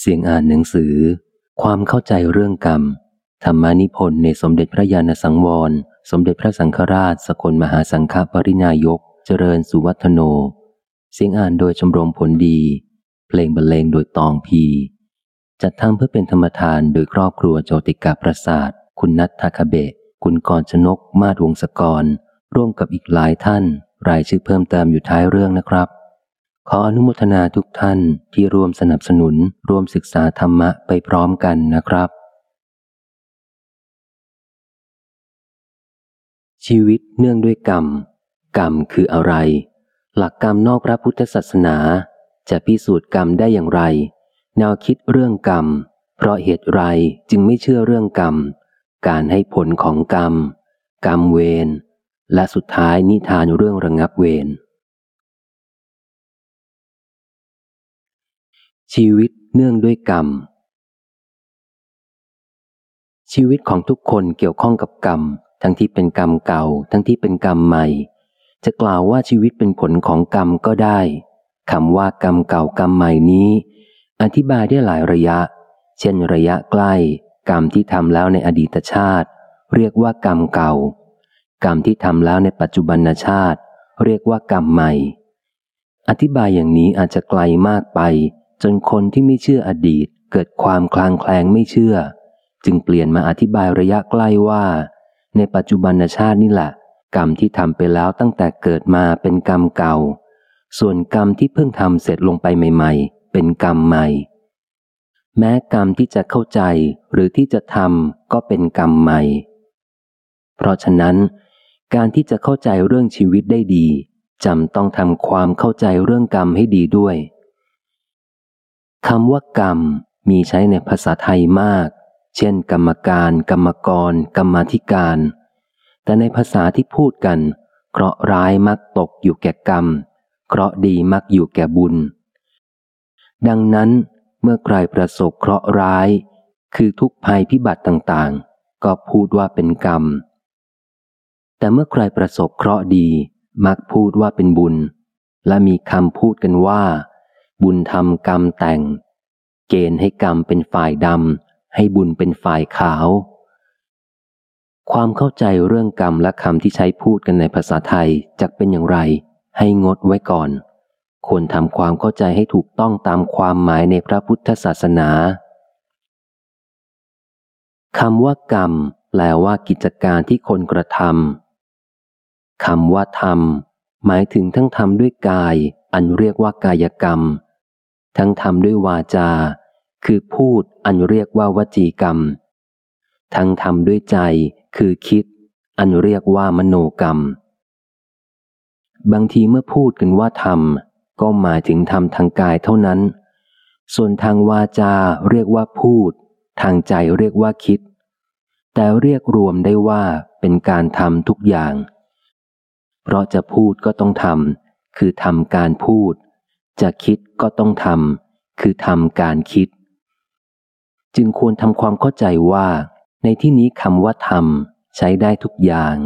เสียงอ่านหนังสือ ความเข้าใจเรื่องกรรม ธรรมานิพนธ์ในสมเด็จพระญาณสังวร สมเด็จพระสังฆราช สกลมหาสังฆปรินายก เจริญสุวัฒโน เสียงอ่านโดยชมรมผลดี เพลงบรรเลงโดยตองพี จัดทำเพื่อเป็นธรรมทานโดยครอบครัวโจติกาประสาท คุณนัททาคเบะคุณกรชนก มาดวงศกร ร่วมกับอีกหลายท่าน รายชื่อเพิ่มเติมอยู่ท้ายเรื่องนะครับ ขออนุโมทนาทุกท่านที่ร่วมสนับสนุนร่วมศึกษาธรรมะไปพร้อมกันนะครับ ชีวิตเนื่องด้วยกรรม กรรมคืออะไร หลักกรรมนอกพระพุทธศาสนา จะพิสูจน์กรรมได้อย่างไร แนวคิดเรื่องกรรม เพราะเหตุไรจึงไม่เชื่อเรื่องกรรม การให้ผลของกรรม กรรมเวรและสุดท้ายนิทานเรื่องระงับเวร ชีวิตเนื่องด้วยกรรม ชีวิตของทุกคนเกี่ยวข้องกับกรรม ทั้งที่เป็นกรรมเก่า ทั้งที่เป็นกรรมใหม่ จะกล่าวว่าชีวิตเป็นผลของกรรมก็ได้คำว่ากรรมเก่ากรรมใหม่นี้ อธิบายได้หลายระยะ เช่นระยะใกล้ กรรมที่ทำแล้วในอดีตชาติ เรียกว่ากรรมเก่า กรรมที่ทำแล้วในปัจจุบันชาติ เรียกว่ากรรมใหม่ อธิบายอย่างนี้อาจจะไกลมากไป จนคนที่ไม่เชื่ออดีต เกิดความคลางแคลงไม่เชื่อ จึงเปลี่ยนมาอธิบายระยะใกล้ว่า ในปัจจุบันชาตินี่แหละ กรรมที่ทำไปแล้วตั้งแต่เกิดมาเป็นกรรมเก่า ส่วนกรรมที่เพิ่งทำเสร็จลงไปใหม่ๆ เป็นกรรมใหม่ แม้กรรมที่จะเข้าใจหรือที่จะทำก็เป็นกรรมใหม่ เพราะฉะนั้น การที่จะเข้าใจเรื่องชีวิตได้ดีจำต้องทำความเข้าใจเรื่องกรรมให้ดีด้วย คำว่ากรรมมีใช้ในภาษาไทยมาก เช่น กรรมการ กรรมกร กรรมธิการ แต่ในภาษาที่พูดกันเคราะห์ร้ายมักตกอยู่แก่กรรมเคราะห์ดีมักอยู่แก่บุญ ดังนั้นเมื่อใครประสบเคราะห์ร้าย คือทุกภัยพิบัติต่างๆ ก็พูดว่าเป็นกรรม แต่เมื่อใครประสบเคราะห์ดี มักพูดว่าเป็นบุญ และมีคำพูดกันว่า บุญทำกรรมแต่ง เกณฑ์ให้กรรมเป็นฝ่ายดำให้บุญเป็นฝ่ายขาว ความเข้าใจเรื่องกรรมและคำที่ใช้พูดกันในภาษาไทยจะเป็นอย่างไร ให้งดไว้ก่อน ควรทำความเข้าใจให้ถูกต้องตามความหมายในพระพุทธศาสนาคำว่ากรรม แปลว่ากิจการที่คนกระทำคำว่าทำหมายถึงทั้งทำด้วยกาย อันเรียกว่ากายกรรม ทั้งทำด้วยวาจา คือพูดอันเรียกว่าวจีกรรม ทั้งทำด้วยใจคือคิด อันเรียกว่ามโนกรรม บางทีเมื่อพูดกันว่าทำก็หมายถึงทำทางกายเท่านั้น ส่วนทางวาจาเรียกว่าพูด ทางใจเรียกว่าคิด แต่เรียกรวมได้ว่าเป็นการทำทุกอย่าง เพราะจะพูดก็ต้องทำคือทำการพูด จะคิดก็ต้องทำคือทำการคิด จึงควรทำความเข้าใจว่า ในที่นี้คำว่าทำใช้ได้ทุกอย่าง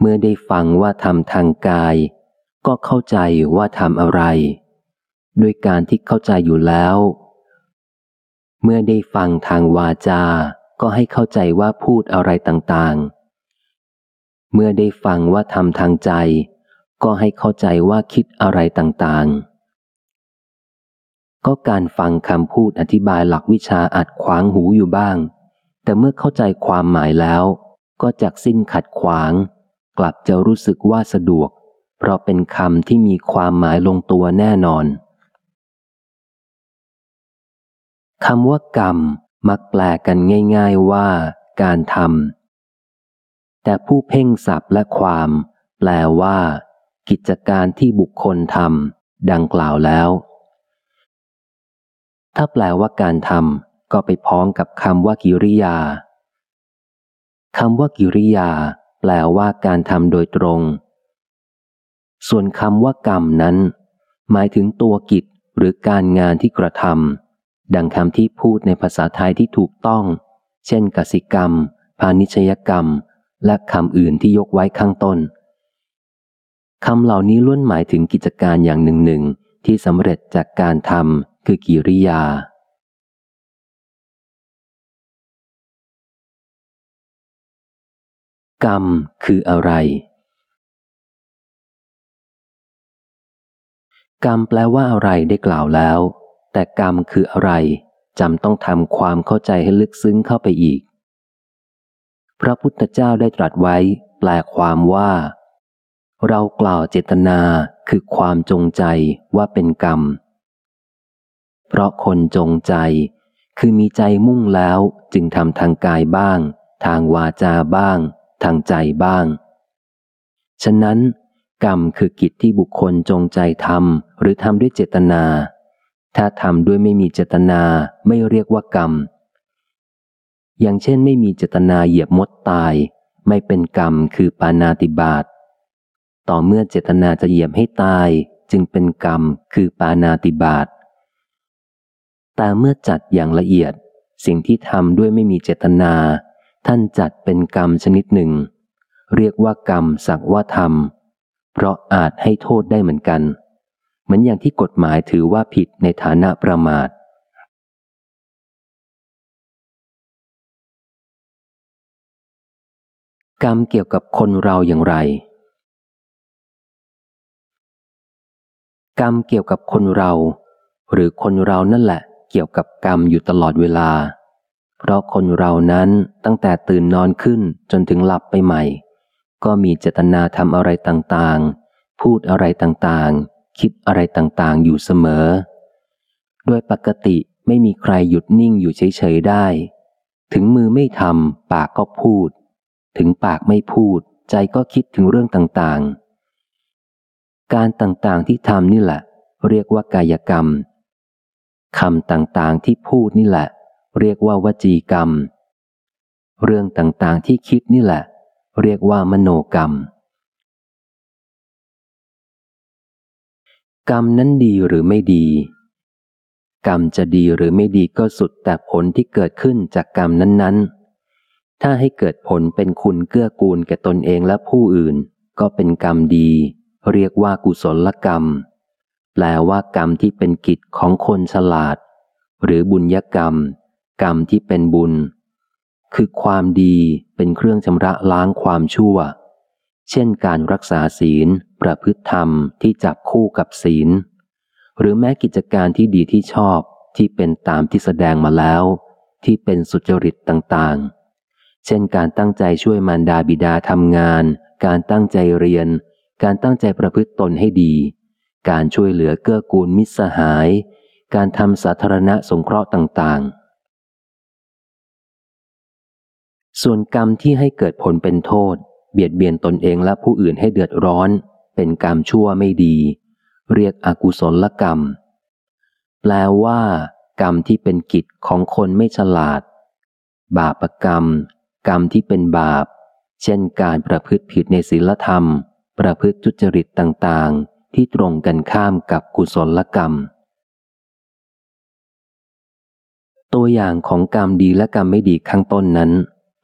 เมื่อได้ฟังว่าทำทางกาย ก็เข้าใจว่าทำอะไร ด้วยการที่เข้าใจอยู่แล้ว เมื่อได้ฟังทางวาจา ก็ให้เข้าใจว่าพูดอะไรต่างๆ เมื่อได้ฟังว่าทำทางใจ ก็ให้เข้าใจว่าคิดอะไรต่างๆ ก็การฟังคำพูดอธิบายหลักวิชาอัดขวางหูอยู่บ้าง แต่เมื่อเข้าใจความหมายแล้ว ก็จักสิ้นขัดขวาง กลับจะรู้สึกว่าสะดวก เพราะเป็นคำที่มีความหมายลงตัวแน่นอนคำว่ากรรมมักแปลกันง่าย ๆว่า การทำแต่ผู้เพ่งศัพท์และความ แปลว่า กิจการที่บุคคลทำดังกล่าวแล้ว ถ้าแปลว่าการทำก็ไปพ้องกับคำว่ากิริยาคำว่ากิริยา แปลว่าการทำโดยตรง ส่วนคำว่ากรรมนั้น หมายถึงตัวกิจหรือการงานที่กระทำดังคำที่พูดในภาษาไทยที่ถูกต้อง เช่นกสิกรรม พาณิชยกรรม และคำอื่นที่ยกไว้ข้างต้น คำเหล่านี้ล้วนหมายถึงกิจการอย่างหนึ่งหนึ่งที่สำเร็จจากการทำคือกิริยา กรรมคืออะไร กรรมแปลว่าอะไรได้กล่าวแล้ว แต่กรรมคืออะไรจำต้องทำความเข้าใจให้ลึกซึ้งเข้าไปอีก พระพุทธเจ้าได้ตรัสไว้ แปลความว่า เรากล่าวเจตนาคือความจงใจว่าเป็นกรรม เพราะคนจงใจ คือมีใจมุ่งแล้วจึงทำทางกายบ้าง ทางวาจาบ้าง ทางใจบ้าง ฉะนั้น กรรมคือกิจที่บุคคลจงใจทำหรือทำด้วยเจตนา ถ้าทำด้วยไม่มีเจตนาไม่เรียกว่ากรรม อย่างเช่นไม่มีเจตนาเหยียบมดตาย ไม่เป็นกรรมคือปานาติบาต ต่อเมื่อเจตนาจะเหยียบให้ตายจึงเป็นกรรมคือปานาติบาตแต่เมื่อจัดอย่างละเอียด สิ่งที่ทำด้วยไม่มีเจตนา ท่านจัดเป็นกรรมชนิดหนึ่ง เรียกว่ากรรมสักว่าธรรม เพราะอาจให้โทษได้เหมือนกัน เหมือนอย่างที่กฎหมายถือว่าผิดในฐานะประมาท กรรมเกี่ยวกับคนเราอย่างไร กรรมเกี่ยวกับคนเรา หรือคนเรานั่นแหละ เกี่ยวกับกรรมอยู่ตลอดเวลา เพราะคนเรานั้นตั้งแต่ตื่นนอนขึ้นจนถึงหลับไปใหม่ ก็มีเจตนาทำอะไรต่างๆ พูดอะไรต่างๆ คิดอะไรต่างๆ อยู่เสมอ โดยปกติไม่มีใครหยุดนิ่งอยู่เฉยๆได้ ถึงมือไม่ทำปากก็พูด ถึงปากไม่พูด ใจก็คิดถึงเรื่องต่างๆ การต่างๆที่ทำนี่แหละ เรียกว่ากายกรรมคำต่างๆที่พูดนี่แหละ เรียกว่าวจีกรรม เรื่องต่างๆที่คิดนี่แหละ เรียกว่ามโนกรรม กรรมนั้นดีหรือไม่ดี กรรมจะดีหรือไม่ดีก็สุดแต่ผลที่เกิดขึ้นจากกรรมนั้น ๆ ถ้าให้เกิดผลเป็นคุณเกื้อกูลแก่ตนเองและผู้อื่น ก็เป็นกรรมดี เรียกว่ากุศลกรรม แปลว่ากรรมที่เป็นกิจของคนฉลาด หรือบุญยกรรม กรรมที่เป็นบุญ คือความดีเป็นเครื่องชำระล้างความชั่ว เช่นการรักษาศีล ประพฤติธรรมที่จับคู่กับศีล หรือแม้กิจการที่ดีที่ชอบที่เป็นตามที่แสดงมาแล้ว ที่เป็นสุจริตต่างๆ เช่นการตั้งใจช่วยมารดาบิดาทำงาน การตั้งใจเรียน การตั้งใจประพฤติตนให้ดี การช่วยเหลือเกื้อกูลมิตรสหาย การทำสาธารณะสงเคราะห์ต่างๆ ส่วนกรรมที่ให้เกิดผลเป็นโทษ เบียดเบียนตนเองและผู้อื่นให้เดือดร้อน เป็นกรรมชั่วไม่ดี เรียกอกุศลกรรม แปลว่า กรรมที่เป็นกิจของคนไม่ฉลาด บาปกรรม กรรมที่เป็นบาป เช่นการประพฤติผิดในศีลธรรม ประพฤติทุจริตต่างๆ ที่ตรงกันข้ามกับกุศลกรรม ตัวอย่างของกรรมดีและกรรมไม่ดีข้างต้นนั้น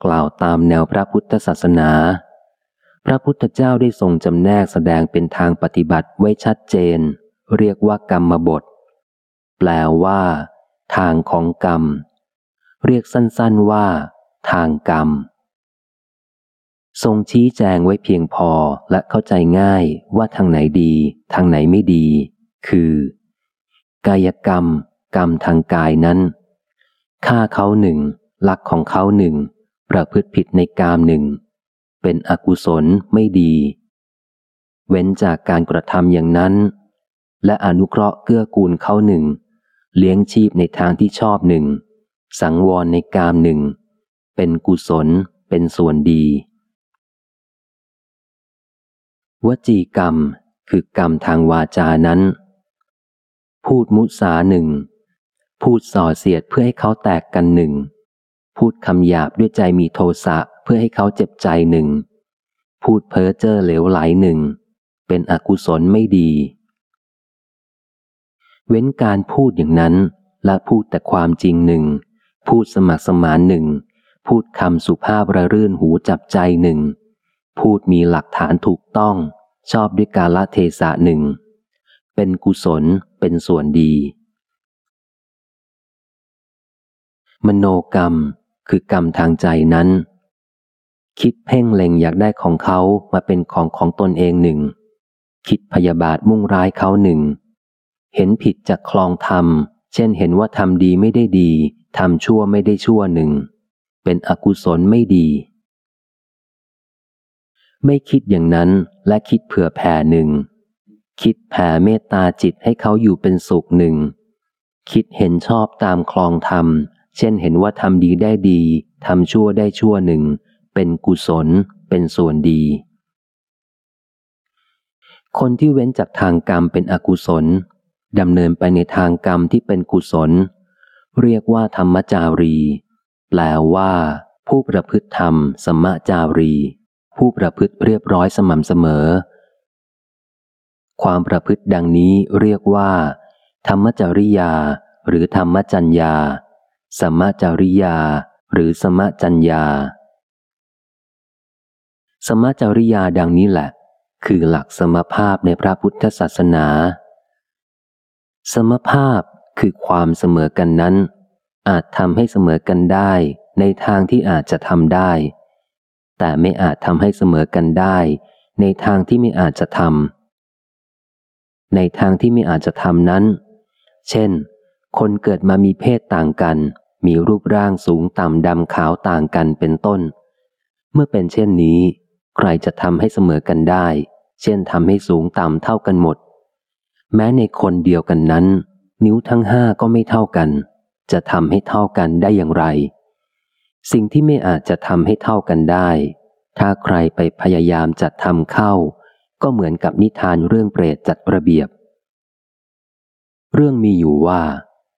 กล่าวตามแนวพระพุทธศาสนา พระพุทธเจ้าได้ทรงจำแนกแสดงเป็นทางปฏิบัติไว้ชัดเจน เรียกว่ากรรมบท แปลว่า ทางของกรรม เรียกสั้นๆว่า ทางกรรม ทรงชี้แจงไว้เพียงพอและเข้าใจง่ายว่าทางไหนดี ทางไหนไม่ดี คือ กายกรรม กรรมทางกายนั้นฆ่าเขาหนึ่งลักของเขาหนึ่ง ประพฤติผิดในกามหนึ่ง เป็นอกุศลไม่ดี เว้นจากการกระทำอย่างนั้น และอนุเคราะห์เกื้อกูลเขาหนึ่ง เลี้ยงชีพในทางที่ชอบหนึ่ง สังวรในกามหนึ่ง เป็นกุศล เป็นส่วนดี วจีกรรมคือกรรมทางวาจานั้น พูดมุสาหนึ่ง พูดส่อเสียดเพื่อให้เขาแตกกันหนึ่ง พูดคำหยาบด้วยใจมีโทสะเพื่อให้เขาเจ็บใจหนึ่ง พูดเพ้อเจ้อเหลวไหลหนึ่ง เป็นอกุศลไม่ดี เว้นการพูดอย่างนั้นและพูดแต่ความจริงหนึ่ง พูดสมัครสมานหนึ่ง พูดคำสุภาพระรื่นหูจับใจหนึ่ง พูดมีหลักฐานถูกต้อง ชอบด้วยกาลเทศะหนึ่ง เป็นกุศลเป็นส่วนดี มโนกรรมคือกรรมทางใจนั้น คิดเพ่งเล็งอยากได้ของเขามาเป็นของของตนเองหนึ่ง คิดพยาบาทมุ่งร้ายเขาหนึ่ง เห็นผิดจากคลองธรรม เช่นเห็นว่าทำดีไม่ได้ดีทำชั่วไม่ได้ชั่วหนึ่ง เป็นอกุศลไม่ดี ไม่คิดอย่างนั้นและคิดเผื่อแผ่หนึ่ง คิดแผ่เมตตาจิตให้เขาอยู่เป็นสุขหนึ่ง คิดเห็นชอบตามคลองธรรม เช่นเห็นว่าทำดีได้ดีทำชั่วได้ชั่วหนึ่ง เป็นกุศล เป็นส่วนดี คนที่เว้นจากทางกรรมเป็นอกุศลดำเนินไปในทางกรรมที่เป็นกุศล เรียกว่าธรรมจารี แปลว่า ผู้ประพฤติธรรมสมจารี ผู้ประพฤติเรียบร้อยสม่ำเสมอ ความประพฤติดังนี้เรียกว่า ธรรมจริยา หรือธรรมจัญญาสมจริยา หรือสมจัญญา สมจริยาดังนี้แหละ คือหลักสมภาพในพระพุทธศาสนา สมภาพคือความเสมอกันนั้น อาจทำให้เสมอกันได้ในทางที่อาจจะทำได้ แต่ไม่อาจทำให้เสมอกันได้ ในทางที่ไม่อาจจะทำในทางที่ไม่อาจจะทำนั้น เช่น คนเกิดมามีเพศต่างกัน มีรูปร่างสูงต่ำดำขาวต่างกันเป็นต้น เมื่อเป็นเช่นนี้ ใครจะทำให้เสมอกันได้ เช่นทำให้สูงต่ำเท่ากันหมด แม้ในคนเดียวกันนั้น นิ้วทั้งห้าก็ไม่เท่ากัน จะทำให้เท่ากันได้อย่างไร สิ่งที่ไม่อาจจะทำให้เท่ากันได้ ถ้าใครไปพยายามจัดทำเข้า ก็เหมือนกับนิทานเรื่องเปรตจัดระเบียบ เรื่องมีอยู่ว่า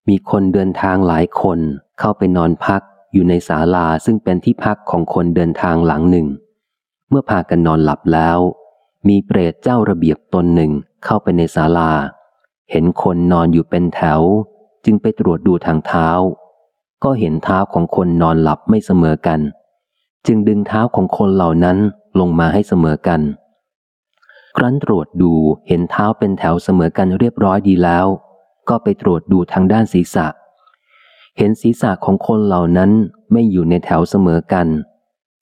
มีคนเดินทางหลายคนเข้าไปนอนพักอยู่ในศาลาซึ่งเป็นที่พักของคนเดินทางหลังหนึ่ง เมื่อพากันนอนหลับแล้ว มีเปรตเจ้าระเบียบตนหนึ่งเข้าไปในศาลา เห็นคนนอนอยู่เป็นแถว จึงไปตรวจดูทางเท้า ก็เห็นเท้าของคนนอนหลับไม่เสมอกัน จึงดึงเท้าของคนเหล่านั้นลงมาให้เสมอกัน ครั้นตรวจดูเห็นเท้าเป็นแถวเสมอกันเรียบร้อยดีแล้ว ก็ไปตรวจดูทางด้านศีรษะ เห็นศีรษะของคนเหล่านั้นไม่อยู่ในแถวเสมอกัน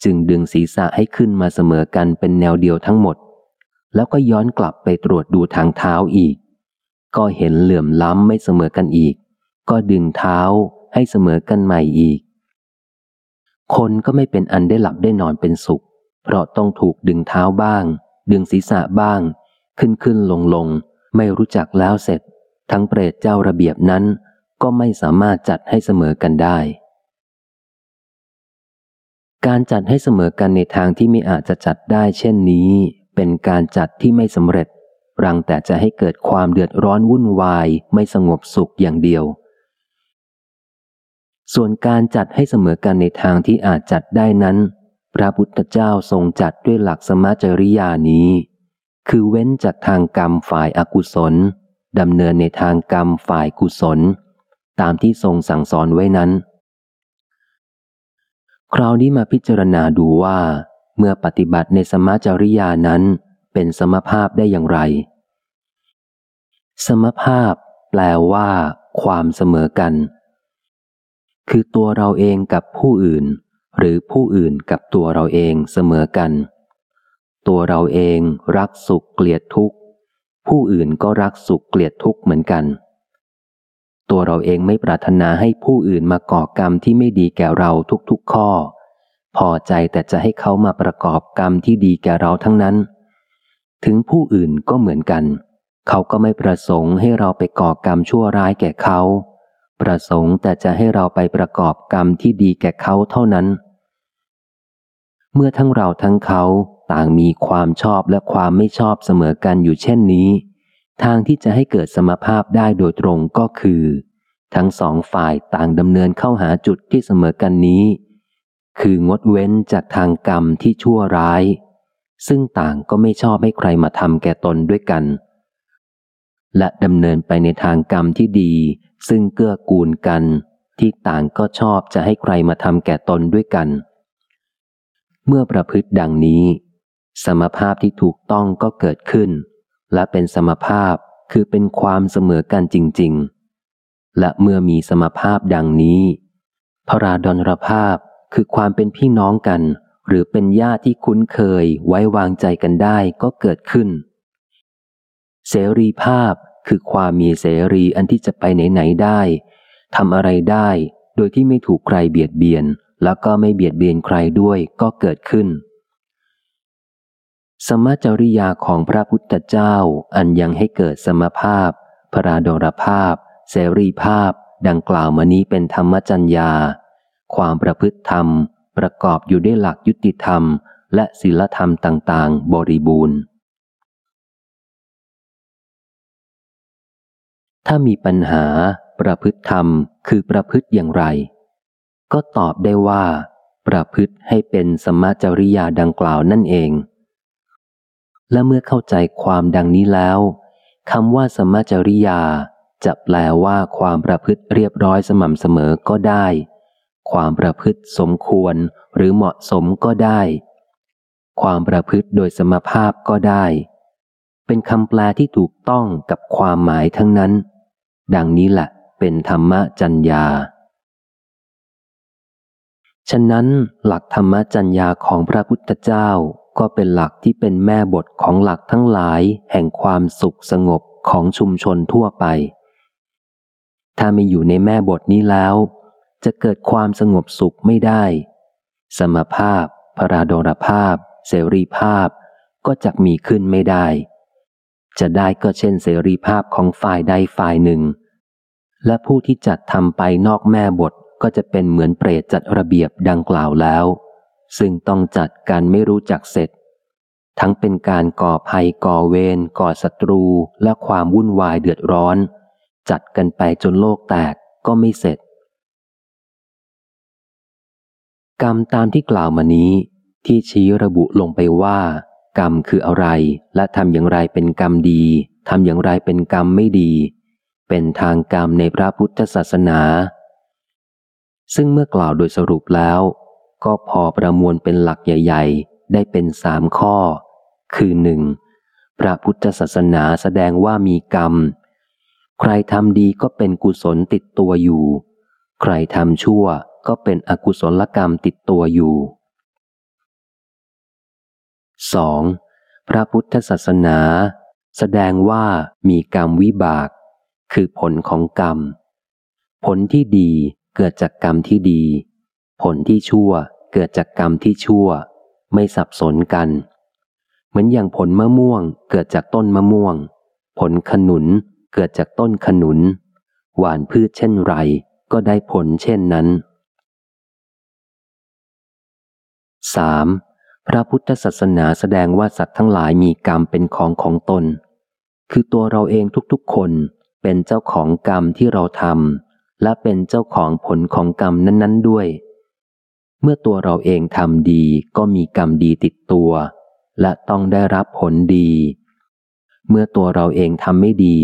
จึงดึงศีรษะให้ขึ้นมาเสมอกันเป็นแนวเดียวทั้งหมด แล้วก็ย้อนกลับไปตรวจดูทางเท้าอีก ก็เห็นเหลื่อมล้ำไม่เสมอกันอีก ก็ดึงเท้า ให้เสมอกันใหม่อีก คนก็ไม่เป็นอันได้หลับได้นอนเป็นสุข เพราะต้องถูกดึงเท้าบ้าง ดึงศีรษะบ้าง ขึ้นขึ้นลงลงไม่รู้จักแล้วเสร็จ ทั้งเปรตเจ้าระเบียบนั้น ก็ไม่สามารถจัดให้เสมอกันได้ การจัดให้เสมอกันในทางที่ไม่อาจจะจัดได้เช่นนี้ เป็นการจัดที่ไม่สำเร็จรังแต่จะให้เกิดความเดือดร้อนวุ่นวายไม่สงบสุขอย่างเดียว ส่วนการจัดให้เสมอกันในทางที่อาจจัดได้นั้น พระพุทธเจ้าทรงจัดด้วยหลักสมาจริยานี้ คือเว้นจากทางกรรมฝ่ายอากุศลดำเนินในทางกรรมฝ่ายกุศล ตามที่ทรงสั่งสอนไว้นั้น คราวนี้มาพิจารณาดูว่า เมื่อปฏิบัติในสมาจริยานั้นเป็นสมภาพได้อย่างไร สมภาพแปลว่า ความเสมอกัน คือตัวเราเองกับผู้อื่น หรือผู้อื่นกับตัวเราเองเสมอกัน ตัวเราเองรักสุขเกลียดทุกข์ ผู้อื่นก็รักสุขเกลียดทุกข์เหมือนกัน ตัวเราเองไม่ปรารถนาให้ผู้อื่นมาก่อกรรมที่ไม่ดีแก่เราทุกๆข้อ พอใจแต่จะให้เขามาประกอบกรรมที่ดีแก่เราทั้งนั้น ถึงผู้อื่นก็เหมือนกัน เขาก็ไม่ประสงค์ให้เราไปก่อกรรมชั่วร้ายแก่เขา ประสงค์แต่จะให้เราไปประกอบกรรมที่ดีแก่เขาเท่านั้น เมื่อทั้งเราทั้งเขาต่างมีความชอบและความไม่ชอบเสมอกันอยู่เช่นนี้ ทางที่จะให้เกิดสมภาพได้โดยตรงก็คือ ทั้งสองฝ่ายต่างดำเนินเข้าหาจุดที่เสมอกันนี้ คืองดเว้นจากทางกรรมที่ชั่วร้าย ซึ่งต่างก็ไม่ชอบให้ใครมาทำแก่ตนด้วยกัน และดำเนินไปในทางกรรมที่ดี ซึ่งเกื้อกูลกัน ที่ต่างก็ชอบจะให้ใครมาทำแก่ตนด้วยกัน เมื่อประพฤติดังนี้ สมภาพที่ถูกต้องก็เกิดขึ้น และเป็นสมภาพคือเป็นความเสมอกันจริง ๆ และเมื่อมีสมภาพดังนี้ พระราดอนรภาพคือความเป็นพี่น้องกัน หรือเป็นญาติที่คุ้นเคยไว้วางใจกันได้ก็เกิดขึ้น เสรีภาพคือความมีเสรีอันที่จะไปไหนๆได้ทำอะไรได้ โดยที่ไม่ถูกใครเบียดเบียน แล้วก็ไม่เบียดเบียนใครด้วยก็เกิดขึ้น สมจริยาของพระพุทธเจ้าอันยังให้เกิดสมภาพ พระราดรภาพ เสรีภาพ ดังกล่าวมานี้เป็นธรรมจัญญา ความประพฤติธรรม ประกอบอยู่ด้วยหลักยุติธรรม และศีลธรรมต่าง ๆ บริบูรณ์ ถ้ามีปัญหา ประพฤติธรรมคือประพฤติอย่างไร ก็ตอบได้ว่า ประพฤติให้เป็นสมจริยาดังกล่าวนั่นเอง และเมื่อเข้าใจความดังนี้แล้วคำว่าสมจริยาจะแปลว่าความประพฤติเรียบร้อยสม่ำเสมอก็ได้ ความประพฤติสมควรหรือเหมาะสมก็ได้ ความประพฤติโดยสมภาพก็ได้ เป็นคำแปลที่ถูกต้องกับความหมายทั้งนั้น ดังนี้แหละเป็นธรรมจัญญา ฉะนั้นหลักธรรมจัญญาของพระพุทธเจ้าก็เป็นหลักที่เป็นแม่บทของหลักทั้งหลายแห่งความสุขสงบของชุมชนทั่วไป ถ้าไม่อยู่ในแม่บทนี้แล้ว จะเกิดความสงบสุขไม่ได้ สมภาพพระราดรภาพ เสรีภาพก็จะมีขึ้นไม่ได้ จะได้ก็เช่นเสรีภาพของฝ่ายใดฝ่ายหนึ่ง และผู้ที่จัดทำไปนอกแม่บทก็จะเป็นเหมือนเปรตจัดระเบียบดังกล่าวแล้ว ซึ่งต้องจัดการไม่รู้จักเสร็จ ทั้งเป็นการก่อภัยก่อเวรก่อศัตรูและความวุ่นวายเดือดร้อน จัดกันไปจนโลกแตกก็ไม่เสร็จ กรรมตามที่กล่าวมานี้ที่ชี้ระบุลงไปว่า กรรมคืออะไร และทำอย่างไรเป็นกรรมดีทำอย่างไรเป็นกรรมไม่ดี เป็นทางกรรมในพระพุทธศาสนา ซึ่งเมื่อกล่าวโดยสรุปแล้ว ก็พอประมวลเป็นหลักใหญ่ ๆ ได้เป็นสามข้อ คือหนึ่งพระพุทธศาสนาแสดงว่ามีกรรม ใครทำดีก็เป็นกุศลติดตัวอยู่ ใครทำชั่วก็เป็นอกุศลกรรมติดตัวอยู่ 2. พระพุทธศาสนา แสดงว่ามีกรรมวิบาก คือผลของกรรม ผลที่ดีเกิดจากกรรมที่ดี ผลที่ชั่วเกิดจากกรรมที่ชั่ว ไม่สับสนกัน เหมือนอย่างผลมะม่วงเกิดจากต้นมะม่วง ผลขนุนเกิดจากต้นขนุน หวานพืชเช่นไร ก็ได้ผลเช่นนั้น 3. พระพุทธศาสนาแสดงว่าสัตว์ทั้งหลายมีกรรมเป็นของของตน คือตัวเราเองทุกๆคนเป็นเจ้าของกรรมที่เราทำและเป็นเจ้าของผลของกรรมนั้น ๆด้วย เมื่อตัวเราเองทำดีก็มีกรรมดีติดตัว และต้องได้รับผลดี เมื่อตัวเราเองทำไม่ดี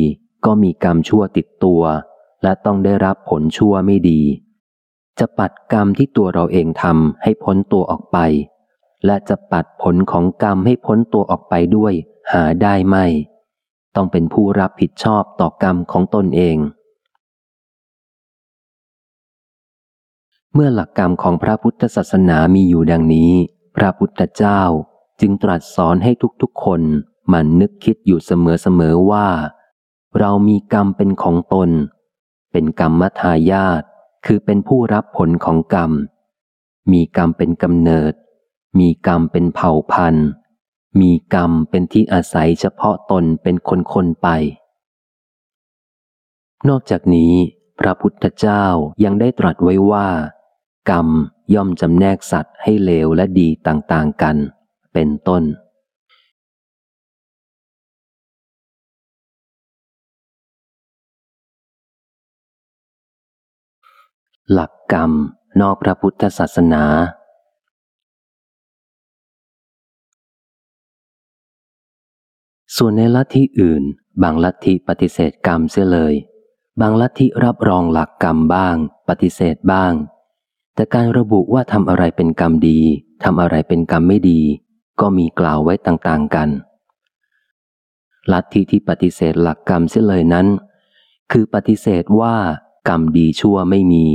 ก็มีกรรมชั่วติดตัว และต้องได้รับผลชั่วไม่ดี จะปัดกรรมที่ตัวเราเองทำให้พ้นตัวออกไป และจะปัดผลของกรรมให้พ้นตัวออกไปด้วย หาได้ไม่ ต้องเป็นผู้รับผิดชอบต่อกรรมของตนเอง เมื่อหลักกรรมของพระพุทธศาสนามีอยู่ดังนี้ พระพุทธเจ้าจึงตรัสสอนให้ทุกๆคนมันนึกคิดอยู่เสมอๆว่า เรามีกรรมเป็นของตน เป็นกรรมทายาทคือเป็นผู้รับผลของกรรม มีกรรมเป็นกำเนิด มีกรรมเป็นเผ่าพันธุ์ มีกรรมเป็นที่อาศัยเฉพาะตนเป็นคนคนไป นอกจากนี้ พระพุทธเจ้ายังได้ตรัสไว้ว่า กรรมย่อมจำแนกสัตว์ให้เลวและดีต่างๆกัน เป็นต้น หลักกรรมนอกพระพุทธศาสนา ส่วนในลัทธิอื่น บางลัทธิปฏิเสธกรรมเสียเลย บางลัทธิรับรองหลักกรรมบ้าง ปฏิเสธบ้าง แต่การระบุว่าทำอะไรเป็นกรรมดีทำอะไรเป็นกรรมไม่ดี ก็มีกล่าวไว้ต่างๆกัน ลัทธิที่ปฏิเสธหลักกรรมเสียเลยนั้น คือปฏิเสธว่ากรรมดีชั่วไม่มี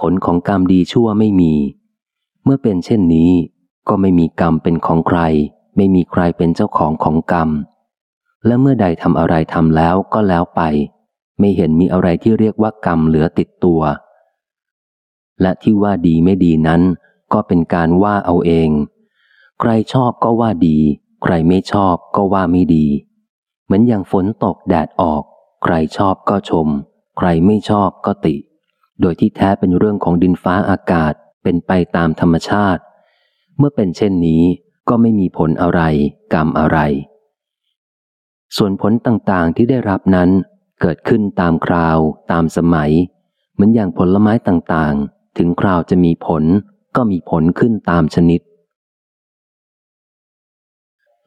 ผผลของกรรมดีชั่วไม่มี เมื่อเป็นเช่นนี้ ก็ไม่มีกรรมเป็นของใคร ไม่มีใครเป็นเจ้าของของกรรม และเมื่อใดทำอะไรทำแล้วก็แล้วไป ไม่เห็นมีอะไรที่เรียกว่ากรรมเหลือติดตัว และที่ว่าดีไม่ดีนั้น ก็เป็นการว่าเอาเอง ใครชอบก็ว่าดี ใครไม่ชอบก็ว่าไม่ดี เหมือนอย่างฝนตกแดดออก ใครชอบก็ชม ใครไม่ชอบก็ติ โดยที่แท้เป็นเรื่องของดินฟ้าอากาศเป็นไปตามธรรมชาติ เมื่อเป็นเช่นนี้ก็ไม่มีผลอะไร กรรมอะไร ส่วนผลต่างๆที่ได้รับนั้นเกิดขึ้นตามคราวตามสมัย เหมือนอย่างผลไม้ต่างๆ ถึงคราวจะมีผลก็มีผลขึ้นตามชนิด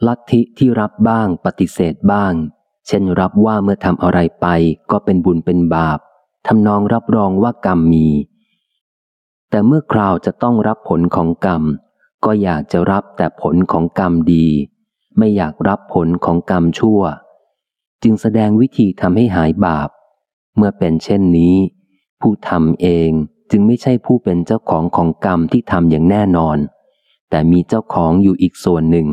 ลัทธิที่รับบ้างปฏิเสธบ้าง เช่นรับว่าเมื่อทำอะไรไปก็เป็นบุญเป็นบาปทำนองรับรองว่ากรรมมี แต่เมื่อคราวจะต้องรับผลของกรรม ก็อยากจะรับแต่ผลของกรรมดี ไม่อยากรับผลของกรรมชั่ว จึงแสดงวิธีทำให้หายบาป เมื่อเป็นเช่นนี้ ผู้ทำเองจึงไม่ใช่ผู้เป็นเจ้าของของกรรมที่ทำอย่างแน่นอน แต่มีเจ้าของอยู่อีกส่วนหนึ่ง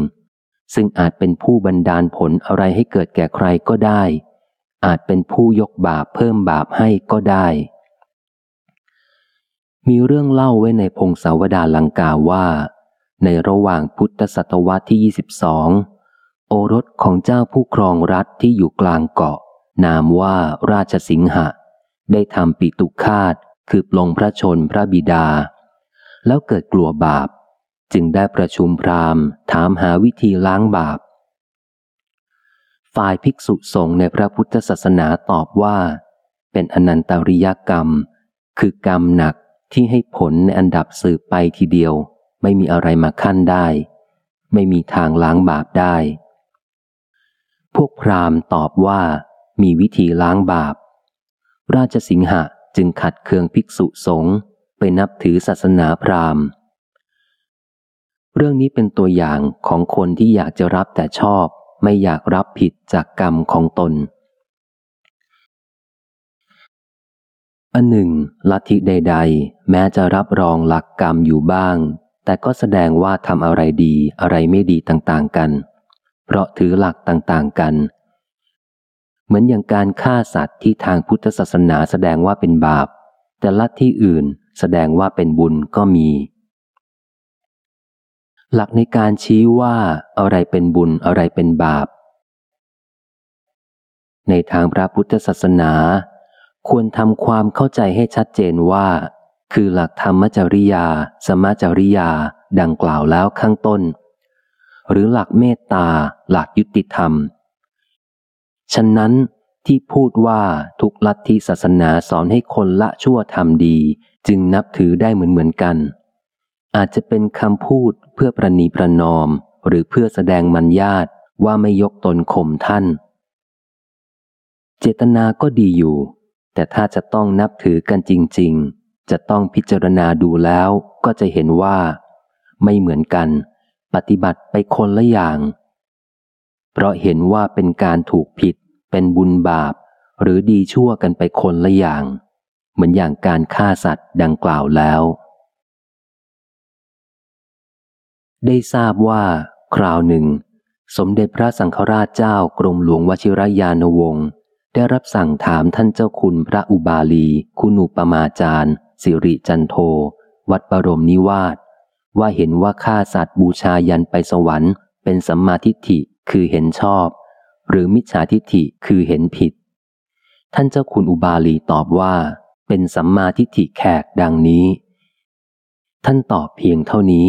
ซึ่งอาจเป็นผู้บันดาลผลอะไรให้เกิดแก่ใครก็ได้ อาจเป็นผู้ยกบาปเพิ่มบาปให้ก็ได้ มีเรื่องเล่าไว้ในพงศาวดารลังกาว่า ในระหว่างพุทธศตวรรษที่ 22 โอรสของเจ้าผู้ครองรัฐที่อยู่กลางเกาะ นามว่าราชสิงหะ ได้ทำปิตุคาตคือปลงพระชนพระบิดา แล้วเกิดกลัวบาป จึงได้ประชุมพราหมณ์ ถามหาวิธีล้างบาป ฝ่ายภิกษุสงฆ์ในพระพุทธศาสนาตอบว่า เป็นอนันตริยกรรม คือกรรมหนักที่ให้ผลในอันดับสืบไปทีเดียว ไม่มีอะไรมาขั้นได้ ไม่มีทางล้างบาปได้ พวกพราหมณ์ตอบว่ามีวิธีล้างบาป ราชสิงหะจึงขัดเคืองภิกษุสงฆ์ไปนับถือศาสนาพราหมณ์ เรื่องนี้เป็นตัวอย่างของคนที่อยากจะรับแต่ชอบ ไม่อยากรับผิดจากกรรมของตน อันหนึ่ง ลัทธิใด ๆ แม้จะรับรองหลักกรรมอยู่บ้าง แต่ก็แสดงว่าทำอะไรดีอะไรไม่ดีต่างๆกัน เพราะถือหลักต่างๆกัน เหมือนอย่างการฆ่าสัตว์ที่ทางพุทธศาสนาแสดงว่าเป็นบาป แต่ลัทธิอื่นแสดงว่าเป็นบุญก็มี หลักในการชี้ว่าอะไรเป็นบุญอะไรเป็นบาป ในทางพระพุทธศาสนา ควรทำความเข้าใจให้ชัดเจนว่า คือหลักธรรมจริยา สมจริยา ดังกล่าวแล้วข้างต้น หรือหลักเมตตา หลักยุติธรรม ฉะนั้นที่พูดว่าทุกลัทธิศาสนาสอนให้คนละชั่วทำดี จึงนับถือได้เหมือนเหมือนกัน อาจจะเป็นคำพูดเพื่อประนีประนอม หรือเพื่อแสดงมัญญาตว่าไม่ยกตนข่มท่าน เจตนาก็ดีอยู่ แต่ถ้าจะต้องนับถือกันจริง ๆ จะต้องพิจารณาดูแล้วก็จะเห็นว่า ไม่เหมือนกัน ปฏิบัติไปคนละอย่าง เพราะเห็นว่าเป็นการถูกผิด เป็นบุญบาป หรือดีชั่วกันไปคนละอย่าง เหมือนอย่างการฆ่าสัตว์ดังกล่าวแล้ว ได้ทราบว่า คราวหนึ่ง สมเด็จพระสังฆราชเจ้ากรมหลวงวชิรยานวงศ์ได้รับสั่งถามท่านเจ้าคุณพระอุบาลี คุณุปมาจารย์ สิริจันโท วัดบรมนิวาสว่าเห็นว่าฆ่าสัตว์บูชายันไปสวรรค์เป็นสัมมาทิฏฐิคือเห็นชอบ หรือมิจฉาทิฏฐิคือเห็นผิด ท่านเจ้าคุณอุบาลีตอบว่า เป็นสัมมาทิฏฐิแขกดังนี้ ท่านตอบเพียงเท่านี้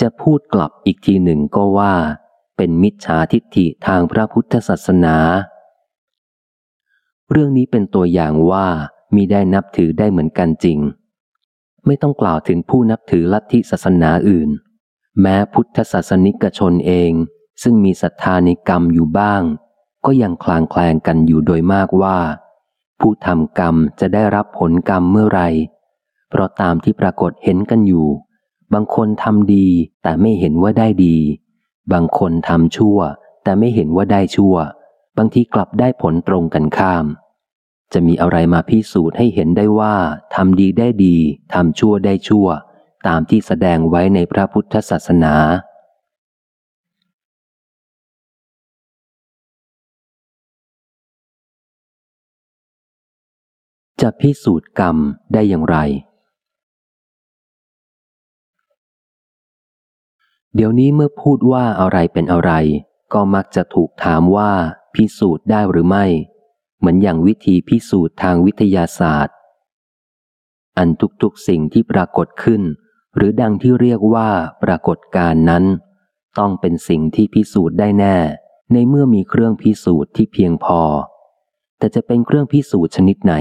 จะพูดกลับอีกทีหนึ่งก็ว่า เป็นมิจฉาทิฏฐิทางพระพุทธศาสนา เรื่องนี้เป็นตัวอย่างว่า มีได้นับถือได้เหมือนกันจริง ไม่ต้องกล่าวถึงผู้นับถือลัทธิศาสนาอื่น แม้พุทธศาสนิกชนเอง ซึ่งมีศรัทธาในกรรมอยู่บ้าง ก็ยังคลางแคลงกันอยู่โดยมากว่า ผู้ทำกรรมจะได้รับผลกรรมเมื่อไร เพราะตามที่ปรากฏเห็นกันอยู่ บางคนทำดีแต่ไม่เห็นว่าได้ดี บางคนทำชั่ว แต่ไม่เห็นว่าได้ชั่ว บางทีกลับได้ผลตรงกันข้าม จะมีอะไรมาพิสูจน์ให้เห็นได้ว่าทำดีได้ดีทำชั่วได้ชั่ว ตามที่แสดงไว้ในพระพุทธศาสนา จะพิสูจน์กรรมได้อย่างไร เดี๋ยวนี้เมื่อพูดว่าอะไรเป็นอะไร ก็มักจะถูกถามว่าพิสูจน์ได้หรือไม่ เหมือนอย่างวิธีพิสูจน์ทางวิทยาศาสตร์ อันทุกๆสิ่งที่ปรากฏขึ้น หรือดังที่เรียกว่าปรากฏการนั้น ต้องเป็นสิ่งที่พิสูจน์ได้แน่ ในเมื่อมีเครื่องพิสูจน์ที่เพียงพอ แต่จะเป็นเครื่องพิสูจน์ชนิดไหน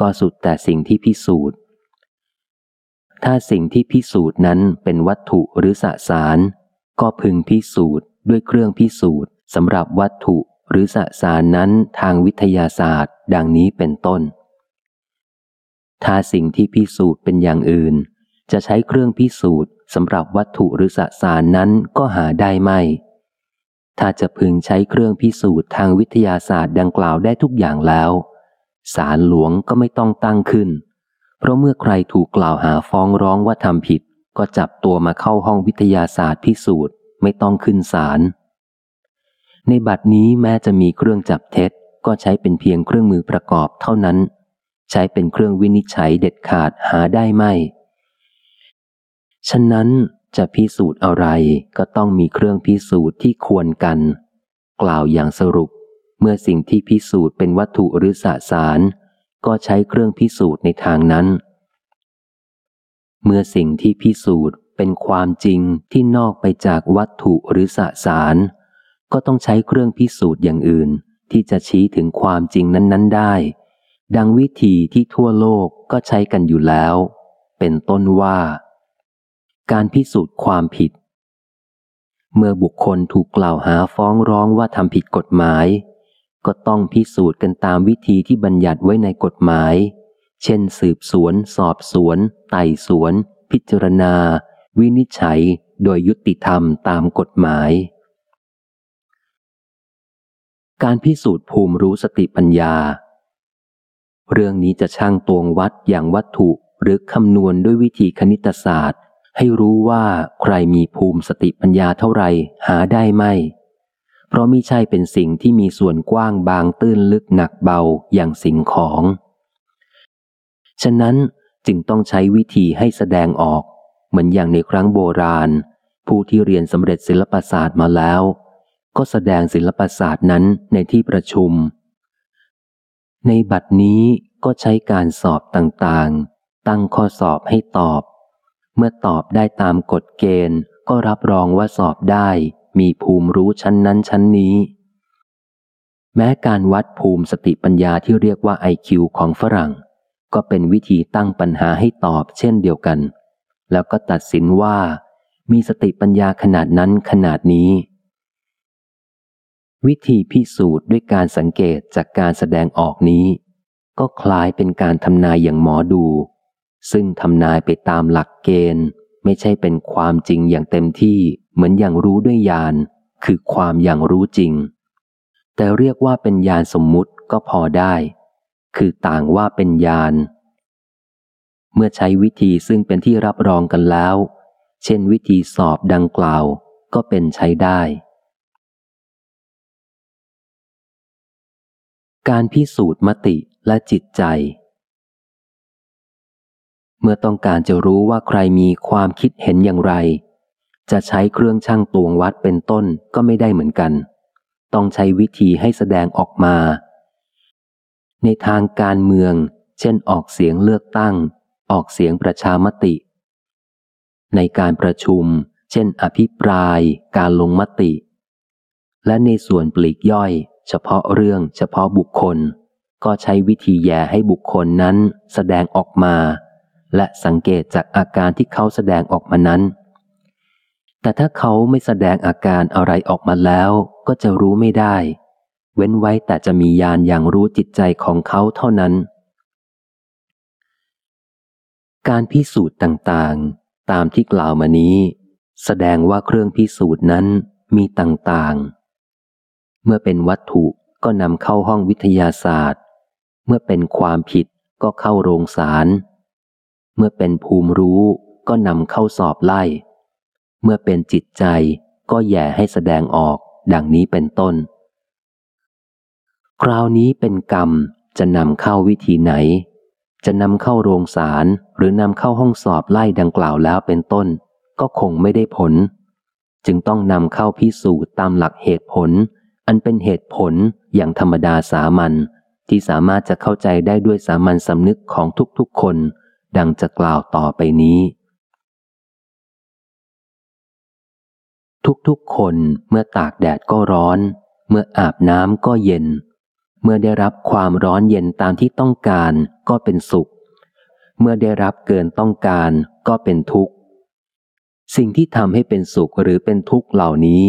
ก็สุดแต่สิ่งที่พิสูจน์ ถ้าสิ่งที่พิสูจน์นั้นเป็นวัตถุหรือสสาร ก็พึงพิสูจน์ด้วยเครื่องพิสูจน์สำหรับวัตถุ หรือสสารนั้นทางวิทยาศาสตร์ ดังนี้เป็นต้น ถ้าสิ่งที่พิสูจน์เป็นอย่างอื่น จะใช้เครื่องพิสูจน์สำหรับวัตถุหรือสสารนั้นก็หาได้ไม่ ถ้าจะพึงใช้เครื่องพิสูจน์ทางวิทยาศาสตร์ดังกล่าวได้ทุกอย่างแล้วศาลหลวงก็ไม่ต้องตั้งขึ้น เพราะเมื่อใครถูกกล่าวหาฟ้องร้องว่าทำผิด ก็จับตัวมาเข้าห้องวิทยาศาสตร์พิสูจน์ไม่ต้องขึ้นศาล ในบัดนี้แม้จะมีเครื่องจับเท็จ ก็ใช้เป็นเพียงเครื่องมือประกอบเท่านั้น ใช้เป็นเครื่องวินิจฉัยเด็ดขาดหาได้ไม่ ฉะนั้นจะพิสูจน์อะไรก็ต้องมีเครื่องพิสูจน์ที่ควรกัน กล่าวอย่างสรุป เมื่อสิ่งที่พิสูจน์เป็นวัตถุหรือสสาร ก็ใช้เครื่องพิสูจน์ในทางนั้น เมื่อสิ่งที่พิสูจน์เป็นความจริงที่นอกไปจากวัตถุหรือสสาร ก็ต้องใช้เครื่องพิสูจน์อย่างอื่น ที่จะชี้ถึงความจริงนั้น ๆ ได้ ดังวิธีที่ทั่วโลกก็ใช้กันอยู่แล้ว เป็นต้นว่า การพิสูจน์ความผิด เมื่อบุคคลถูกกล่าวหาฟ้องร้องว่าทำผิดกฎหมาย ก็ต้องพิสูจน์กันตามวิธีที่บัญญัติไว้ในกฎหมาย เช่น สืบสวน สอบสวน ไต่สวน พิจารณา วินิจฉัย โดยยุติธรรมตามกฎหมาย การพิสูจน์ภูมิรู้สติปัญญา เรื่องนี้จะช่างตวงวัดอย่างวัตถุหรือคำนวณด้วยวิธีคณิตศาสตร์ ให้รู้ว่าใครมีภูมิสติปัญญาเท่าไรหาได้ไม่ เพราะมิใช่เป็นสิ่งที่มีส่วนกว้างบางตื้นลึกหนักเบาอย่างสิ่งของ ฉะนั้นจึงต้องใช้วิธีให้แสดงออก เหมือนอย่างในครั้งโบราณ ผู้ที่เรียนสำเร็จศิลปศาสตร์มาแล้ว ก็แสดงศิลปศาสตร์นั้นในที่ประชุม ในบัดนี้ก็ใช้การสอบต่างๆ ตั้งข้อสอบให้ตอบ เมื่อตอบได้ตามกฎเกณฑ์ก็รับรองว่าสอบได้มีภูมิรู้ชั้นนั้นชั้นนี้ แม้การวัดภูมิสติปัญญาที่เรียกว่าไอคิวของฝรั่ง ก็เป็นวิธีตั้งปัญหาให้ตอบเช่นเดียวกัน แล้วก็ตัดสินว่า มีสติปัญญาขนาดนั้นขนาดนี้ วิธีพิสูจน์ด้วยการสังเกตจากการแสดงออกนี้ ก็คล้ายเป็นการทำนายอย่างหมอดู ซึ่งทำนายไปตามหลักเกณฑ์ ไม่ใช่เป็นความจริงอย่างเต็มที่เหมือนอย่างรู้ด้วยญาณคือความอย่างรู้จริง แต่เรียกว่าเป็นญาณสมมุติก็พอได้ คือต่างว่าเป็นญาณเมื่อใช้วิธีซึ่งเป็นที่รับรองกันแล้ว เช่นวิธีสอบดังกล่าวก็เป็นใช้ได้ การพิสูจน์มติและจิตใจ เมื่อต้องการจะรู้ว่าใครมีความคิดเห็นอย่างไร จะใช้เครื่องช่างตวงวัดเป็นต้นก็ไม่ได้เหมือนกัน ต้องใช้วิธีให้แสดงออกมา ในทางการเมือง เช่นออกเสียงเลือกตั้ง ออกเสียงประชามติ ในการประชุม เช่น อภิปราย การลงมติ และในส่วนปลีกย่อยเฉพาะเรื่องเฉพาะบุคคล ก็ใช้วิธีแย่ให้บุคคลนั้นแสดงออกมา และสังเกตจากอาการที่เขาแสดงออกมานั้น แต่ถ้าเขาไม่แสดงอาการอะไรออกมาแล้วก็จะรู้ไม่ได้ เว้นไว้แต่จะมียานอย่างรู้จิตใจของเขาเท่านั้น การพิสูจน์ต่างๆ ตามที่กล่าวมานี้ แสดงว่าเครื่องพิสูจน์นั้นมีต่างๆ เมื่อเป็นวัตถุก็นำเข้าห้องวิทยาศาสตร์ เมื่อเป็นความผิดก็เข้าโรงศาลเมื่อเป็นภูมิรู้ก็นำเข้าสอบไล่ เมื่อเป็นจิตใจก็แย่ให้แสดงออก ดังนี้เป็นต้น คราวนี้เป็นกรรมจะนำเข้าวิธีไหน จะนำเข้าโรงศาลหรือนำเข้าห้องสอบไล่ดังกล่าวแล้วเป็นต้น ก็คงไม่ได้ผล จึงต้องนำเข้าพิสูจน์ตามหลักเหตุผล อันเป็นเหตุผลอย่างธรรมดาสามัญที่สามารถจะเข้าใจได้ด้วยสามัญสำนึกของทุกๆคน ดังจะกล่าวต่อไปนี้ ทุกๆคนเมื่อตากแดดก็ร้อน เมื่ออาบน้ำก็เย็น เมื่อได้รับความร้อนเย็นตามที่ต้องการก็เป็นสุข เมื่อได้รับเกินต้องการก็เป็นทุกข์ สิ่งที่ทำให้เป็นสุขหรือเป็นทุกข์เหล่านี้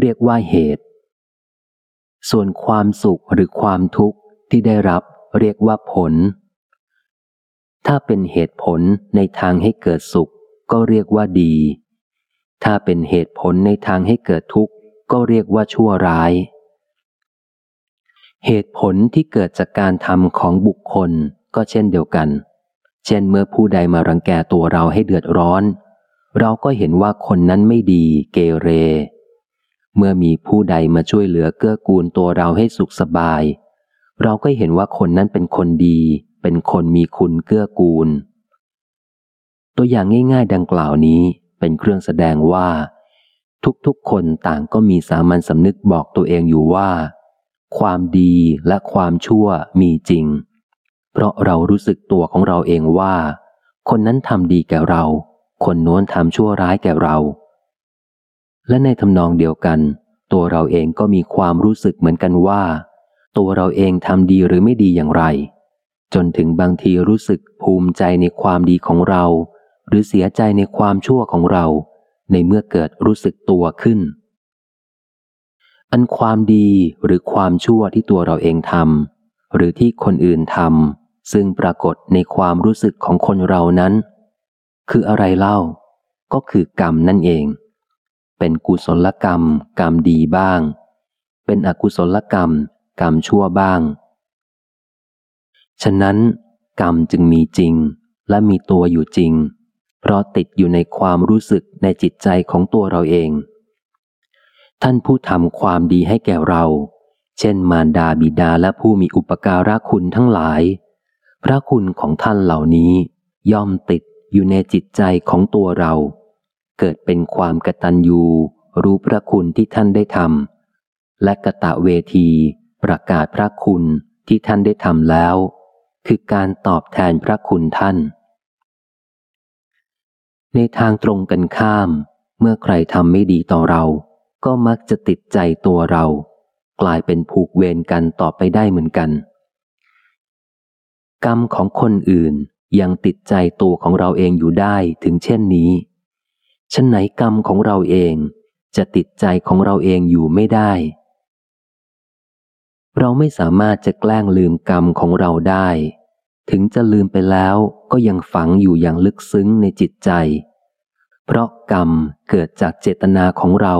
เรียกว่าเหตุ ส่วนความสุขหรือความทุกข์ที่ได้รับเรียกว่าผล ถ้าเป็นเหตุผลในทางให้เกิดสุข ก็เรียกว่าดี ถ้าเป็นเหตุผลในทางให้เกิดทุกข์ก็เรียกว่าชั่วร้าย เหตุผลที่เกิดจากการทำของบุคคลก็เช่นเดียวกัน เช่นเมื่อผู้ใดมารังแกตัวเราให้เดือดร้อน เราก็เห็นว่าคนนั้นไม่ดีเกเร เมื่อมีผู้ใดมาช่วยเหลือเกื้อกูลตัวเราให้สุขสบาย เราก็เห็นว่าคนนั้นเป็นคนดี เป็นคนมีคุณเกื้อกูล ตัวอย่างง่ายๆ ดังกล่าวนี้เป็นเครื่องแสดงว่า ทุกๆคนต่างก็มีสามัญสำนึกบอกตัวเองอยู่ว่า ความดีและความชั่วมีจริง เพราะเรารู้สึกตัวของเราเองว่า คนนั้นทำดีแก่เรา คนโน้นทำชั่วร้ายแก่เรา และในทำนองเดียวกัน ตัวเราเองก็มีความรู้สึกเหมือนกันว่า ตัวเราเองทำดีหรือไม่ดีอย่างไร จนถึงบางทีรู้สึกภูมิใจในความดีของเรา หรือเสียใจในความชั่วของเรา ในเมื่อเกิดรู้สึกตัวขึ้น อันความดีหรือความชั่วที่ตัวเราเองทำหรือที่คนอื่นทำซึ่งปรากฏในความรู้สึกของคนเรานั้น คืออะไรเล่า ก็คือกรรมนั่นเอง เป็นกุศลกรรม กรรมดีบ้าง เป็นอกุศลกรรม กรรมชั่วบ้าง ฉะนั้น กรรมจึงมีจริงและมีตัวอยู่จริง เพราะติดอยู่ในความรู้สึกในจิตใจของตัวเราเอง ท่านผู้ทำความดีให้แก่เรา เช่น มารดาบิดาและผู้มีอุปการะคุณทั้งหลาย พระคุณของท่านเหล่านี้ ย่อมติดอยู่ในจิตใจของตัวเรา เกิดเป็นความกตัญญูรู้พระคุณที่ท่านได้ทำและกะตะเวที ประกาศพระคุณที่ท่านได้ทำแล้ว คือการตอบแทนพระคุณท่าน ในทางตรงกันข้าม เมื่อใครทำไม่ดีต่อเรา ก็มักจะติดใจตัวเรา กลายเป็นผูกเวรกันต่อไปได้เหมือนกัน กรรมของคนอื่นยังติดใจตัวของเราเองอยู่ได้ถึงเช่นนี้ ฉันไหนกรรมของเราเองจะติดใจของเราเองอยู่ไม่ได้ เราไม่สามารถจะแกล้งลืมกรรมของเราได้ ถึงจะลืมไปแล้วก็ยังฝังอยู่อย่างลึกซึ้งในจิตใจ เพราะกรรมเกิดจากเจตนาของเรา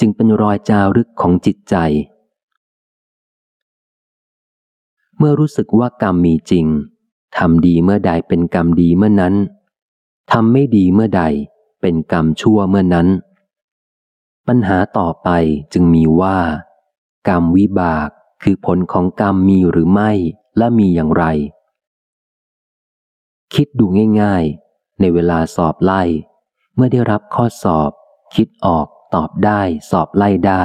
จึงเป็นรอยจารึกของจิตใจ เมื่อรู้สึกว่ากรรมมีจริงทำดีเมื่อใดเป็นกรรมดีเมื่อนั้นทำไม่ดีเมื่อใด เป็นกรรมชั่วเมื่อนั้น ปัญหาต่อไปจึงมีว่า กรรมวิบากคือผลของกรรมมีหรือไม่และมีอย่างไร คิดดูง่ายๆ ในเวลาสอบไล่ เมื่อได้รับข้อสอบ คิดออกตอบได้สอบไล่ได้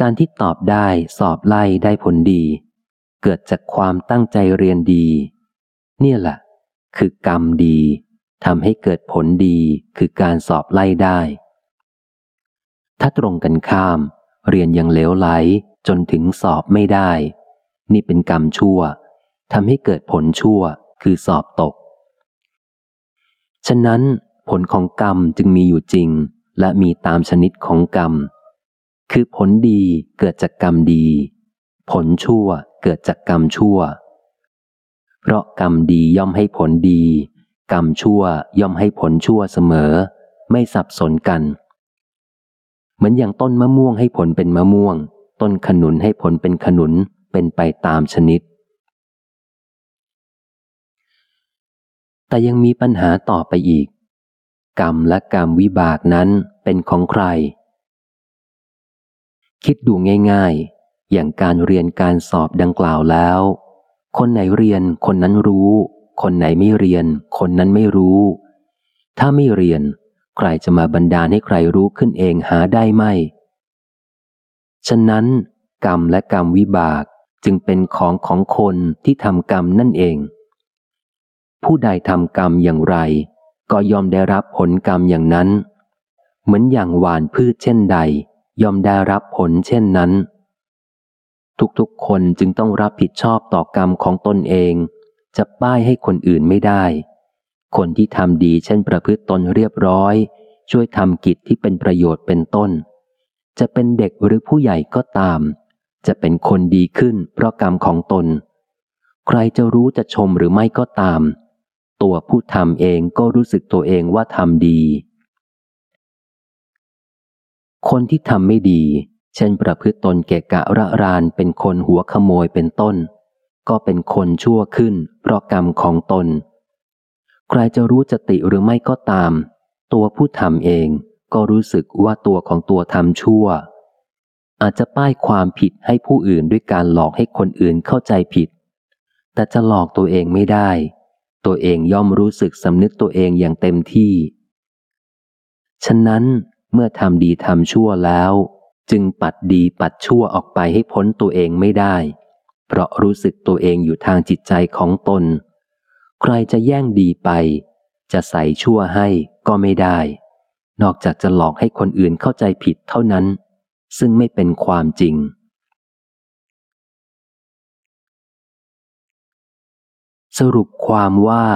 การที่ตอบได้สอบไล่ได้ผลดี เกิดจากความตั้งใจเรียนดี เนี่ยแหละคือกรรมดี ทำให้เกิดผลดีคือการสอบไล่ได้ ถ้าตรงกันข้าม เรียนยังเลวไหลจนถึงสอบไม่ได้ นี่เป็นกรรมชั่วทำให้เกิดผลชั่วคือสอบตก ฉะนั้นผลของกรรมจึงมีอยู่จริง และมีตามชนิดของกรรม คือผลดีเกิดจากกรรมดี ผลชั่วเกิดจากกรรมชั่ว เพราะกรรมดีย่อมให้ผลดี กรรมชั่วย่อมให้ผลชั่วเสมอ ไม่สับสนกัน เหมือนอย่างต้นมะม่วงให้ผลเป็นมะม่วง ต้นขนุนให้ผลเป็นขนุนเป็นไปตามชนิด แต่ยังมีปัญหาต่อไปอีก กรรมและกรรมวิบากนั้นเป็นของใคร คิดดูง่าย ๆ อย่างการเรียนการสอบดังกล่าวแล้ว คนไหนเรียนคนนั้นรู้ คนไหนไม่เรียน คนนั้นไม่รู้ ถ้าไม่เรียน ใครจะมาบันดาลให้ใครรู้ขึ้นเองหาได้ไหมฉะนั้น กรรมและกรรมวิบากจึงเป็นของของคนที่ทำกรรมนั่นเอง ผู้ใดทำกรรมอย่างไร ก็ยอมได้รับผลกรรมอย่างนั้น เหมือนอย่างหวานพืชเช่นใด ยอมได้รับผลเช่นนั้น ทุกๆคนจึงต้องรับผิดชอบต่อกรรมของตนเอง จะป้ายให้คนอื่นไม่ได้ คนที่ทำดีเช่นประพฤติตนเรียบร้อย ช่วยทำกิจที่เป็นประโยชน์เป็นต้น จะเป็นเด็กหรือผู้ใหญ่ก็ตาม จะเป็นคนดีขึ้นเพราะกรรมของตน ใครจะรู้จะชมหรือไม่ก็ตาม ตัวผู้ทำเองก็รู้สึกตัวเองว่าทำดี คนที่ทำไม่ดี เช่นประพฤติตนเกะกะระรานเป็นคนหัวขโมยเป็นต้น ก็เป็นคนชั่วขึ้น เพราะกรรมของตน ใครจะรู้จติหรือไม่ก็ตาม ตัวผู้ทำเองก็รู้สึกว่าตัวของตัวทำชั่ว อาจจะป้ายความผิดให้ผู้อื่นด้วยการหลอกให้คนอื่นเข้าใจผิด แต่จะหลอกตัวเองไม่ได้ ตัวเองย่อมรู้สึกสำนึกตัวเองอย่างเต็มที่ ฉะนั้นเมื่อทำดีทำชั่วแล้ว จึงปัดดีปัดชั่วออกไปให้พ้นตัวเองไม่ได้ เพราะรู้สึกตัวเองอยู่ทางจิตใจของตน ใครจะแย่งดีไป จะใส่ชั่วให้ก็ไม่ได้ นอกจากจะหลอกให้คนอื่นเข้าใจผิดเท่านั้น ซึ่งไม่เป็นความจริง สรุปความว่า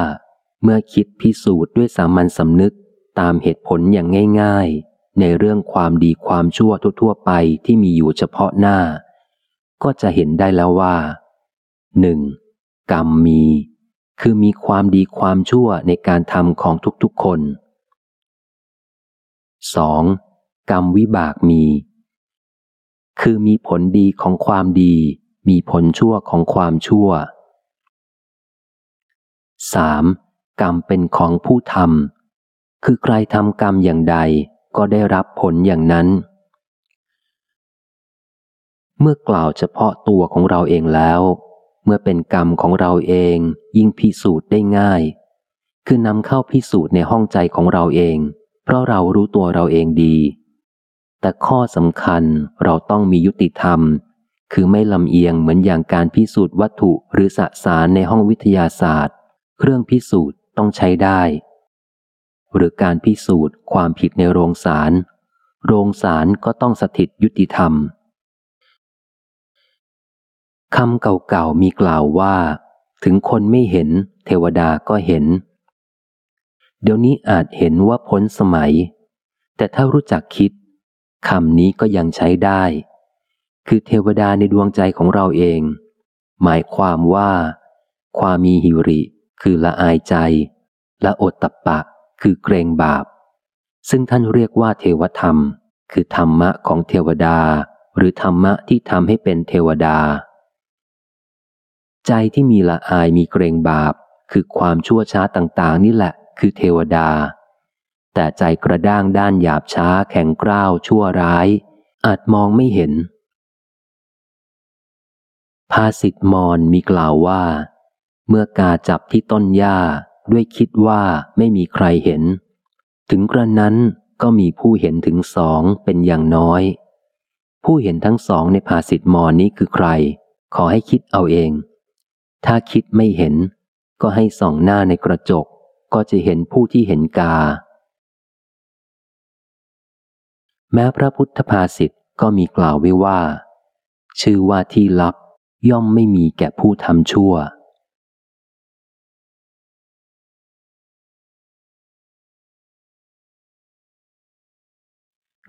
เมื่อคิดพิสูจน์ด้วยสามัญสำนึกตามเหตุผลอย่างง่าย ๆ ในเรื่องความดีความชั่วทั่วๆไปที่มีอยู่เฉพาะหน้า ก็จะเห็นได้แล้วว่าหนึ่งกรรมมี คือมีความดีความชั่วในการทำของทุกๆคน 2. กรรมวิบากมี คือมีผลดีของความดี มีผลชั่วของความชั่ว 3. กรรมเป็นของผู้ทำคือใครทำกรรมอย่างใดก็ได้รับผลอย่างนั้น เมื่อกล่าวเฉพาะตัวของเราเองแล้ว เมื่อเป็นกรรมของเราเองยิ่งพิสูจน์ได้ง่าย คือนำเข้าพิสูจน์ในห้องใจของเราเอง เพราะเรารู้ตัวเราเองดี แต่ข้อสำคัญเราต้องมียุติธรรม คือไม่ลำเอียงเหมือนอย่างการพิสูจน์วัตถุหรือสสารในห้องวิทยาศาสตร์ เครื่องพิสูจน์ต้องใช้ได้ หรือการพิสูจน์ความผิดในโรงศาลโรงศาลก็ต้องสถิตยุติธรรม คำเก่าๆมีกล่าวว่า ถึงคนไม่เห็น เทวดาก็เห็น เดี๋ยวนี้อาจเห็นว่าพ้นสมัย แต่ถ้ารู้จักคิดคำนี้ก็ยังใช้ได้ คือเทวดาในดวงใจของเราเอง หมายความว่า ความมีหิริ คือละอายใจ และอดตับปะ คือเกรงบาป ซึ่งท่านเรียกว่าเทวธรรม คือธรรมะของเทวดา หรือธรรมะที่ทำให้เป็นเทวดา ใจที่มีละอายมีเกรงบาป คือความชั่วช้าต่าง ๆ นี่แหละ คือเทวดา แต่ใจกระด้างด้านหยาบช้าแข็งกร้าวชั่วร้าย อาจมองไม่เห็น ภาษิตมอนมีกล่าวว่า เมื่อกาจับที่ต้นหญ้าด้วยคิดว่าไม่มีใครเห็น ถึงกระนั้นก็มีผู้เห็นถึงสองเป็นอย่างน้อย ผู้เห็นทั้งสองในภาษิตมอนนี้คือใคร ขอให้คิดเอาเอง ถ้าคิดไม่เห็น ก็ให้ส่องหน้าในกระจก ก็จะเห็นผู้ที่เห็นกา แม้พระพุทธภาษิตก็มีกล่าวไว้ว่า ชื่อว่าที่ลับย่อมไม่มีแก่ผู้ทำชั่ว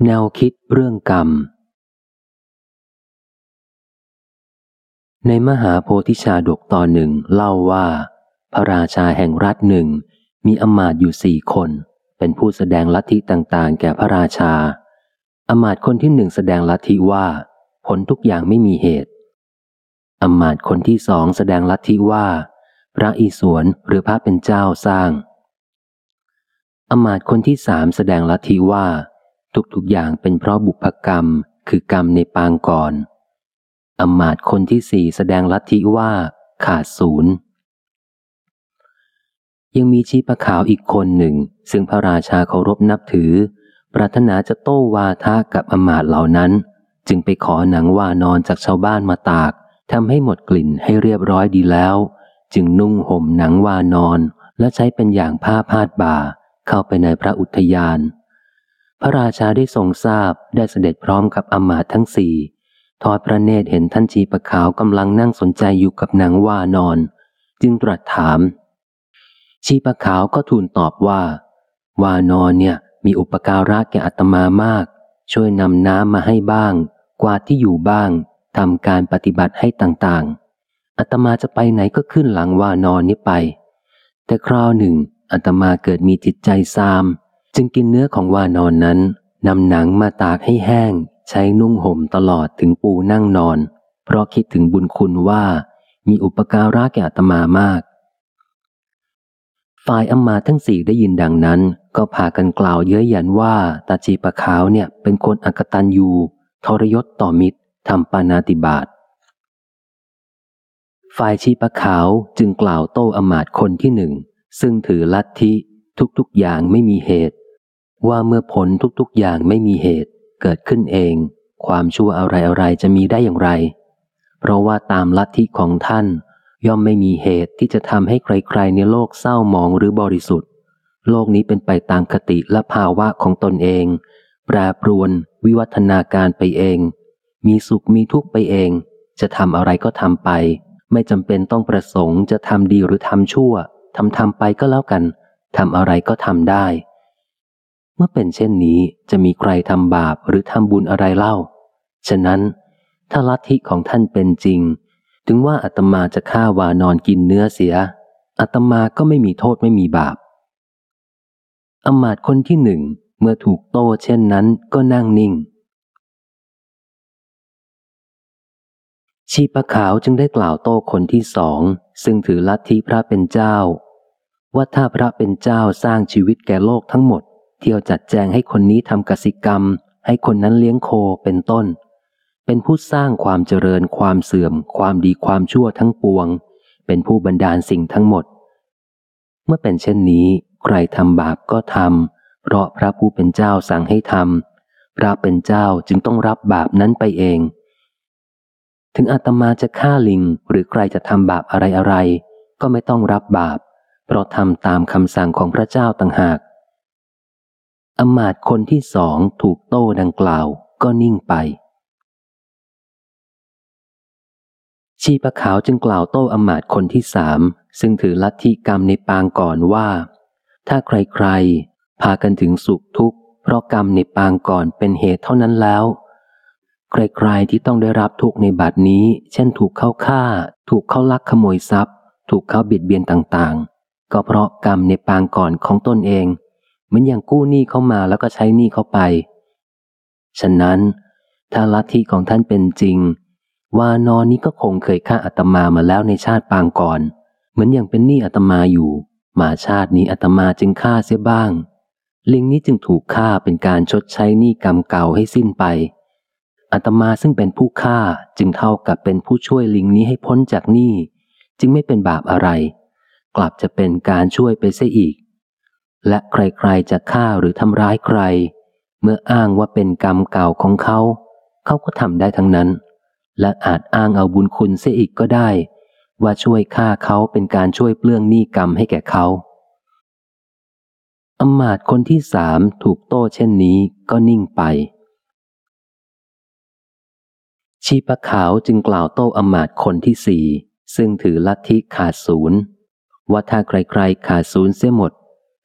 แนวคิดเรื่องกรรม ในมหาโพธิชาดกตอนหนึ่งเล่าว่า พระราชาแห่งรัฐหนึ่งมีอมาตอยู่สี่คน เป็นผู้แสดงลัทธิต่างๆ แก่พระราชา อมาตคนที่หนึ่งแสดงลัทธิว่า ผลทุกอย่างไม่มีเหตุ อมาตคนที่สองแสดงลัทธิว่า พระอิศวรหรือพระเป็นเจ้าสร้าง อมาตคนที่สามแสดงลัทธิว่า ทุกๆอย่างเป็นเพราะบุพกรรมคือกรรมในปางก่อน อมาตคนที่สี่แสดงลัทธิว่าขาดศูนย์ ยังมีชีปะขาวอีกคนหนึ่ง ซึ่งพระราชาเคารพนับถือ ปรารถนาจะโต้วาทะกับอมาตเหล่านั้น จึงไปขอหนังวานอนจากชาวบ้านมาตากทำให้หมดกลิ่นให้เรียบร้อยดีแล้ว จึงนุ่งห่มหนังวานอนและใช้เป็นอย่างผ้าพาดบ่า เข้าไปในพระอุทยาน พระราชาได้ทรงทราบได้เสด็จพร้อมกับอมาตทั้งสี่ ทอดพระเนตรเห็นท่านชีปะขาวกำลังนั่งสนใจอยู่กับนังว่านอน จึงตรัสถาม ชีปะขาวก็ทูลตอบว่า ว่านอนเนี่ยมีอุปการะแก่อัตมามาก ช่วยนำน้ำมาให้บ้าง กวาดที่อยู่บ้างทำการปฏิบัติให้ต่างๆอัตมาจะไปไหนก็ขึ้นหลังว่านอนนี้ไป แต่คราวหนึ่งอัตมาเกิดมีจิตใจซาม จึงกินเนื้อของว่านอนนั้นนำหนังมาตากให้แห้ง ใช้นุ่งห่มตลอดถึงปูนั่งนอน เพราะคิดถึงบุญคุณว่ามีอุปการะแก่อาตมามาก ฝ่ายอำมาทั้งสี่ได้ยินดังนั้น ก็พากันกล่าวเย้ยหยันว่าตาจีปะขาวเนี่ยเป็นคนอกตันยูทรยศต่อมิตรทำปานาติบาตฝ่ายชีปะขาวจึงกล่าวโต้อมาตคนที่หนึ่ง ซึ่งถือลัทธิทุกๆอย่างไม่มีเหตุ ว่าเมื่อผลทุกๆอย่างไม่มีเหตุ เกิดขึ้นเอง ความชั่วอะไรอะไรจะมีได้อย่างไร เพราะว่าตามลัทธิของท่าน ย่อมไม่มีเหตุที่จะทำให้ใครๆในโลกเศร้ามองหรือบริสุทธิ์ โลกนี้เป็นไปตามคติและภาวะของตนเอง แปรปรวน วิวัฒนาการไปเอง มีสุขมีทุกข์ไปเอง จะทำอะไรก็ทำไป ไม่จำเป็นต้องประสงค์จะทำดีหรือทำชั่วทำทำไปก็แล้วกันทำอะไรก็ทำได้ เมื่อเป็นเช่นนี้จะมีใครทำบาปหรือทำบุญอะไรเล่า ฉะนั้น ถ้าลัทธิของท่านเป็นจริง ถึงว่าอาตมาจะฆ่าวานอนกินเนื้อเสียอาตมาก็ไม่มีโทษไม่มีบาปอมาตคนที่หนึ่งเมื่อถูกโต้เช่นนั้นก็นั่งนิ่ง ชีปะขาวจึงได้กล่าวโต้คนที่สอง ซึ่งถือลัทธิพระเป็นเจ้า ว่าถ้าพระเป็นเจ้าสร้างชีวิตแก่โลกทั้งหมด เที่ยวจัดแจงให้คนนี้ทำกสิกรรม ให้คนนั้นเลี้ยงโคเป็นต้น เป็นผู้สร้างความเจริญความเสื่อม ความดีความชั่วทั้งปวง เป็นผู้บันดาลสิ่งทั้งหมด เมื่อเป็นเช่นนี้ ใครทำบาปก็ทำเพราะพระผู้เป็นเจ้าสั่งให้ทำพระเป็นเจ้าจึงต้องรับบาปนั้นไปเอง ถึงอาตมาจะฆ่าลิงหรือใครจะทำบาปอะไรอะไรก็ไม่ต้องรับบาป เพราะทำตามคำสั่งของพระเจ้าต่างหาก อมาตคนที่สองถูกโต้ดังกล่าวก็นิ่งไป ชีปะขาวจึงกล่าวโต้อมาตคนที่สามซึ่งถือลัทธิกรรมในปางก่อนว่า ถ้าใครๆ พากันถึงสุขทุกข์ เพราะกรรมในปางก่อนเป็นเหตุเท่านั้นแล้ว ใครๆที่ต้องได้รับทุกข์ในบัดนี้ เช่นถูกเข้าฆ่า ถูกเข้าลักขโมยทรัพย์ ถูกเข้าบิดเบียนต่างๆ ก็เพราะกรรมในปางก่อนของตนเอง เหมือนอย่างกู้หนี้เข้ามาแล้วก็ใช้หนี้เข้าไป ฉะนั้น ถ้าลัทธิของท่านเป็นจริง วานอนนี้ก็คงเคยฆ่าอาตมามาแล้วในชาติปางก่อน เหมือนอย่างเป็นหนี้อาตมาอยู่ มาชาตินี้อาตมาจึงฆ่าเสียบ้าง ลิงนี้จึงถูกฆ่าเป็นการชดใช้หนี้กรรมเก่าให้สิ้นไปอาตมาซึ่งเป็นผู้ฆ่าจึงเท่ากับเป็นผู้ช่วยลิงนี้ให้พ้นจากหนี้จึงไม่เป็นบาปอะไร กลับจะเป็นการช่วยไปเสียอีก และใครๆจะฆ่าหรือทำร้ายใคร เมื่ออ้างว่าเป็นกรรมเก่าของเขา เขาก็ทำได้ทั้งนั้น และอาจอ้างเอาบุญคุณเสียอีกก็ได้ ว่าช่วยฆ่าเขาเป็นการช่วยเปลื้องหนี้กรรมให้แก่เขาอมาตคนที่สามถูกโต้เช่นนี้ก็นิ่งไป ชีปะขาวจึงกล่าวโต้อมาตคนที่สี่ซึ่งถือลัทธิขาดศูนย์ว่าถ้าใครๆขาดศูนย์เสียหมด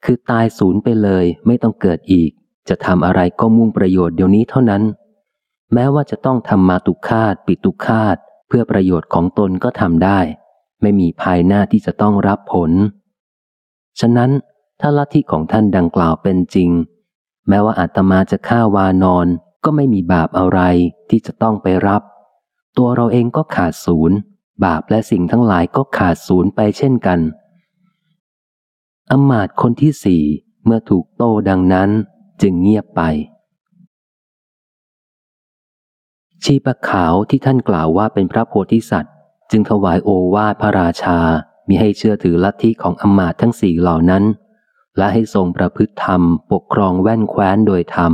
คือตายศูนย์ไปเลยไม่ต้องเกิดอีก จะทำอะไรก็มุ่งประโยชน์เดี๋ยวนี้เท่านั้น แม้ว่าจะต้องทำมาตุคาตปิตุคาตเพื่อประโยชน์ของตนก็ทำได้ ไม่มีภายหน้าที่จะต้องรับผล ฉะนั้นถ้าลัทธิของท่านดังกล่าวเป็นจริง แม้ว่าอาตมาจะฆ่าวานอนก็ไม่มีบาปอะไรที่จะต้องไปรับ ตัวเราเองก็ขาดศูนย์ บาปและสิ่งทั้งหลายก็ขาดศูนย์ไปเช่นกัน อมาตคนที่สี่เมื่อถูกโต้ดังนั้นจึงเงียบไป ชีปะขาวที่ท่านกล่าวว่าเป็นพระโพธิสัตว์ จึงถวายโอวาทพระราชามีให้เชื่อถือลัทธิของอมาตทั้งสี่เหล่านั้น และให้ทรงประพฤติธรรมปกครองแว่นแคว้นโดยธรรม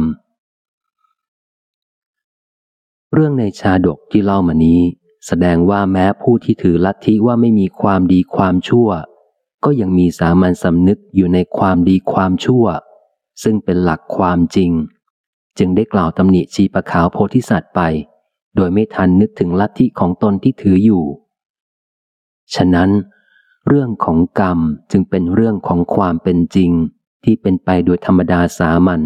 เรื่องในชาดกที่เล่ามานี้ แสดงว่าแม้ผู้ที่ถือลัทธิว่าไม่มีความดีความชั่ว ก็ยังมีสามัญสำนึกอยู่ในความดีความชั่ว ซึ่งเป็นหลักความจริง จึงได้กล่าวตำหนิชีปะขาวโพธิสัตว์ไป โดยไม่ทันนึกถึงลัทธิของตนที่ถืออยู่ ฉะนั้น เรื่องของกรรมจึงเป็นเรื่องของความเป็นจริงที่เป็นไปโดยธรรมดาสามัญ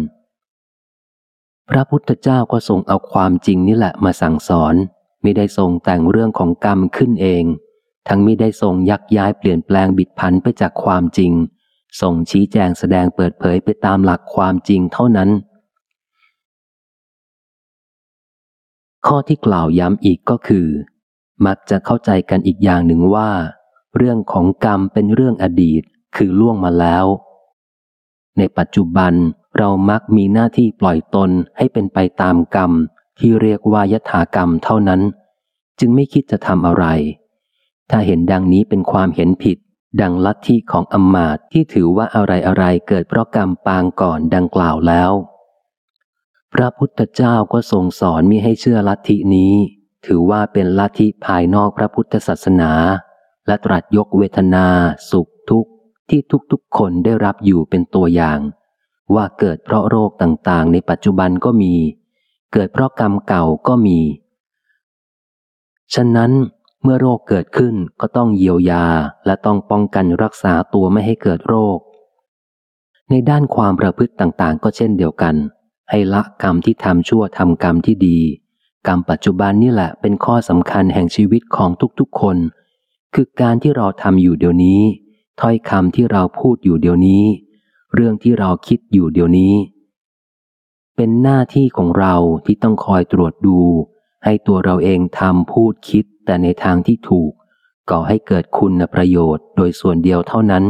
พระพุทธเจ้าก็ทรงเอาความจริงนี่แหละมาสั่งสอน ไม่ได้ทรงแต่งเรื่องของกรรมขึ้นเอง ทั้งม่ได้ทรงยักย้ายเปลี่ยนแปลงบิดพันไปจากความจริง ทรงชี้แจงแสดงเปิดเผยไปตามหลักความจริงเท่านั้น ข้อที่กล่าวย้ำอีกก็คือ มักจะเข้าใจกันอีกอย่างหนึ่งว่า เรื่องของกรรมเป็นเรื่องอดีตคือล่วงมาแล้ว ในปัจจุบันเรามักมีหน้าที่ปล่อยตนให้เป็นไปตามกรรมที่เรียกว่ายถากรรมเท่านั้น จึงไม่คิดจะทำอะไร ถ้าเห็นดังนี้เป็นความเห็นผิด ดังลัทธิของอมมาตที่ถือว่าอะไรอะไรเกิดเพราะกรรมปางก่อนดังกล่าวแล้ว พระพุทธเจ้าก็ทรงสอนมิให้เชื่อลัทธินี้ ถือว่าเป็นลัทธิภายนอกพระพุทธศาสนา และตรัสยกเวทนา สุขทุกข์ที่ทุกๆคนได้รับอยู่เป็นตัวอย่าง ว่าเกิดเพราะโรคต่างๆ ในปัจจุบันก็มี เกิดเพราะกรรมเก่าก็มี ฉะนั้น เมื่อโรคเกิดขึ้นก็ต้องเยียวยาและต้องป้องกันรักษาตัวไม่ให้เกิดโรค ในด้านความประพฤติต่างๆ ก็เช่นเดียวกัน ให้ละกรรมที่ทำชั่วทำกรรมที่ดี กรรมปัจจุบันนี่แหละเป็นข้อสำคัญแห่งชีวิตของทุกๆคน คือการที่เราทำอยู่เดี๋ยวนี้ ถ้อยคำที่เราพูดอยู่เดี๋ยวนี้ เรื่องที่เราคิดอยู่เดี๋ยวนี้ เป็นหน้าที่ของเราที่ต้องคอยตรวจดู ให้ตัวเราเองทำพูดคิดแต่ในทางที่ถูก ก่อให้เกิดคุณประโยชน์โดยส่วนเดียวเท่านั้น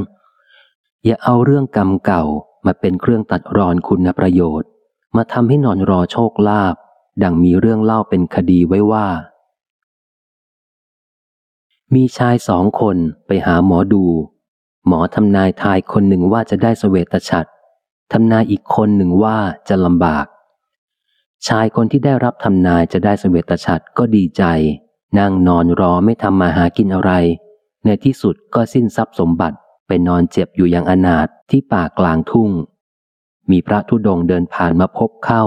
อย่าเอาเรื่องกรรมเก่ามาเป็นเครื่องตัดรอนคุณประโยชน์ มาทำให้นอนรอโชคลาภดังมีเรื่องเล่าเป็นคดีไว้ว่า มีชายสองคนไปหาหมอดู หมอทำนายทายคนหนึ่งว่าจะได้สเวตฉัตรทำนายอีกคนหนึ่งว่าจะลำบาก ชายคนที่ได้รับทำนายจะได้สเวตฉัตรก็ดีใจ นั่งนอนรอไม่ทำมาหากินอะไร ในที่สุดก็สิ้นทรัพย์สมบัติไปนอนเจ็บอยู่อย่างอนาถที่ป่ากลางทุ่ง มีพระธุดงเดินผ่านมาพบเข้า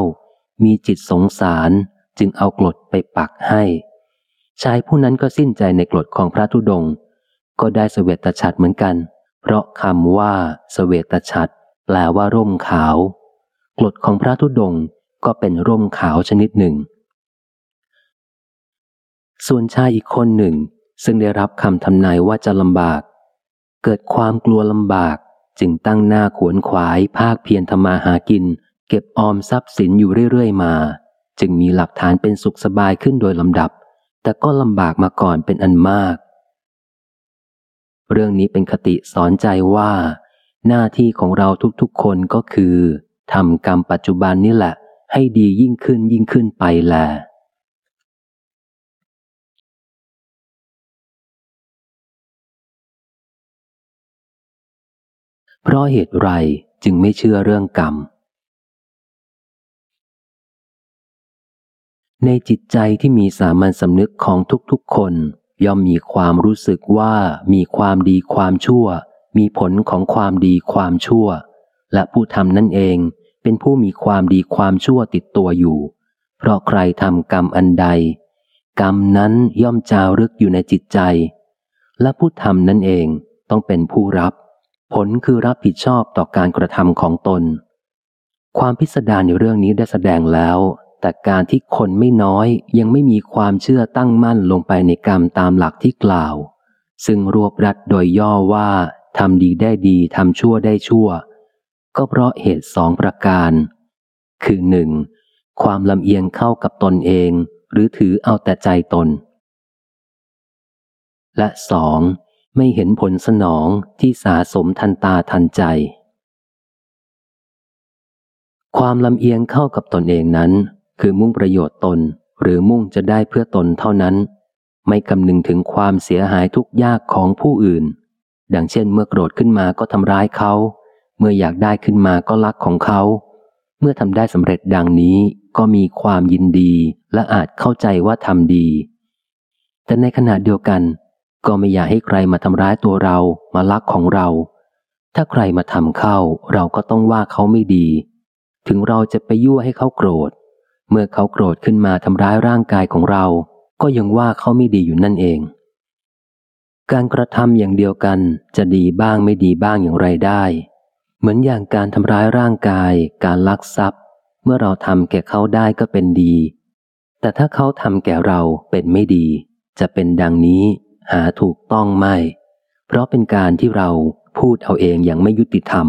มีจิตสงสารจึงเอากรดไปปักให้ ชายผู้นั้นก็สิ้นใจในกฎของพระธุดง ก็ได้สเวตฉัตรเหมือนกัน เพราะคำว่าสเวตฉัตรแปลว่าร่มขาวกฎของพระธุดง ก็เป็นร่มขาวชนิดหนึ่ง ส่วนชายอีกคนหนึ่ง ซึ่งได้รับคำทำนายว่าจะลำบาก เกิดความกลัวลำบากจึงตั้งหน้าขวนขวายภาคเพียรทำมาหากิน เก็บออมทรัพย์สินอยู่เรื่อยๆมา จึงมีหลักฐานเป็นสุขสบายขึ้นโดยลำดับ แต่ก็ลำบากมาก่อนเป็นอันมาก เรื่องนี้เป็นคติสอนใจว่า หน้าที่ของเราทุกๆคนก็คือทำกรรมปัจจุบันนี่แหละ ให้ดียิ่งขึ้นยิ่งขึ้นไปแล เพราะเหตุไรจึงไม่เชื่อเรื่องกรรม ในจิตใจที่มีสามัญสำนึกของทุกๆคน ย่อมมีความรู้สึกว่ามีความดีความชั่ว มีผลของความดีความชั่ว และผู้ทำนั่นเอง เป็นผู้มีความดีความชั่วติดตัวอยู่ เพราะใครทำกรรมอันใด กรรมนั้นย่อมจารึกอยู่ในจิตใจ และผู้ทำนั่นเองต้องเป็นผู้รับ ผลคือรับผิดชอบต่อการกระทำของตน ความพิสดารในเรื่องนี้ได้แสดงแล้ว แต่การที่คนไม่น้อยยังไม่มีความเชื่อตั้งมั่นลงไปในกรรมตามหลักที่กล่าว ซึ่งรวบรัดโดยย่อว่าทำดีได้ดีทำชั่วได้ชั่ว ก็เพราะเหตุสองประการ คือหนึ่งความลำเอียงเข้ากับตนเอง หรือถือเอาแต่ใจตน และสองไม่เห็นผลสนองที่สาสมทันตาทันใจ ความลำเอียงเข้ากับตนเองนั้น คือมุ่งประโยชน์ตนหรือมุ่งจะได้เพื่อตนเท่านั้น ไม่คำนึงถึงความเสียหายทุกยากของผู้อื่น ดังเช่นเมื่อโกรธขึ้นมาก็ทำร้ายเขา เมื่ออยากได้ขึ้นมาก็ลักของเขา เมื่อทำได้สำเร็จดังนี้ก็มีความยินดีและอาจเข้าใจว่าทำดี แต่ในขณะเดียวกัน ก็ไม่อยากให้ใครมาทำร้ายตัวเรามาลักของเรา ถ้าใครมาทำเข้าเราก็ต้องว่าเขาไม่ดี ถึงเราจะไปยั่วให้เขาโกรธ เมื่อเขาโกรธขึ้นมาทำร้ายร่างกายของเรา ก็ยังว่าเขาไม่ดีอยู่นั่นเอง การกระทำอย่างเดียวกันจะดีบ้างไม่ดีบ้างอย่างไรได้ เหมือนอย่างการทำร้ายร่างกาย การลักทรัพย์ เมื่อเราทำแก่เขาได้ก็เป็นดี แต่ถ้าเขาทำแก่เราเป็นไม่ดี จะเป็นดังนี้หาถูกต้องไม่ เพราะเป็นการที่เราพูดเอาเองอย่างไม่ยุติธรรม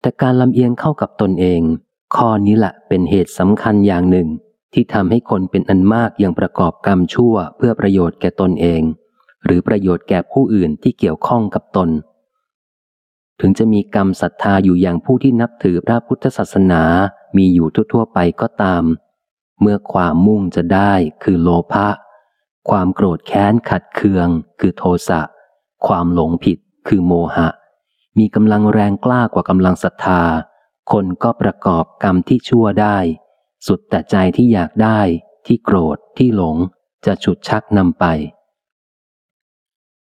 แต่การลำเอียงเข้ากับตนเอง ข้อนี้แหละเป็นเหตุสำคัญอย่างหนึ่ง ที่ทำให้คนเป็นอันมากยังประกอบกรรมชั่วเพื่อประโยชน์แก่ตนเอง หรือประโยชน์แก่ผู้อื่นที่เกี่ยวข้องกับตน ถึงจะมีกรรมศรัทธาอยู่อย่างผู้ที่นับถือพระพุทธศาสนา มีอยู่ทั่วๆไปก็ตาม เมื่อความมุ่งจะได้คือโลภะ ความโกรธแค้นขัดเคือง คือโทสะ ความหลงผิด คือโมหะ มีกำลังแรงกล้ากว่ากำลังศรัทธา คนก็ประกอบกรรมที่ชั่วได้ สุดแต่ใจที่อยากได้ ที่โกรธ ที่หลง จะฉุดชักนำไป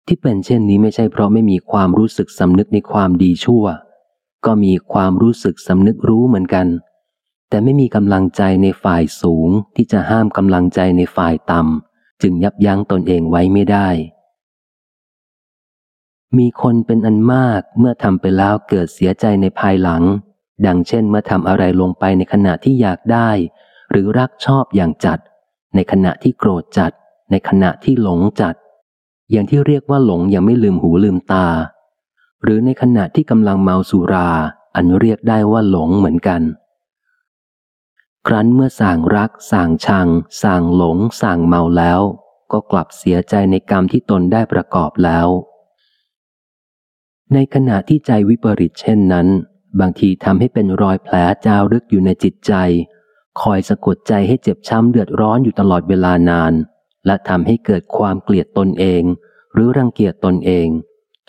ที่เป็นเช่นนี้ไม่ใช่เพราะไม่มีความรู้สึกสำนึกในความดีชั่ว ก็มีความรู้สึกสำนึกรู้เหมือนกัน แต่ไม่มีกำลังใจในฝ่ายสูงที่จะห้ามกำลังใจในฝ่ายต่ำจึงยับยั้งตนเองไว้ไม่ได้ มีคนเป็นอันมากเมื่อทำไปแล้วเกิดเสียใจในภายหลัง ดังเช่นเมื่อทำอะไรลงไปในขณะที่อยากได้ หรือรักชอบอย่างจัด ในขณะที่โกรธจัด ในขณะที่หลงจัด อย่างที่เรียกว่าหลงยังไม่ลืมหูลืมตา หรือในขณะที่กำลังเมาสุรา อันเรียกได้ว่าหลงเหมือนกัน ครั้นเมื่อสั่งรักสั่งชังสั่งหลงสั่งเมาแล้ว ก็กลับเสียใจในกรรมที่ตนได้ประกอบแล้ว ในขณะที่ใจวิปริตเช่นนั้น บางทีทำให้เป็นรอยแผลจารึกอยู่ในจิตใจ คอยสะกดใจให้เจ็บช้ำเดือดร้อนอยู่ตลอดเวลานาน และทำให้เกิดความเกลียดตนเอง หรือรังเกียจตนเอง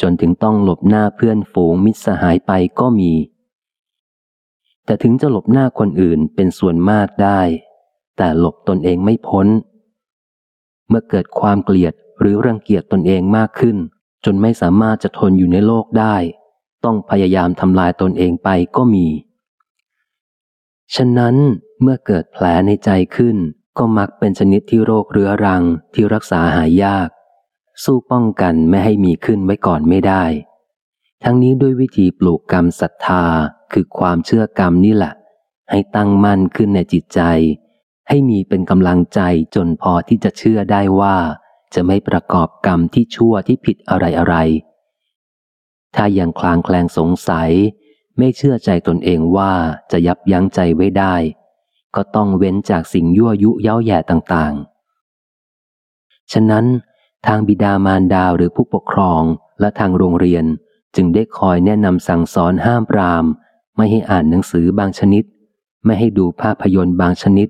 จนถึงต้องหลบหน้าเพื่อนฝูงมิตรสหายไปก็มี แต่ถึงจะหลบหน้าคนอื่นเป็นส่วนมากได้ แต่หลบตนเองไม่พ้น เมื่อเกิดความเกลียดหรือรังเกียจตนเองมากขึ้น จนไม่สามารถจะทนอยู่ในโลกได้ ต้องพยายามทำลายตนเองไปก็มี ฉะนั้นเมื่อเกิดแผลในใจขึ้น ก็มักเป็นชนิดที่โรคเรื้อรังที่รักษาหายยาก สู้ป้องกันไม่ให้มีขึ้นไว้ก่อนไม่ได้ ทั้งนี้ด้วยวิธีปลูกกรรมศรัทธาคือความเชื่อกรรมนี่แหละ ให้ตั้งมั่นขึ้นในจิตใจ ให้มีเป็นกำลังใจจนพอที่จะเชื่อได้ว่า จะไม่ประกอบกรรมที่ชั่วที่ผิดอะไรอะไรถ้ายังคลางแคลงสงสัย ไม่เชื่อใจตนเองว่าจะยับยั้งใจไว้ได้ ก็ต้องเว้นจากสิ่งยั่วยุเย้าแย่ต่างๆ ฉะนั้น ทางบิดามารดาหรือผู้ปกครองและทางโรงเรียนจึงได้คอยแนะนำสั่งสอนห้ามปราม ไม่ให้อ่านหนังสือบางชนิด ไม่ให้ดูภาพยนตร์บางชนิด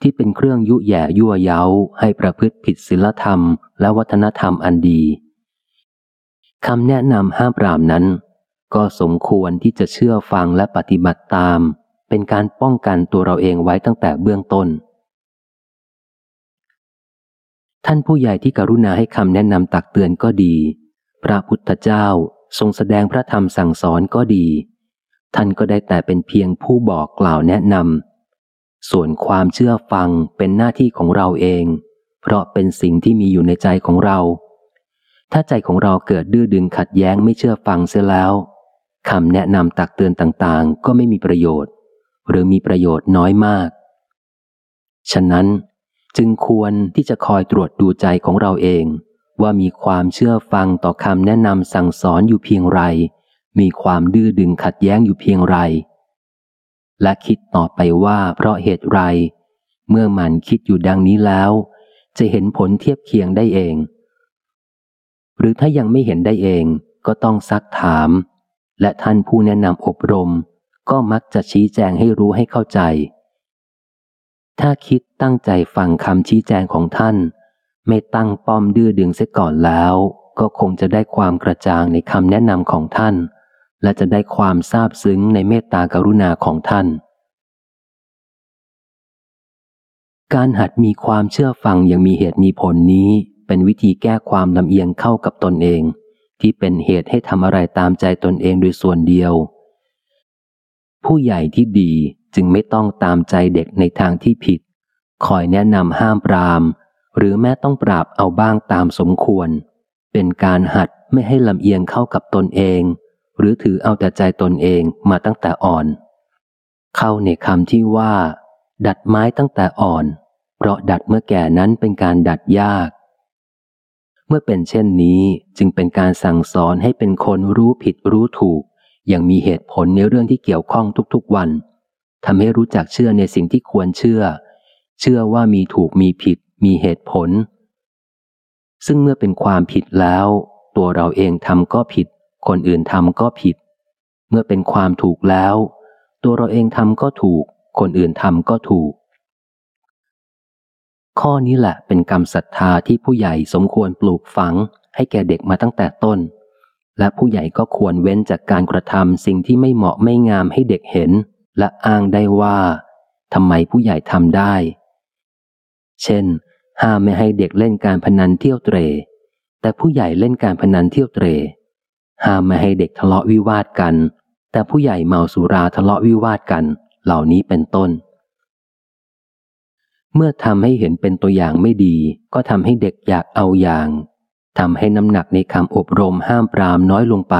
ที่เป็นเครื่องยุแย่ยั่วเย้าให้ประพฤติผิดศีลธรรม และวัฒนธรรมอันดีคำแนะนำห้ามปรามนั้น ก็สมควรที่จะเชื่อฟังและปฏิบัติตาม เป็นการป้องกันตัวเราเองไว้ตั้งแต่เบื้องต้น ท่านผู้ใหญ่ที่กรุณาให้คำแนะนำตักเตือนก็ดี พระพุทธเจ้าทรงแสดงพระธรรมสั่งสอนก็ดี ท่านก็ได้แต่เป็นเพียงผู้บอกกล่าวแนะนำส่วนความเชื่อฟังเป็นหน้าที่ของเราเอง เพราะเป็นสิ่งที่มีอยู่ในใจของเรา ถ้าใจของเราเกิดดื้อดึงขัดแย้งไม่เชื่อฟังเสียแล้วคำแนะนำตักเตือนต่างๆ ก็ไม่มีประโยชน์ หรือมีประโยชน์น้อยมาก ฉะนั้นจึงควรที่จะคอยตรวจดูใจของเราเอง ว่ามีความเชื่อฟังต่อคำแนะนำสั่งสอนอยู่เพียงไร มีความดื้อดึงขัดแย้งอยู่เพียงไร และคิดต่อไปว่าเพราะเหตุไร เมื่อมันคิดอยู่ดังนี้แล้ว จะเห็นผลเทียบเคียงได้เอง หรือถ้ายังไม่เห็นได้เองก็ต้องซักถาม และท่านผู้แนะนำอบรม ก็มักจะชี้แจงให้รู้ให้เข้าใจ ถ้าคิดตั้งใจฟังคำชี้แจงของท่าน ไม่ตั้งป้อมดื้อดึงเสียก่อนแล้ว ก็คงจะได้ความกระจ่างในคำแนะนำของท่าน และจะได้ความซาบซึ้งในเมตตากรุณาของท่าน การหัดมีความเชื่อฟังอย่างมีเหตุมีผลนี้เป็นวิธีแก้ความลำเอียงเข้ากับตนเอง ที่เป็นเหตุให้ทำอะไรตามใจตนเองโดยส่วนเดียว ผู้ใหญ่ที่ดีจึงไม่ต้องตามใจเด็กในทางที่ผิด คอยแนะนำห้ามปราม หรือแม้ต้องปราบเอาบ้างตามสมควร เป็นการหัดไม่ให้ลำเอียงเข้ากับตนเอง หรือถือเอาแต่ใจตนเองมาตั้งแต่อ่อน เข้าในคำที่ว่า ดัดไม้ตั้งแต่อ่อน เพราะดัดเมื่อแก่นั้นเป็นการดัดยากเมื่อเป็นเช่นนี้จึงเป็นการสั่งสอนให้เป็นคนรู้ผิดรู้ถูก อย่างมีเหตุผลในเรื่องที่เกี่ยวข้องทุกๆวันทำให้รู้จักเชื่อในสิ่งที่ควรเชื่อ เชื่อว่ามีถูกมีผิด มีเหตุผล ซึ่งเมื่อเป็นความผิดแล้ว ตัวเราเองทำก็ผิด คนอื่นทำก็ผิด เมื่อเป็นความถูกแล้ว ตัวเราเองทำก็ถูก คนอื่นทำก็ถูก ข้อนี้แหละเป็นกรรมศรัทธาที่ผู้ใหญ่สมควรปลูกฝัง ให้แก่เด็กมาตั้งแต่ต้น และผู้ใหญ่ก็ควรเว้นจากการกระทำสิ่งที่ไม่เหมาะไม่งามให้เด็กเห็น และอ้างได้ว่าทำไมผู้ใหญ่ทำได้ เช่น ห้ามไม่ให้เด็กเล่นการพนันเที่ยวเตร แต่ผู้ใหญ่เล่นการพนันเที่ยวเตร ห้ามไม่ให้เด็กทะเลาะวิวาทกัน แต่ผู้ใหญ่เมาสุราทะเลาะวิวาทกัน เหล่านี้เป็นต้น เมื่อทำให้เห็นเป็นตัวอย่างไม่ดี ก็ทำให้เด็กอยากเอาอย่าง ทำให้น้ำหนักในคำอบรมห้ามปรามน้อยลงไป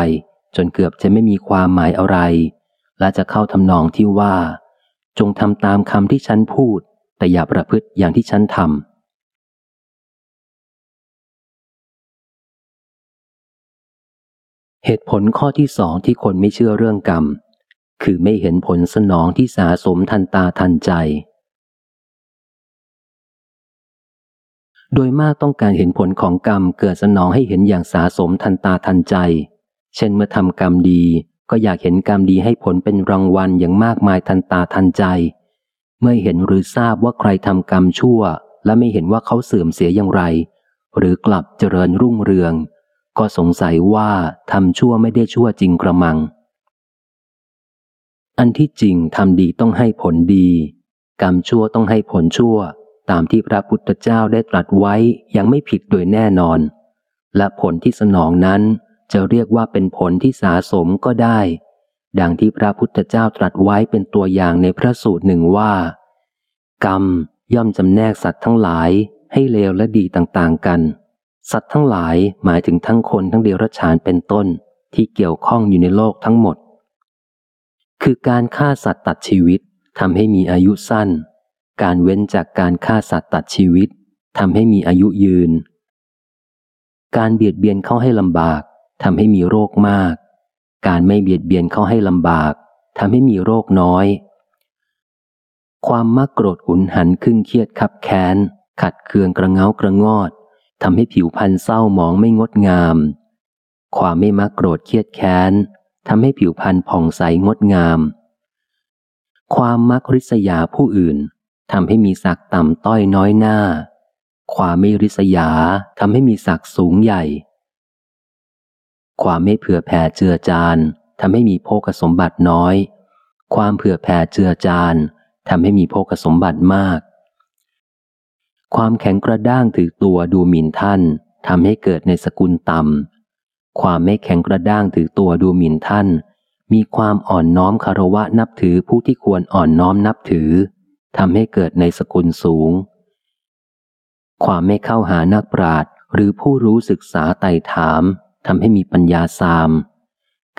จนเกือบจะไม่มีความหมายอะไร และจะเข้าทำนองที่ว่า จงทำตามคำที่ฉันพูด แต่อย่าประพฤติอย่างที่ฉันทำเหตุผลข้อที่สองที่คนไม่เชื่อเรื่องกรรม คือไม่เห็นผลสนองที่สาสมทันตาทันใจ โดยมากต้องการเห็นผลของกรรมเกิดสนองให้เห็นอย่างสาสมทันตาทันใจ เช่นเมื่อทำกรรมดี ก็อยากเห็นกรรมดีให้ผลเป็นรางวัลอย่างมากมายทันตาทันใจ เมื่อเห็นหรือทราบว่าใครทำกรรมชั่ว และไม่เห็นว่าเขาเสื่อมเสียอย่างไร หรือกลับเจริญรุ่งเรือง ก็สงสัยว่าทำชั่วไม่ได้ชั่วจริงกระมัง อันที่จริงทำดีต้องให้ผลดี กรรมชั่วต้องให้ผลชั่ว ตามที่พระพุทธเจ้าได้ตรัสไว้ยังไม่ผิดโดยแน่นอน และผลที่สนองนั้นจะเรียกว่าเป็นผลที่สาสมก็ได้ ดังที่พระพุทธเจ้าตรัสไว้เป็นตัวอย่างในพระสูตรหนึ่งว่า กรรมย่อมจำแนกสัตว์ทั้งหลายให้เลวและดีต่างๆกัน สัตว์ทั้งหลายหมายถึงทั้งคนทั้งเดรัจฉานเป็นต้นที่เกี่ยวข้องอยู่ในโลกทั้งหมด คือการฆ่าสัตว์ตัดชีวิตทำให้มีอายุสั้น การเว้นจากการฆ่าสัตว์ตัดชีวิตทำให้มีอายุยืน การเบียดเบียนเข้าให้ลำบากทำให้มีโรคมาก การไม่เบียดเบียนเข้าให้ลำบากทำให้มีโรคน้อย ความมักโกรธหุนหันขึ้นเครียดขับแค้น ขัดเคืองกระเงากระงอดทำให้ผิวพรรณเศร้าหมองไม่งดงาม ความไม่มักโกรธเครียดแค้นทำให้ผิวพรรณผ่องใสงดงาม ความมักริษยาผู้อื่น ทำให้มีศักดิ์ต่ำต้อยน้อยหน้า ความไม่ริษยาทำให้มีศักดิ์สูงใหญ่ ความไม่เผื่อแผ่เจือจานทำให้มีโภคสมบัติน้อย ความเผื่อแผ่เจือจานทำให้มีโภคสมบัติมาก ความแข็งกระด้างถือตัวดูหมิ่นท่านทำให้เกิดในสกุลต่ำ ความไม่แข็งกระด้างถือตัวดูหมิ่นท่าน มีความอ่อนน้อมคารวะนับถือผู้ที่ควรอ่อนน้อมนับถือ ทำให้เกิดในสกุลสูง ความไม่เข้าหานักปราชญ์หรือผู้รู้ศึกษาไต่ถามทำให้มีปัญญาสาม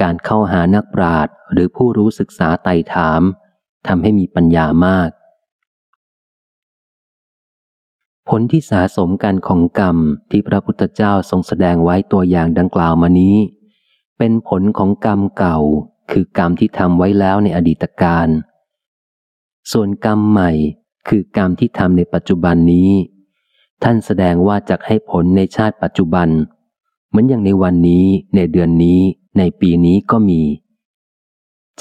การเข้าหานักปราชญ์หรือผู้รู้ศึกษาไต่ถามทำให้มีปัญญามาก ผลที่สะสมกันของกรรมที่พระพุทธเจ้าทรงแสดงไว้ตัวอย่างดังกล่าวมานี้ เป็นผลของกรรมเก่า คือกรรมที่ทำไว้แล้วในอดีตการ ส่วนกรรมใหม่คือกรรมที่ทำในปัจจุบันนี้ ท่านแสดงว่าจะให้ผลในชาติปัจจุบัน เหมือนอย่างในวันนี้ในเดือนนี้ในปีนี้ก็มี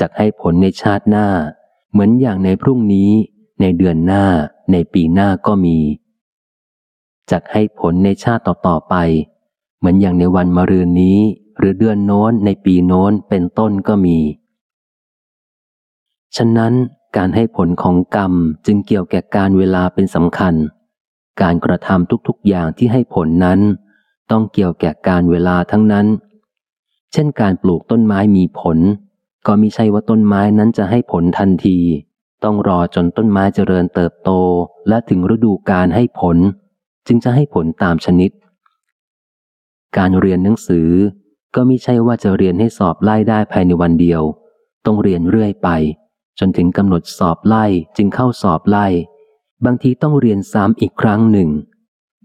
จะให้ผลในชาติหน้า เหมือนอย่างในพรุ่งนี้ ในเดือนหน้า ในปีหน้าก็มีจะให้ผลในชาติต่อๆไป เหมือนอย่างในวันมะรืนนี้ หรือเดือนโน้นในปีโน้นเป็นต้นก็มี ฉะนั้น การให้ผลของกรรมจึงเกี่ยวแก่การเวลาเป็นสำคัญ การกระทำทุกๆอย่างที่ให้ผลนั้น ต้องเกี่ยวแก่การเวลาทั้งนั้น เช่นการปลูกต้นไม้มีผล ก็มิใช่ว่าต้นไม้นั้นจะให้ผลทันที ต้องรอจนต้นไม้เจริญเติบโต และถึงฤดูการให้ผล จึงจะให้ผลตามชนิด การเรียนหนังสือ ก็มิใช่ว่าจะเรียนให้สอบไล่ได้ภายในวันเดียว ต้องเรียนเรื่อยไป จนถึงกำหนดสอบไล่จึงเข้าสอบไล่ บางทีต้องเรียนซ้ำอีกครั้งหนึ่ง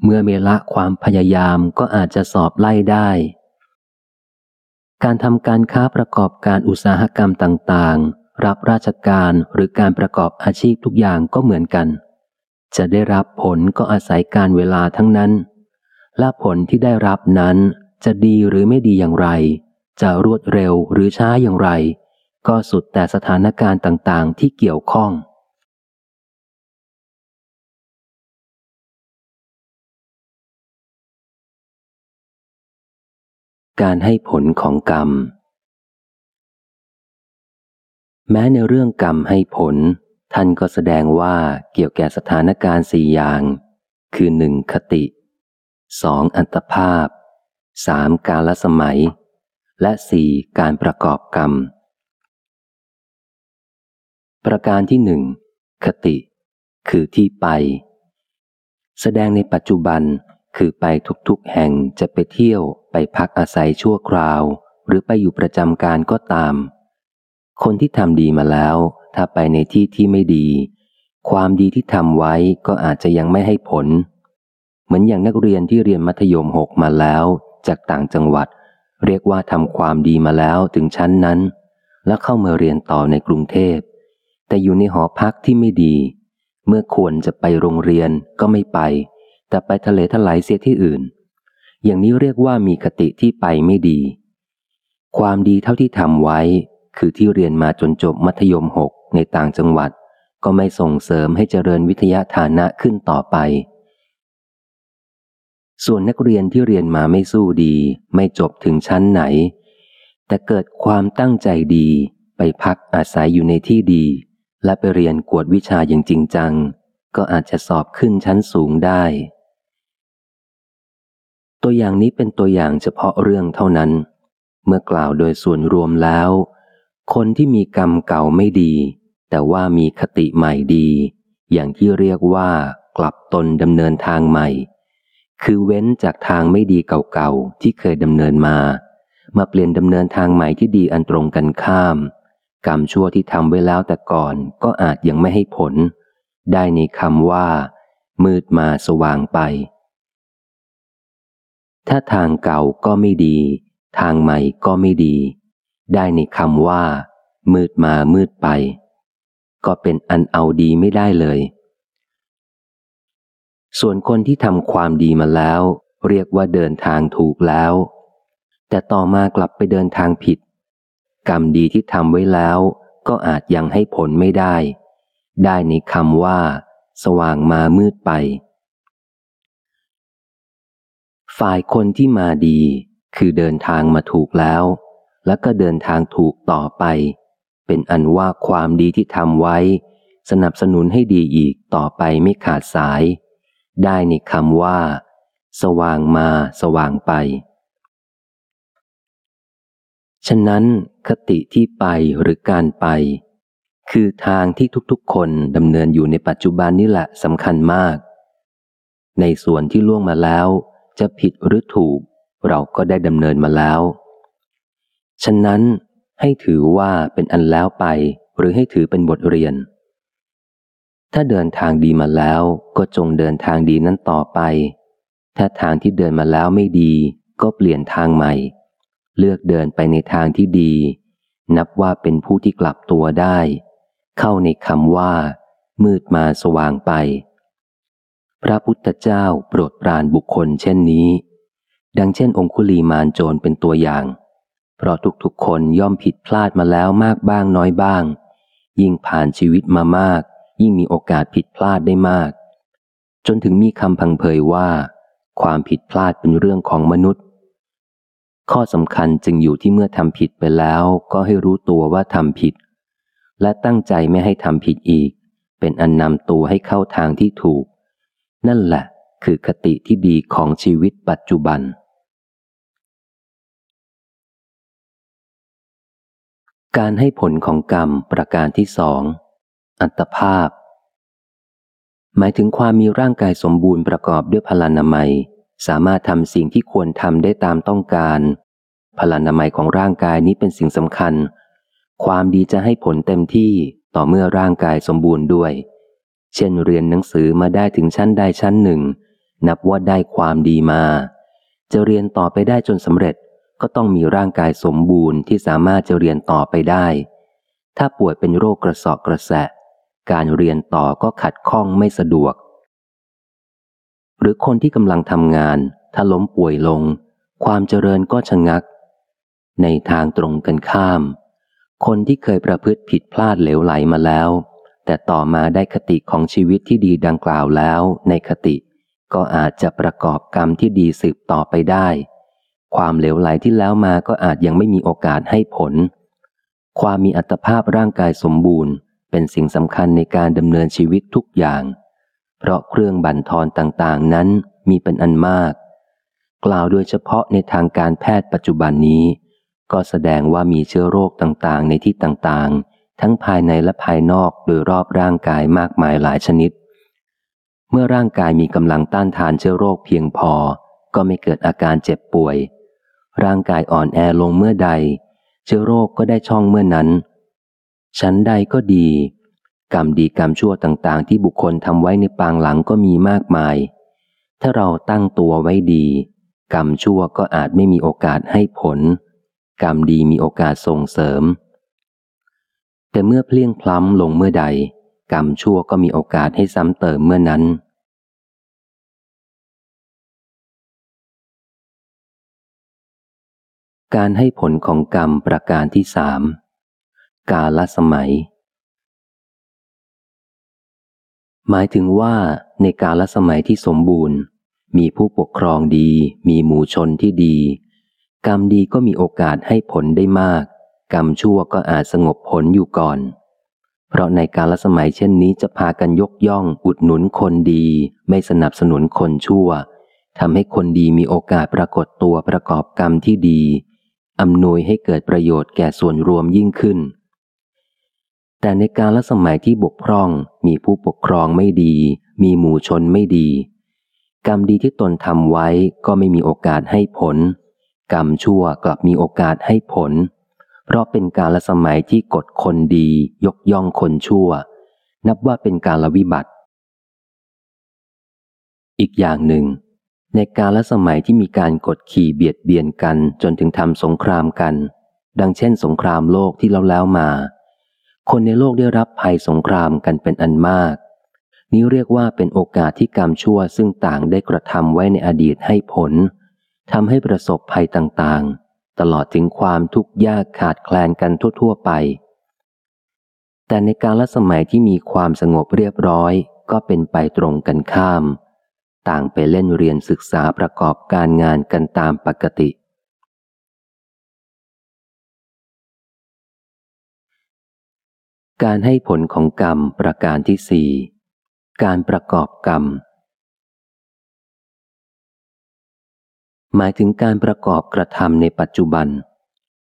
เมื่อเมละความพยายามก็อาจจะสอบไล่ได้ การทำการค้าประกอบการอุตสาหกรรมต่างๆ รับราชการหรือการประกอบอาชีพทุกอย่างก็เหมือนกัน จะได้รับผลก็อาศัยการเวลาทั้งนั้น และผลที่ได้รับนั้นจะดีหรือไม่ดีอย่างไร จะรวดเร็วหรือช้าอย่างไร ก็สุดแต่สถานการณ์ต่างๆ ที่เกี่ยวข้อง การให้ผลของกรรม แม้ในเรื่องกรรมให้ผล ท่านก็แสดงว่าเกี่ยวแก่สถานการณ์สี่อย่าง คือหนึ่งคติสองอัตภาพสามกาลสมัย และสี่การประกอบกรรม ประการที่หนึ่งคติ คือที่ไป แสดงในปัจจุบันคือไปทุกๆแห่งจะไปเที่ยวไปพักอาศัยชั่วคราว หรือไปอยู่ประจำการก็ตาม คนที่ทำดีมาแล้ว ถ้าไปในที่ที่ไม่ดี ความดีที่ทำไว้ก็อาจจะยังไม่ให้ผล เหมือนอย่างนักเรียนที่เรียนมัธยมหกมาแล้ว จากต่างจังหวัด เรียกว่าทำความดีมาแล้วถึงชั้นนั้น แล้วเข้ามาเรียนต่อในกรุงเทพ แต่อยู่ในหอพักที่ไม่ดี เมื่อควรจะไปโรงเรียนก็ไม่ไป แต่ไปทะเลทลายเสียที่อื่น อย่างนี้เรียกว่ามีคติที่ไปไม่ดี ความดีเท่าที่ทำไว้ คือที่เรียนมาจนจบมัธยมหกในต่างจังหวัด ก็ไม่ส่งเสริมให้เจริญวิทยาฐานะขึ้นต่อไปส่วนนักเรียนที่เรียนมาไม่สู้ดี ไม่จบถึงชั้นไหน แต่เกิดความตั้งใจดีไปพักอาศัยอยู่ในที่ดี และไปเรียนกวดวิชาอย่างจริงจัง ก็อาจจะสอบขึ้นชั้นสูงได้ ตัวอย่างนี้เป็นตัวอย่างเฉพาะเรื่องเท่านั้น เมื่อกล่าวโดยส่วนรวมแล้ว คนที่มีกรรมเก่าไม่ดี แต่ว่ามีคติใหม่ดี อย่างที่เรียกว่ากลับตนดำเนินทางใหม่ คือเว้นจากทางไม่ดีเก่าๆที่เคยดำเนินมา มาเปลี่ยนดำเนินทางใหม่ที่ดีอันตรงกันข้าม กรรมชั่วที่ทำไว้แล้วแต่ก่อนก็อาจยังไม่ให้ผล ได้ในคำว่า มืดมาสว่างไป ถ้าทางเก่าก็ไม่ดี ทางใหม่ก็ไม่ดี ได้ในคำว่า มืดมามืดไป ก็เป็นอันเอาดีไม่ได้เลย ส่วนคนที่ทำความดีมาแล้ว เรียกว่าเดินทางถูกแล้ว แต่ต่อมากลับไปเดินทางผิด กรรมดีที่ทำไว้แล้ว ก็อาจยังให้ผลไม่ได้ ได้ในคำว่า สว่างมามืดไป ฝ่ายคนที่มาดี คือเดินทางมาถูกแล้ว แล้วก็เดินทางถูกต่อไป เป็นอันว่าความดีที่ทำไว้ สนับสนุนให้ดีอีกต่อไปไม่ขาดสาย ได้ในคำว่า สว่างมาสว่างไป ฉะนั้นคติที่ไปหรือการไป คือทางที่ทุกๆ คนดำเนินอยู่ในปัจจุบันนี่แหละสำคัญมาก ในส่วนที่ล่วงมาแล้ว จะผิดหรือถูก เราก็ได้ดำเนินมาแล้ว ฉะนั้นให้ถือว่าเป็นอันแล้วไป หรือให้ถือเป็นบทเรียน ถ้าเดินทางดีมาแล้วก็จงเดินทางดีนั้นต่อไป ถ้าทางที่เดินมาแล้วไม่ดี ก็เปลี่ยนทางใหม่ เลือกเดินไปในทางที่ดี นับว่าเป็นผู้ที่กลับตัวได้ เข้าในคำว่า มืดมาสว่างไป พระพุทธเจ้าโปรดปรานบุคคลเช่นนี้ ดังเช่นองคุลีมานโจรเป็นตัวอย่าง เพราะทุกๆคนย่อมผิดพลาดมาแล้วมากบ้างน้อยบ้าง ยิ่งผ่านชีวิตมามาก ยิ่งมีโอกาสผิดพลาดได้มาก จนถึงมีคำพังเพยว่า ความผิดพลาดเป็นเรื่องของมนุษย์ ข้อสำคัญจึงอยู่ที่เมื่อทำผิดไปแล้วก็ให้รู้ตัวว่าทำผิด และตั้งใจไม่ให้ทำผิดอีก เป็นอันนำตัวให้เข้าทางที่ถูก นั่นแหละคือคติที่ดีของชีวิตปัจจุบัน การให้ผลของกรรมประการที่สอง อัตภาพ หมายถึงความมีร่างกายสมบูรณ์ประกอบด้วยพลานามัย สามารถทำสิ่งที่ควรทำได้ตามต้องการ พลานามัยของร่างกายนี้เป็นสิ่งสำคัญ ความดีจะให้ผลเต็มที่ต่อเมื่อร่างกายสมบูรณ์ด้วย เช่นเรียนหนังสือมาได้ถึงชั้นใดชั้นหนึ่ง นับว่าได้ความดีมา จะเรียนต่อไปได้จนสำเร็จก็ต้องมีร่างกายสมบูรณ์ที่สามารถจะเรียนต่อไปได้ ถ้าป่วยเป็นโรคกระสอบกระแสะ การเรียนต่อก็ขัดข้องไม่สะดวก หรือคนที่กำลังทำงาน ถ้าล้มป่วยลง ความเจริญก็ชะงัก ในทางตรงกันข้าม คนที่เคยประพฤติผิดพลาดเหลวไหลมาแล้ว แต่ต่อมาได้คติของชีวิตที่ดีดังกล่าวแล้ว ในคติก็อาจจะประกอบกรรมที่ดีสืบต่อไปได้ ความเหลวไหลที่แล้วมาก็อาจยังไม่มีโอกาสให้ผล ความมีอัตภาพร่างกายสมบูรณ์ เป็นสิ่งสำคัญในการดำเนินชีวิตทุกอย่าง เพราะเครื่องบั่นทอนต่างๆ นั้นมีเป็นอันมาก กล่าวโดยเฉพาะในทางการแพทย์ปัจจุบันนี้ ก็แสดงว่ามีเชื้อโรคต่างๆ ในที่ต่างๆ ทั้งภายในและภายนอกโดยรอบร่างกายมากมายหลายชนิด เมื่อร่างกายมีกำลังต้านทานเชื้อโรคเพียงพอ ก็ไม่เกิดอาการเจ็บป่วย ร่างกายอ่อนแอลงเมื่อใด เชื้อโรคก็ได้ช่องเมื่อนั้นชั้นใดก็ดี กรรมดีกรรมชั่วต่างๆ ที่บุคคลทำไว้ในปางหลังก็มีมากมาย ถ้าเราตั้งตัวไว้ดี กรรมชั่วก็อาจไม่มีโอกาสให้ผล กรรมดีมีโอกาสส่งเสริม แต่เมื่อเพลี่ยงพล้ำลงเมื่อใด กรรมชั่วก็มีโอกาสให้ซ้ำเติมเมื่อนั้นการให้ผลของกรรมประการที่สามกาลสมัย หมายถึงว่าในกาลสมัยที่สมบูรณ์ มีผู้ปกครองดี มีหมู่ชนที่ดี กรรมดีก็มีโอกาสให้ผลได้มาก กรรมชั่วก็อาจสงบผลอยู่ก่อน เพราะในกาลสมัยเช่นนี้จะพากันยกย่องอุดหนุนคนดี ไม่สนับสนุนคนชั่วทำให้คนดีมีโอกาสปรากฏตัวประกอบกรรมที่ดีอำนวยให้เกิดประโยชน์แก่ส่วนรวมยิ่งขึ้น แต่ในการละสมัยที่บกพร่อง มีผู้ปกครองไม่ดี มีหมู่ชนไม่ดี กรรมดีที่ตนทำไว้ก็ไม่มีโอกาสให้ผล กรรมชั่วกลับมีโอกาสให้ผล เพราะเป็นการละสมัยที่กดคนดี ยกย่องคนชั่ว นับว่าเป็นการละวิบัติ อีกอย่างหนึ่ง ในการละสมัยที่มีการกดขี่เบียดเบียนกันจนถึงทำสงครามกัน ดังเช่น สงครามโลกที่เราแล้วมา คนในโลกได้รับภัยสงครามกันเป็นอันมาก นี้เรียกว่าเป็นโอกาสที่กรรมชั่วซึ่งต่างได้กระทำไว้ในอดีตให้ผลทำให้ประสบภัยต่างๆ ตลอดถึงความทุกข์ยากขาดแคลนกันทั่ว ๆ ไป แต่ในการละสมัยที่มีความสงบเรียบร้อย ก็เป็นไปตรงกันข้าม ต่างไปเล่นเรียนศึกษาประกอบการงานกันตามปกติ การให้ผลของกรรมประการที่สี่การประกอบกรรม หมายถึงการประกอบกระทำในปัจจุบัน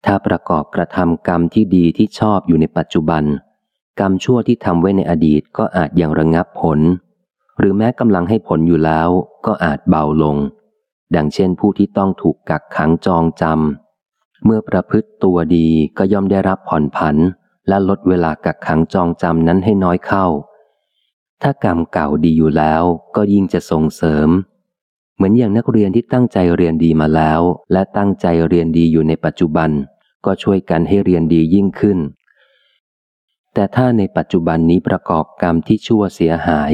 ถ้าประกอบกระทำกรรมที่ดีที่ชอบอยู่ในปัจจุบัน กรรมชั่วที่ทำไว้ในอดีตก็อาจยังระงับผล หรือแม้กำลังให้ผลอยู่แล้วก็อาจเบาลง ดังเช่นผู้ที่ต้องถูกกักขังจองจำเมื่อประพฤติตัวดีก็ย่อมได้รับผ่อนผัน และลดเวลากักขังจองจำนั้นให้น้อยเข้า ถ้ากรรมเก่าดีอยู่แล้วก็ยิ่งจะส่งเสริม เหมือนอย่างนักเรียนที่ตั้งใจเรียนดีมาแล้ว และตั้งใจเรียนดีอยู่ในปัจจุบัน ก็ช่วยกันให้เรียนดียิ่งขึ้น แต่ถ้าในปัจจุบันนี้ประกอบกรรมที่ชั่วเสียหาย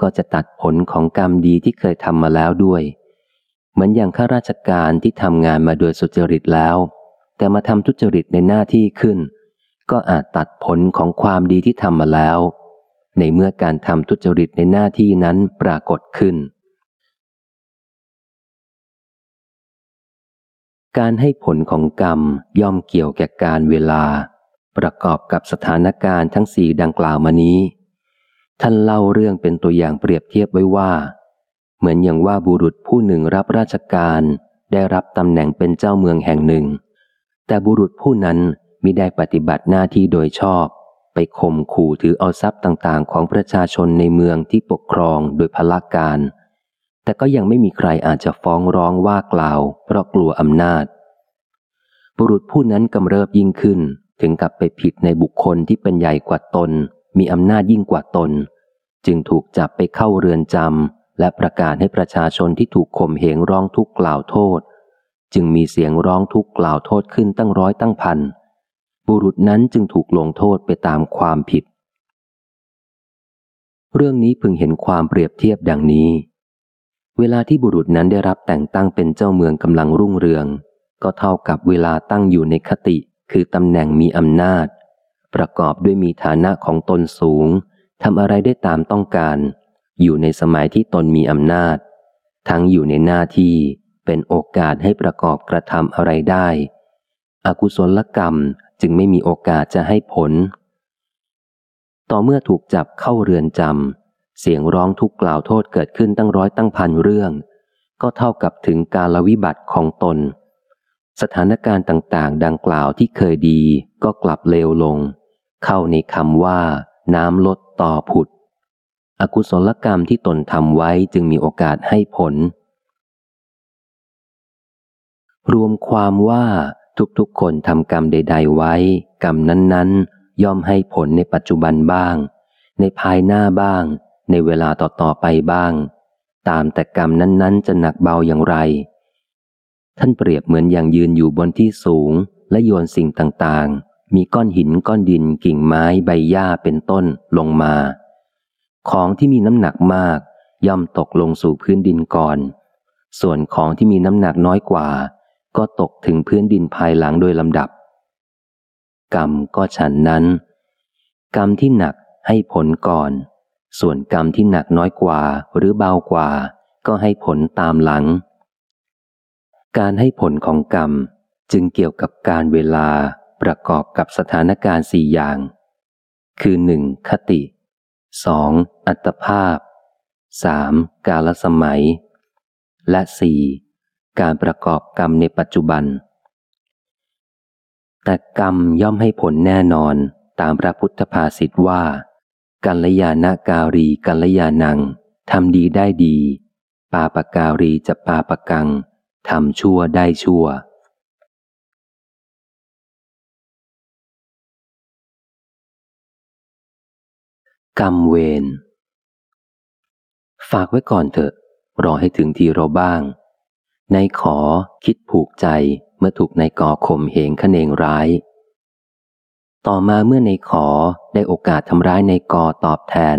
ก็จะตัดผลของกรรมดีที่เคยทำมาแล้วด้วย เหมือนอย่างข้าราชการที่ทำงานมาโดยสุจริตแล้ว แต่มาทำทุจริตในหน้าที่ขึ้น ก็อาจตัดผลของความดีที่ทำมาแล้ว ในเมื่อการทำทุจริตในหน้าที่นั้นปรากฏขึ้น การให้ผลของกรรมย่อมเกี่ยวแก่การเวลา ประกอบกับสถานการณ์ทั้งสี่ดังกล่าวมานี้ ท่านเล่าเรื่องเป็นตัวอย่างเปรียบเทียบไว้ว่า เหมือนอย่างว่าบุรุษผู้หนึ่งรับราชการได้รับตำแหน่งเป็นเจ้าเมืองแห่งหนึ่ง แต่บุรุษผู้นั้น มิได้ปฏิบัติหน้าที่โดยชอบ ไปข่มขู่ถือเอาทรัพย์ต่างๆ ของประชาชนในเมืองที่ปกครองโดยพละการ แต่ก็ยังไม่มีใครอาจจะฟ้องร้องว่ากล่าว เพราะกลัวอำนาจ บุรุษผู้นั้นกำเริบยิ่งขึ้น ถึงกับไปผิดในบุคคลที่เป็นใหญ่กว่าตน มีอำนาจยิ่งกว่าตน จึงถูกจับไปเข้าเรือนจำและประกาศให้ประชาชนที่ถูกข่มเหงร้องทุกข์กล่าวโทษ จึงมีเสียงร้องทุกข์กล่าวโทษขึ้นตั้งร้อยตั้งพัน บุรุษนั้นจึงถูกลงโทษไปตามความผิด เรื่องนี้พึงเห็นความเปรียบเทียบดังนี้ เวลาที่บุรุษนั้นได้รับแต่งตั้งเป็นเจ้าเมืองกำลังรุ่งเรือง ก็เท่ากับเวลาตั้งอยู่ในคติคือตำแหน่งมีอำนาจ ประกอบด้วยมีฐานะของตนสูงทำอะไรได้ตามต้องการ อยู่ในสมัยที่ตนมีอำนาจ ทั้งอยู่ในหน้าที่เป็นโอกาสให้ประกอบกระทำอะไรได้ อกุศลกรรมจึงไม่มีโอกาสจะให้ผล ต่อเมื่อถูกจับเข้าเรือนจำ เสียงร้องทุกกล่าวโทษเกิดขึ้นตั้งร้อยตั้งพันเรื่อง ก็เท่ากับถึงการละวิบัติของตน สถานการณ์ต่างๆ ดังกล่าวที่เคยดีก็กลับเลวลง เข้าในคำว่า น้ำลดต่อผุด อกุศลกรรมที่ตนทำไว้จึงมีโอกาสให้ผลรวมความว่า ทุกๆคนทำกรรมใด ๆ ไว้ กรรมนั้นๆ ย่อมให้ผลในปัจจุบันบ้าง ในภายหน้าบ้าง ในเวลาต่อๆไปบ้าง ตามแต่กรรมนั้นๆ จะหนักเบาอย่างไร ท่านเปรียบเหมือนอย่างยืนอยู่บนที่สูง และโยนสิ่งต่างๆ มีก้อนหินก้อนดินกิ่งไม้ใบหญ้าเป็นต้นลงมา ของที่มีน้ำหนักมาก ย่อมตกลงสู่พื้นดินก่อน ส่วนของที่มีน้ำหนักน้อยกว่า ก็ตกถึงพื้นดินภายหลังโดยลำดับ กรรมก็ฉันนั้น กรรมที่หนักให้ผลก่อน ส่วนกรรมที่หนักน้อยกว่าหรือเบากว่า ก็ให้ผลตามหลัง การให้ผลของกรรมจึงเกี่ยวกับการเวลาประกอบกับสถานการณ์สี่อย่าง คือหนึ่งคติสองอัตภาพสามกาลสมัย และสี่ การประกอบกรรมในปัจจุบัน แต่กรรมย่อมให้ผลแน่นอนตามพระพุทธภาษิตว่า กัลยาณการีกัลยาณังทำดีได้ดี ปาปการีจะปาปกังทำชั่วได้ชั่ว กรรมเวรฝากไว้ก่อนเถอะ รอให้ถึงทีเราบ้าง ในขอคิดผูกใจเมื่อถูกในกอข่มเหงขเนงร้าย ต่อมาเมื่อในขอได้โอกาสทำร้ายในกอตอบแทน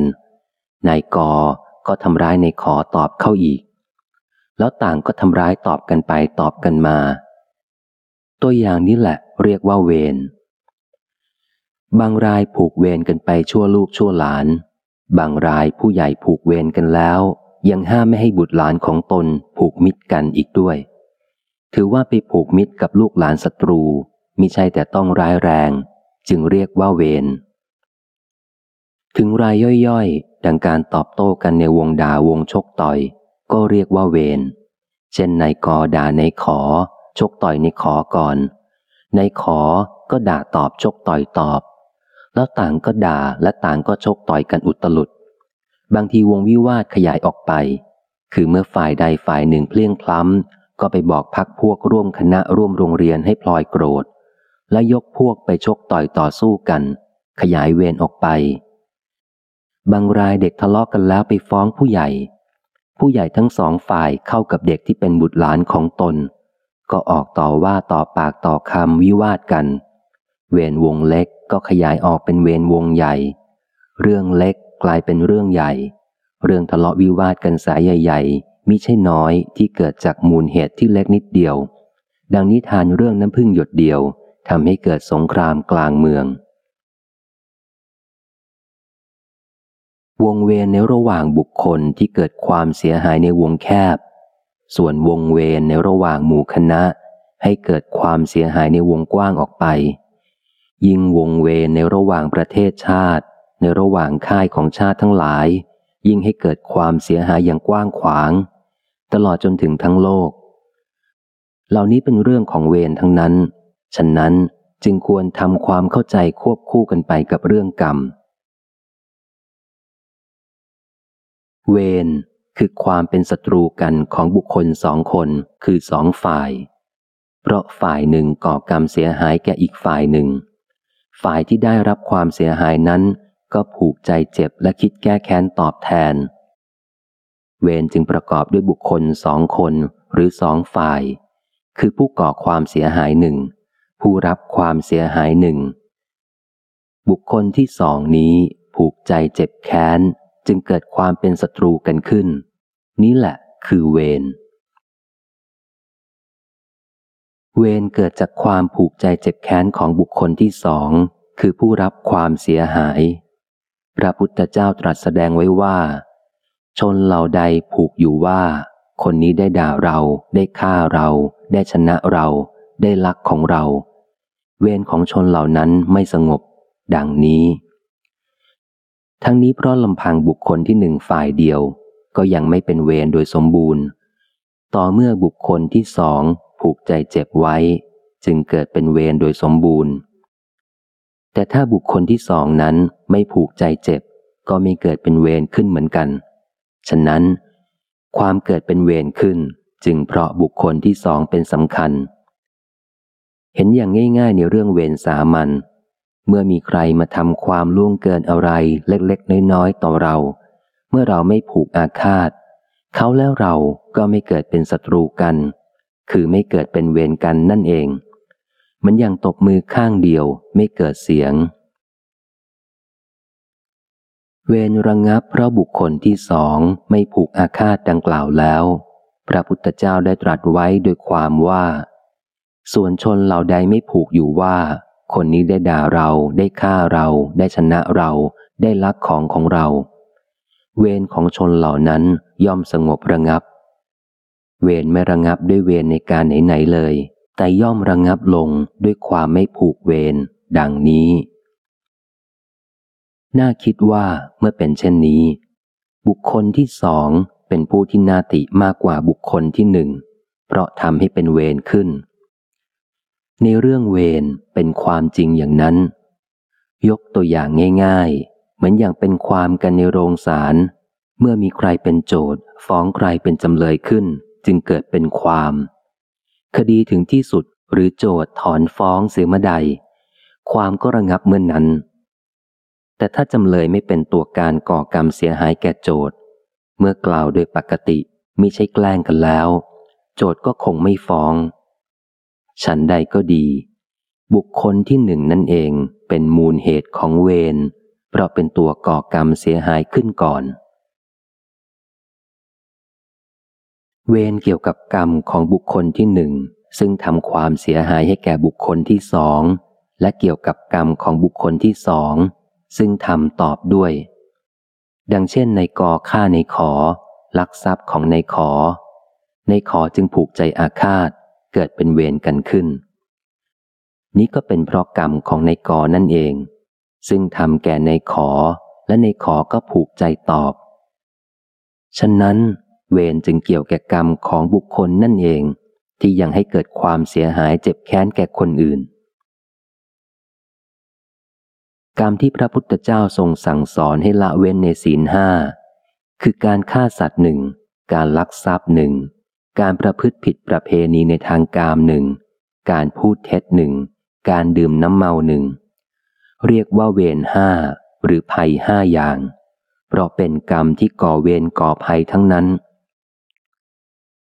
นายกอก็ทำร้ายในขอตอบเข้าอีก แล้วต่างก็ทำร้ายตอบกันไปตอบกันมา ตัวอย่างนี้แหละเรียกว่าเวร บางรายผูกเวรกันไปชั่วลูกชั่วหลาน บางรายผู้ใหญ่ผูกเวรกันแล้ว ยังห้ามไม่ให้บุตรหลานของตนผูกมิตรกันอีกด้วย ถือว่าไปผูกมิตรกับลูกหลานศัตรูมิใช่แต่ต้องร้ายแรง จึงเรียกว่าเวร ถึงรายย่อยๆ ดังการตอบโต้กันในวงด่าวงชกต่อย ก็เรียกว่าเวร เช่นในกอด่าในขอ ชกต่อยในขอก่อนในขอก็ด่าตอบชกต่อยตอบ แล้วต่างก็ด่าและต่างก็ชกต่อยกันอุตลุด บางทีวงวิวาทขยายออกไป คือเมื่อฝ่ายใดฝ่ายหนึ่งเพลียงพล้ำ ก็ไปบอกพักพวกร่วมคณะร่วมโรงเรียนให้พลอยโกรธ และยกพวกไปชกต่อยต่อสู้กัน ขยายเวรออกไป บางรายเด็กทะเลาะกกันแล้วไปฟ้องผู้ใหญ่ ผู้ใหญ่ทั้งสองฝ่ายเข้ากับเด็กที่เป็นบุตรหลานของตน ก็ออกต่อว่าต่อปากต่อคำวิวาทกัน เวรวงเล็กก็ขยายออกเป็นเวรวงใหญ่ เรื่องเล็ก กลายเป็นเรื่องใหญ่ เรื่องทะเลาะวิวาทกันสายใหญ่ๆมิใช่น้อยที่เกิดจากมูลเหตุที่เล็กนิดเดียว ดังนิทานเรื่องน้ำพึ่งหยดเดียวทำให้เกิดสงครามกลางเมือง วงเวรในระหว่างบุคคลที่เกิดความเสียหายในวงแคบ ส่วนวงเวรในระหว่างหมู่คณะ ให้เกิดความเสียหายในวงกว้างออกไป ยิ่งวงเวรในระหว่างประเทศชาติ ในระหว่างค่ายของชาติทั้งหลาย ยิ่งให้เกิดความเสียหายอย่างกว้างขวาง ตลอดจนถึงทั้งโลก เหล่านี้เป็นเรื่องของเวรทั้งนั้น ฉะนั้นจึงควรทำความเข้าใจควบคู่กันไปกับเรื่องกรรม เวรคือความเป็นศัตรูกันของบุคคลสองคนคือสองฝ่าย เพราะฝ่ายหนึ่งก่อกรรมเสียหายแก่อีกฝ่ายหนึ่ง ฝ่ายที่ได้รับความเสียหายนั้น ก็ผูกใจเจ็บและคิดแก้แค้นตอบแทน เวรจึงประกอบด้วยบุคคลสองคนหรือสองฝ่าย คือผู้ก่อความเสียหายหนึ่ง ผู้รับความเสียหายหนึ่ง บุคคลที่สองนี้ผูกใจเจ็บแค้นจึงเกิดความเป็นศัตรูกันขึ้น นี่แหละคือเวรเวรเกิดจากความผูกใจเจ็บแค้นของบุคคลที่สอง คือผู้รับความเสียหาย พระพุทธเจ้าตรัสแสดงไว้ว่า ชนเหล่าใดผูกอยู่ว่า คนนี้ได้ด่าเรา ได้ฆ่าเรา ได้ชนะเรา ได้ลักของเรา เวรของชนเหล่านั้นไม่สงบ ดังนี้ ทั้งนี้เพราะลำพังบุคคลที่หนึ่งฝ่ายเดียว ก็ยังไม่เป็นเวรโดยสมบูรณ์ ต่อเมื่อบุคคลที่สองผูกใจเจ็บไว้ จึงเกิดเป็นเวรโดยสมบูรณ์ แต่ถ้าบุคคลที่สองนั้นไม่ผูกใจเจ็บ ก็ไม่เกิดเป็นเวรขึ้นเหมือนกัน ฉะนั้น ความเกิดเป็นเวรขึ้นจึงเพราะบุคคลที่สองเป็นสำคัญ เห็นอย่างง่ายๆในเรื่องเวรสามัญเมื่อมีใครมาทำความล่วงเกินอะไรเล็กๆ น้อยๆ ต่อเรา เมื่อเราไม่ผูกอาฆาต เขาแล้วเราก็ไม่เกิดเป็นศัตรูกัน คือไม่เกิดเป็นเวรกันนั่นเอง มันอย่างตบมือข้างเดียวไม่เกิดเสียง เวรระงับเพราะบุคคลที่สองไม่ผูกอาฆาตดังกล่าวแล้ว พระพุทธเจ้าได้ตรัสไว้โดยความว่า ส่วนชนเหล่าใดไม่ผูกอยู่ว่า คนนี้ได้ด่าเราได้ฆ่าเรา ได้ชนะเราได้ลักของของเรา เวรของชนเหล่านั้นย่อมสงบระงับ เวรไม่ระงับด้วยเวรในการไหนๆเลย แต่ย่อมระงับลงด้วยความไม่ผูกเวรดังนี้ น่าคิดว่าเมื่อเป็นเช่นนี้ บุคคลที่สองเป็นผู้ที่นาติมากกว่าบุคคลที่หนึ่ง เพราะทำให้เป็นเวรขึ้น ในเรื่องเวรเป็นความจริงอย่างนั้น ยกตัวอย่างง่าย ๆ เหมือนอย่างเป็นความกันในโรงศาลเมื่อมีใครเป็นโจทย์ฟ้องใครเป็นจำเลยขึ้น จึงเกิดเป็นความ คดีถึงที่สุดหรือโจทถอนฟ้องเสียเมื่อใด ความก็ระงับเมื่อนนั้น แต่ถ้าจำเลยไม่เป็นตัวการก่อกรรมเสียหายแก่โจทเมื่อกล่าวโดยปกติไม่ใช่แกล้งกันแล้ว โจทก็คงไม่ฟ้อง ฉันใดก็ดี บุคคลที่หนึ่งนั่นเองเป็นมูลเหตุของเวรเพราะเป็นตัวก่อกรรมเสียหายขึ้นก่อน เวรเกี่ยวกับกรรมของบุคคลที่หนึ่งซึ่งทำความเสียหายให้แก่บุคคลที่สองและเกี่ยวกับกรรมของบุคคลที่สองซึ่งทำตอบด้วย ดังเช่นในกอฆ่าในขอ ลักทรัพย์ของในขอ ในขอจึงผูกใจอาฆาตเกิดเป็นเวรกันขึ้น นี้ก็เป็นเพราะกรรมของในกอนั่นเอง ซึ่งทำแก่ในขอและในขอก็ผูกใจตอบ ฉะนั้น เวรจึงเกี่ยวแก่กรรมของบุคคลนั่นเอง ที่ยังให้เกิดความเสียหายเจ็บแค้นแก่คนอื่น กรรมที่พระพุทธเจ้าทรงสั่งสอนให้ละเว้นในศีลห้าคือการฆ่าสัตว์หนึ่ง การลักทรัพย์หนึ่ง การประพฤติผิดประเพณีในทางกามหนึ่ง การพูดเท็จหนึ่ง การดื่มน้ำเมาหนึ่ง เรียกว่าเวรห้าหรือภัยห้าอย่าง เพราะเป็นกรรมที่ก่อเวรก่อภัยทั้งนั้น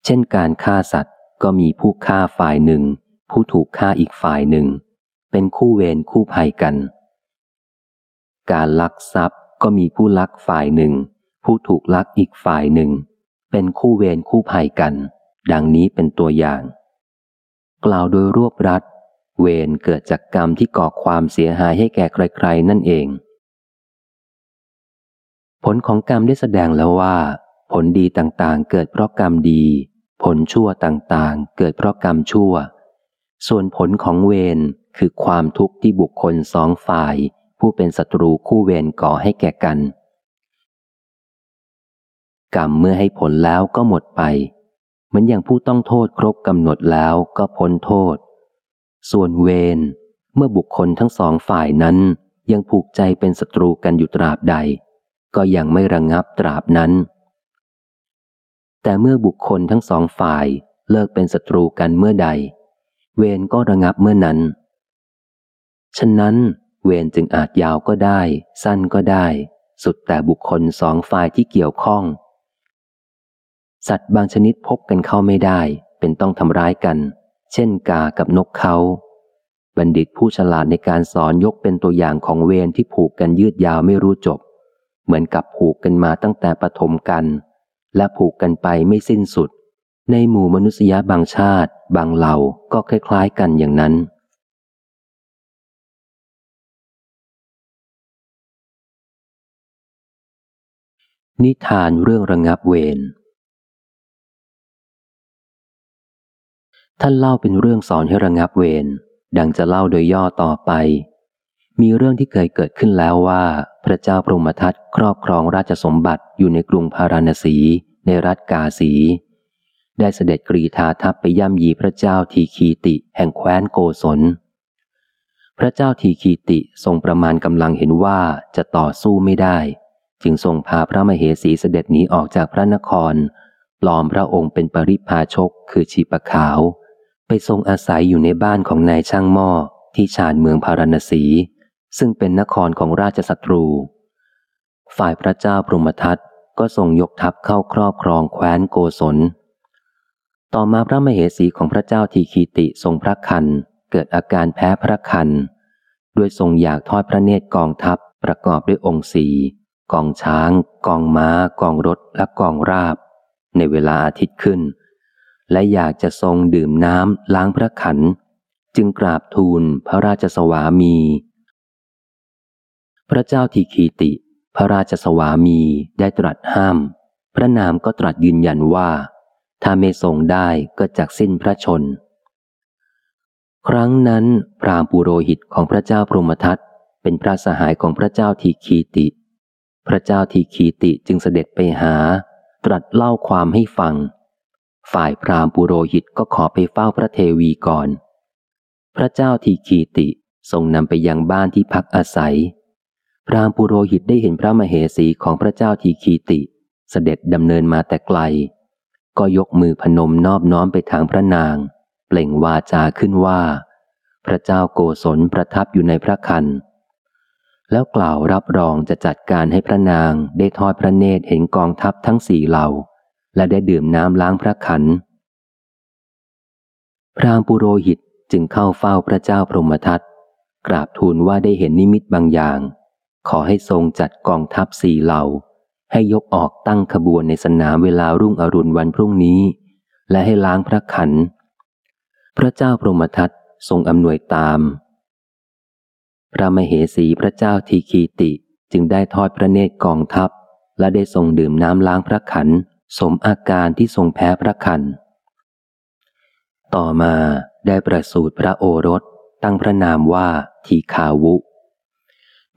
เช่นการฆ่าสัตว์ก็มีผู้ฆ่าฝ่ายหนึ่ง ผู้ถูกฆ่าอีกฝ่ายหนึ่ง เป็นคู่เวรคู่ภัยกัน การลักทรัพย์ก็มีผู้ลักฝ่ายหนึ่ง ผู้ถูกลักอีกฝ่ายหนึ่ง เป็นคู่เวรคู่ภัยกัน ดังนี้เป็นตัวอย่าง กล่าวโดยรวบรัดเวรเกิดจากกรรมที่ก่อความเสียหายให้แก่ใครๆ นั่นเอง ผลของกรรมได้แสดงแล้วว่า ผลดีต่างๆ เกิดเพราะกรรมดี ผลชั่วต่างๆ เกิดเพราะกรรมชั่ว ส่วนผลของเวรคือความทุกข์ที่บุคคลสองฝ่าย ผู้เป็นศัตรูคู่เวรก่อให้แก่กัน กรรมเมื่อให้ผลแล้วก็หมดไป เหมือนอย่างผู้ต้องโทษครบกำหนดแล้วก็พ้นโทษ ส่วนเวรเมื่อบุคคลทั้งสองฝ่ายนั้นยังผูกใจเป็นศัตรูกันอยู่ตราบใด ก็ยังไม่ระงงับตราบนั้น แต่เมื่อบุคคลทั้งสองฝ่ายเลิกเป็นศัตรูกันเมื่อใด เวรก็ระงับเมื่อนั้น ฉะนั้น เวรจึงอาจยาวก็ได้ สั้นก็ได้ สุดแต่บุคคลสองฝ่ายที่เกี่ยวข้อง สัตว์บางชนิดพบกันเข้าไม่ได้ เป็นต้องทำร้ายกัน เช่นกากับนกเขา บัณฑิตผู้ฉลาดในการสอนยกเป็นตัวอย่างของเวรที่ผูกกันยืดยาวไม่รู้จบ เหมือนกับผูกกันมาตั้งแต่ปฐมกัน และผูกกันไปไม่สิ้นสุด ในหมู่มนุษยบางชาติ บางเหล่าก็คล้าย ๆ กันอย่างนั้น นิทานเรื่องระงับเวรท่านเล่าเป็นเรื่องสอนให้ระงับเวรดังจะเล่าโดยย่อต่อไป มีเรื่องที่เคยเกิดขึ้นแล้วว่า พระเจ้าพรหมทัตครอบครองราชสมบัติอยู่ในกรุงพาราณสี ในรัฐกาสี ได้เสด็จกรีธาทัพไปย่ำยีพระเจ้าทีคีติแห่งแคว้นโกศล พระเจ้าทีคีติทรงประมาณกำลังเห็นว่าจะต่อสู้ไม่ได้ จึงทรงพาพระมเหสีเสด็จหนีออกจากพระนคร ปลอมพระองค์เป็นปริพาชกคือชีปะขาว ไปทรงอาศัยอยู่ในบ้านของนายช่างหม้อที่ชานเมืองพาราณสี ซึ่งเป็นนครของราชศัตรู ฝ่ายพระเจ้าพรหมทัตก็ทรงยกทัพเข้าครอบครองแคว้นโกศล ต่อมาพระมเหสีของพระเจ้าทีคีติทรงพระคันเกิดอาการแพ้พระคันด้วยทรงอยากทอดพระเนตรกองทัพประกอบด้วยองค์สีกองช้าง กองม้า กองรถและกองราบ ในเวลาอาทิตย์ขึ้น และอยากจะทรงดื่มน้ำล้างพระขัน จึงกราบทูลพระราชสวามี พระเจ้าทีคีติ พระราชสวามีได้ตรัสห้าม พระนามก็ตรัสยืนยันว่า ถ้าไม่ทรงได้ก็จักสิ้นพระชน ครั้งนั้น พรามปุโรหิตของพระเจ้าพรหมทัตเป็นพระสหายของพระเจ้าทีคีติ พระเจ้าทีคีติจึงเสด็จไปหา ตรัสเล่าความให้ฟัง ฝ่ายพราหมณ์ปุโรหิตก็ขอไปเฝ้าพระเทวีก่อน พระเจ้าทีคีติทรงนำไปยังบ้านที่พักอาศัย รามปุโรหิตได้เห็นพระมเหสีของพระเจ้าทีคีติ เสด็จดำเนินมาแต่ไกล ก็ยกมือพนมนอบน้อมไปทางพระนาง เปล่งวาจาขึ้นว่า พระเจ้าโกศลประทับอยู่ในพระคันแล้วกล่าวรับรองจะจัดการให้พระนางได้ทอดพระเนตรเห็นกองทัพทั้งสี่เหล่า และได้ดื่มน้ำล้างพระขัน พรามปุโรหิตจึงเข้าเฝ้าพระเจ้าพรหมทัตกราบทูลว่าได้เห็นนิมิตบางอย่าง ขอให้ทรงจัดกองทัพสี่เหล่า ให้ยกออกตั้งขบวนในสนามเวลารุ่งอรุณวันพรุ่งนี้ และให้ล้างพระขัน พระเจ้าพรหมทัตทรงอำนวยตาม พระมเหสีพระเจ้าทีคีติจึงได้ทอดพระเนตรกองทัพ และได้ทรงดื่มน้ำล้างพระขัน สมอาการที่ทรงแพ้พระคัน ต่อมาได้ประสูติพระโอรสตั้งพระนามว่าทีคาวุ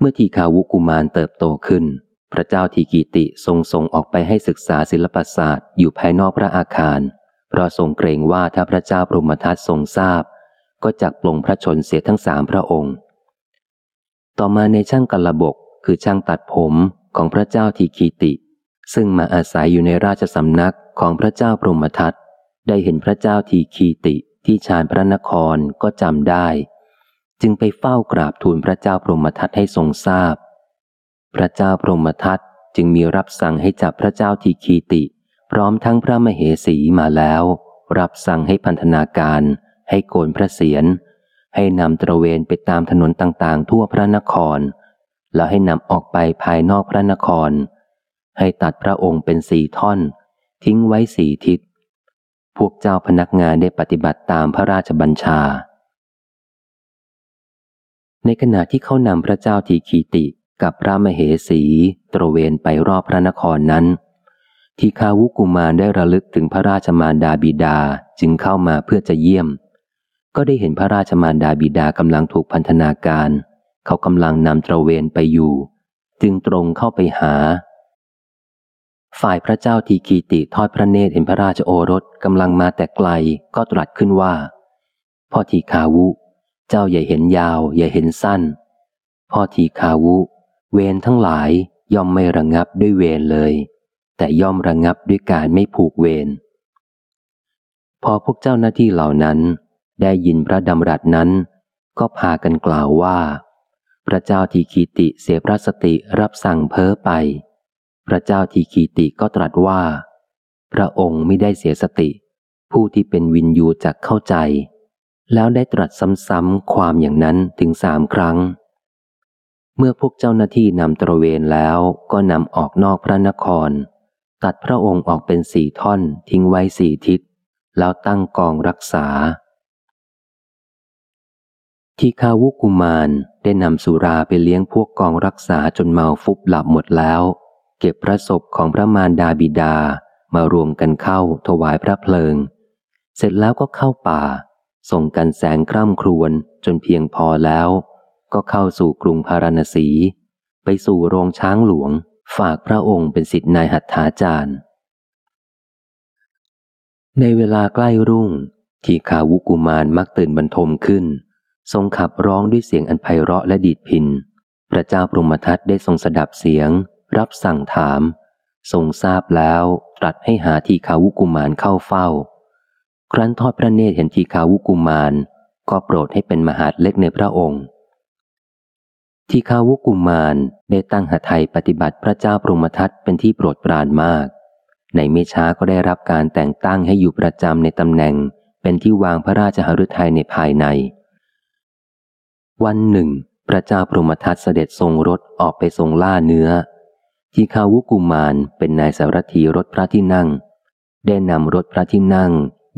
มื่อทีคาวุกุมารเติบโตขึ้น พระเจ้าทีกีติทรงส่งออกไปให้ศึกษาศิลปศาสตร์อยู่ภายนอกพระอาคาร เพราะทรงเกรงว่าถ้าพระเจ้าปรมทัตทรงทราบ ก็จักปลงพระชนเสียทั้งสามพระองค์ ต่อมาในช่างกระบกคือช่างตัดผมของพระเจ้าทีกีติ ซึ่งมาอาศัยอยู่ในราชสำนักของพระเจ้าพรหมทัตได้เห็นพระเจ้าทีคีติที่ชานพระนครก็จำได้ จึงไปเฝ้ากราบทูลพระเจ้าพรหมทัตให้ทรงทราบ พระเจ้าพรหมทัตจึงมีรับสั่งให้จับพระเจ้าทีคีติ พร้อมทั้งพระมเหสีมาแล้ว รับสั่งให้พันธนาการ ให้โกนพระเศียรให้นำตระเวนไปตามถนนต่างๆ ทั่วพระนคร แล้วให้นำออกไปภายนอกพระนคร ให้ตัดพระองค์เป็นสี่ท่อน ทิ้งไว้สี่ทิศ พวกเจ้าพนักงานได้ปฏิบัติตามพระราชบัญชา ในขณะที่เขานำพระเจ้าทีขีติกับพระมเหสีตระเวนไปรอบพระนครนั้น ทีคาวุกุมารได้ระลึกถึงพระราชมารดาบิดาจึงเข้ามาเพื่อจะเยี่ยม ก็ได้เห็นพระราชมารดาบิดากำลังถูกพันธนาการ เขากำลังนำตระเวนไปอยู่ จึงตรงเข้าไปหา ฝ่ายพระเจ้าทีคีติทอดพระเนตรเห็นพระราชโอรสกำลังมาแต่ไกลก็ตรัสขึ้นว่าพ่อทีคาวุ เจ้าอย่าเห็นยาว อย่าเห็นสั้น พ่อทีคาวุ เวรทั้งหลายย่อมไม่ระงงับด้วยเวรเลย แต่ย่อมระงงับด้วยการไม่ผูกเวรพอพวกเจ้าหน้าที่เหล่านั้น ได้ยินพระดำรัสนั้น ก็พากันกล่าวว่า พระเจ้าทีคีติเสียพระสติรับสั่งเพ้อไป พระเจ้าทีคีติก็ตรัสว่า พระองค์ไม่ได้เสียสติ ผู้ที่เป็นวินยูจักเข้าใจ แล้วได้ตรัสซ้ำๆความอย่างนั้นถึงสามครั้ง เมื่อพวกเจ้าหน้าที่นำตระเวนแล้วก็นำออกนอกพระนคร ตัดพระองค์ออกเป็นสี่ท่อนทิ้งไว้สี่ทิศ แล้วตั้งกองรักษา ที่คาวุกุมารได้นำสุราไปเลี้ยงพวกกองรักษาจนเมาฟุบหลับหมดแล้ว เก็บพระศพของพระมารดาบิดามารวมกันเข้าถวายพระเพลิง เสร็จแล้วก็เข้าป่า ส่งกันแสงคร่ำครวญจนเพียงพอแล้ว ก็เข้าสู่กรุงพาราณสี ไปสู่โรงช้างหลวง ฝากพระองค์เป็นสิทธินายหัตถาจารย์ ในเวลาใกล้รุ่ง ทีขาวุกุมารมักตื่นบรรทมขึ้น ทรงขับร้องด้วยเสียงอันไพเราะและดีดพิน พระเจ้าปรมทัตได้ทรงสดับเสียง รับสั่งถาม ทรงทราบแล้วตรัสให้หาทีขาวุกุมารเข้าเฝ้า ครั้นทอดพระเนตรเห็นทีขาวุกุมาร ก็โปรดให้เป็นมหาดเล็กในพระองค์ ทีคาวุกุมารได้ตั้งหทัยปฏิบัติพระเจ้าปรมทัตเป็นที่โปรดปรานมาก ในเมช้าก็ได้รับการแต่งตั้งให้อยู่ประจำในตำแหน่ง เป็นที่วางพระราชหฤทัยในภายใน วันหนึ่ง พระเจ้าปรมทัตเสด็จทรงรถออกไปทรงล่าเนื้อ ทีคาวุกุมารเป็นนายสารถีรถพระที่นั่ง ได้นำรถพระที่นั่ง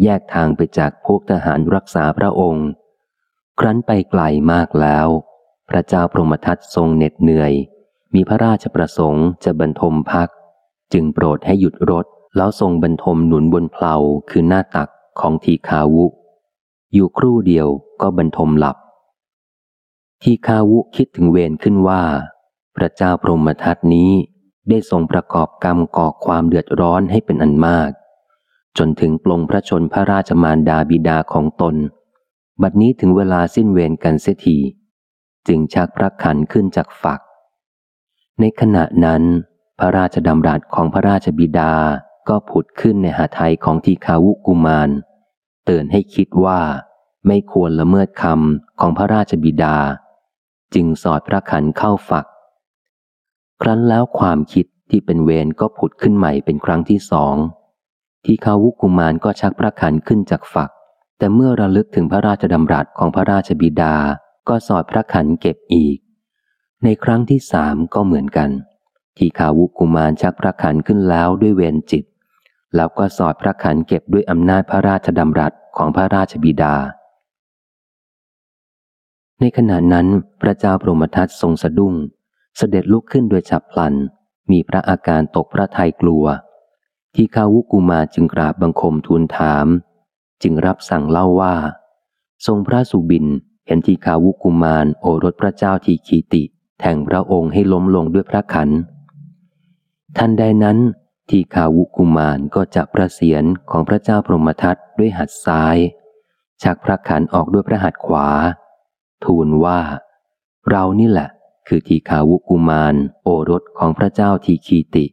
แยกทางไปจากพวกทหารรักษาพระองค์ ครั้นไปไกลมากแล้ว พระเจ้าพรหมทัตทรงเหน็ดเหนื่อย มีพระราชประสงค์จะบรรทมพัก จึงโปรดให้หยุดรถแล้วทรงบรรทมหนุนบนเพลาคือหน้าตักของทีคาวุ อยู่ครู่เดียวก็บรรทมหลับ ทีคาวุคิดถึงเวรขึ้นว่า พระเจ้าพรหมทัตนี้ได้ทรงประกอบกรรมก่อความเดือดร้อนให้เป็นอันมาก จนถึงปลงพระชนพระราชมารดาบิดาของตน บัดนี้ถึงเวลาสิ้นเวรกันเสียทีจึงชักพระขันขึ้นจากฝัก ในขณะนั้น พระราชดำรัสของพระราชบิดาก็ผุดขึ้นในหาไทยของทีคาวุกุมาร เตือนให้คิดว่าไม่ควรละเมิดคำของพระราชบิดา จึงสอดพระขันเข้าฝัก ครั้นแล้วความคิดที่เป็นเวรก็ผุดขึ้นใหม่เป็นครั้งที่สอง ที่คาวุกุมารก็ชักพระขันขึ้นจากฝัก แต่เมื่อระลึกถึงพระราชดำรัสของพระราชบิดา ก็สอดพระขันเก็บอีก ในครั้งที่สามก็เหมือนกัน ที่ขาวุกุมารชักพระขันขึ้นแล้วด้วยเวรจิต แล้วก็สอดพระขันเก็บด้วยอำนาจพระราชดำรัสของพระราชบิดา ในขณะนั้นพระเจ้าพรหมทัตทรงสะดุ้ง เสด็จลุกขึ้นโดยฉับพลัน มีพระอาการตกพระทัยกลัว ที่ขาวุกุมาจึงกราบบังคมทูลถาม จึงรับสั่งเล่าว่า ทรงพระสุบินเห็นที่ขาวุกุมารโอรสพระเจ้าทีขีติ แทงพระองค์ให้ล้มลงด้วยพระขันทันใดนั้นที่ขาวุกุมารก็จับพระเศียรของพระเจ้าพรหมทัตด้วยหัดซ้าย ชักพระขันออกด้วยพระหัตถ์ขวา ทูลว่า เรานี่แหละ คือทีขาวุกุมารโอรสของพระเจ้าทีขีติ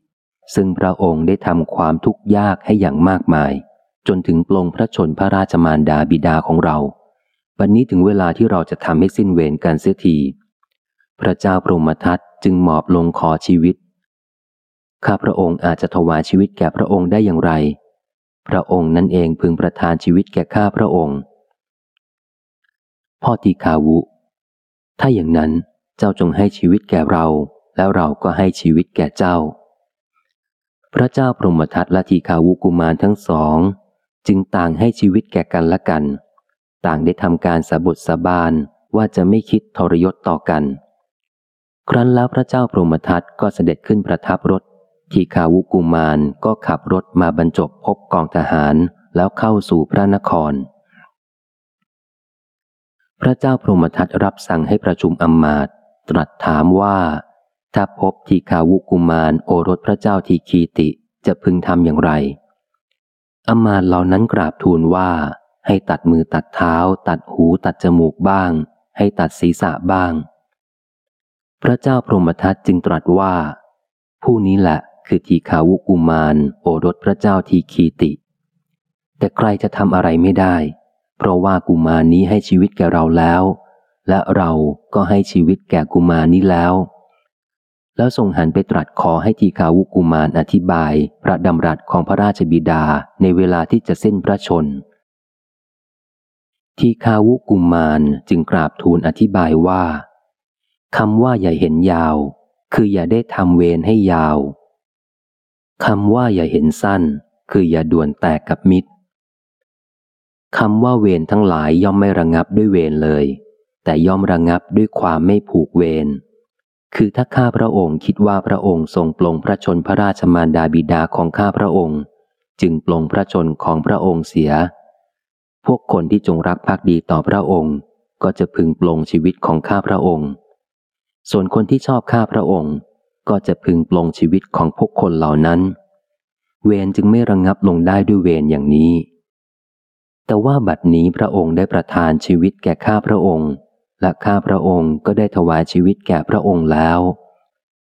ซึ่งพระองค์ได้ทำความทุกข์ยากให้อย่างมากมาย จนถึงปลงพระชนพระราชมารดาบิดาของเราวันนี้ถึงเวลาที่เราจะทำให้สิ้นเวรกันเสียทีพระเจ้าพรหมทัตจึงหมอบลงขอชีวิต ข้าพระองค์อาจจะถวายชีวิตแก่พระองค์ได้อย่างไร พระองค์นั่นเองพึงประทานชีวิตแก่ข้าพระองค์ พ่อตีคาวุ ถ้าอย่างนั้นเจ้าจงให้ชีวิตแก่เรา แล้วเราก็ให้ชีวิตแก่เจ้า พระเจ้าพรหมทัตและทีขาวุกุมารทั้งสอง จึงต่างให้ชีวิตแก่กันและกัน ต่างได้ทำการสาบทสาบานว่าจะไม่คิดทรยศต่อกัน ครั้นแล้วพระเจ้าพรหมทัตก็เสด็จขึ้นประทับรถ ทีขาวุกุมารก็ขับรถมาบรรจบพบกองทหารแล้วเข้าสู่พระนคร พระเจ้าพรหมทัตรับสั่งให้ประชุมอมมาตตรัสถามว่า ถ้าพบทีขาวุกุมารโอรสพระเจ้าทีคีติจะพึงทำอย่างไร อมาตเหล่านั้นกราบทูลว่า ให้ตัดมือตัดเท้า ตัดหูตัดจมูกบ้าง ให้ตัดศีรษะบ้าง พระเจ้าพรหมทัตจึงตรัสว่า ผู้นี้แหละคือทีขาวุกุมารโอรสพระเจ้าทีคีติ แต่ใครจะทำอะไรไม่ได้ เพราะว่ากุมารนี้ให้ชีวิตแก่เราแล้ว และเราก็ให้ชีวิตแก่กุมารนี้แล้ว แล้วทรงหันไปตรัสขอให้ทีขาวุกุมารอธิบายพระดำรัสของพระราชบิดาในเวลาที่จะสิ้นพระชน ทีคาวุกุมารจึงกราบทูลอธิบายว่าคำว่าอย่าเห็นยาว คืออย่าได้ทำเวรให้ยาวคำว่าอย่าเห็นสั้น คืออย่าด่วนแตกกับมิตรคำว่าเวรทั้งหลายย่อมไม่ระงับด้วยเวรเลย แต่ย่อมระงงับด้วยความไม่ผูกเวร คือถ้าข้าพระองค์คิดว่าพระองค์ทรงปลงพระชนพระราชมารดาบิดาของข้าพระองค์ จึงปลงพระชนของพระองค์เสีย พวกคนที่จงรักภักดีต่อพระองค์ ก็จะพึงปลงชีวิตของข้าพระองค์ ส่วนคนที่ชอบข้าพระองค์ ก็จะพึงปลงชีวิตของพวกคนเหล่านั้น เวรจึงไม่ระงงับลงได้ด้วยเวรอย่างนี้ แต่ว่าบัดนี้พระองค์ได้ประทานชีวิตแก่ข้าพระองค์ และข้าพระองค์ก็ได้ถวายชีวิตแก่พระองค์แล้ว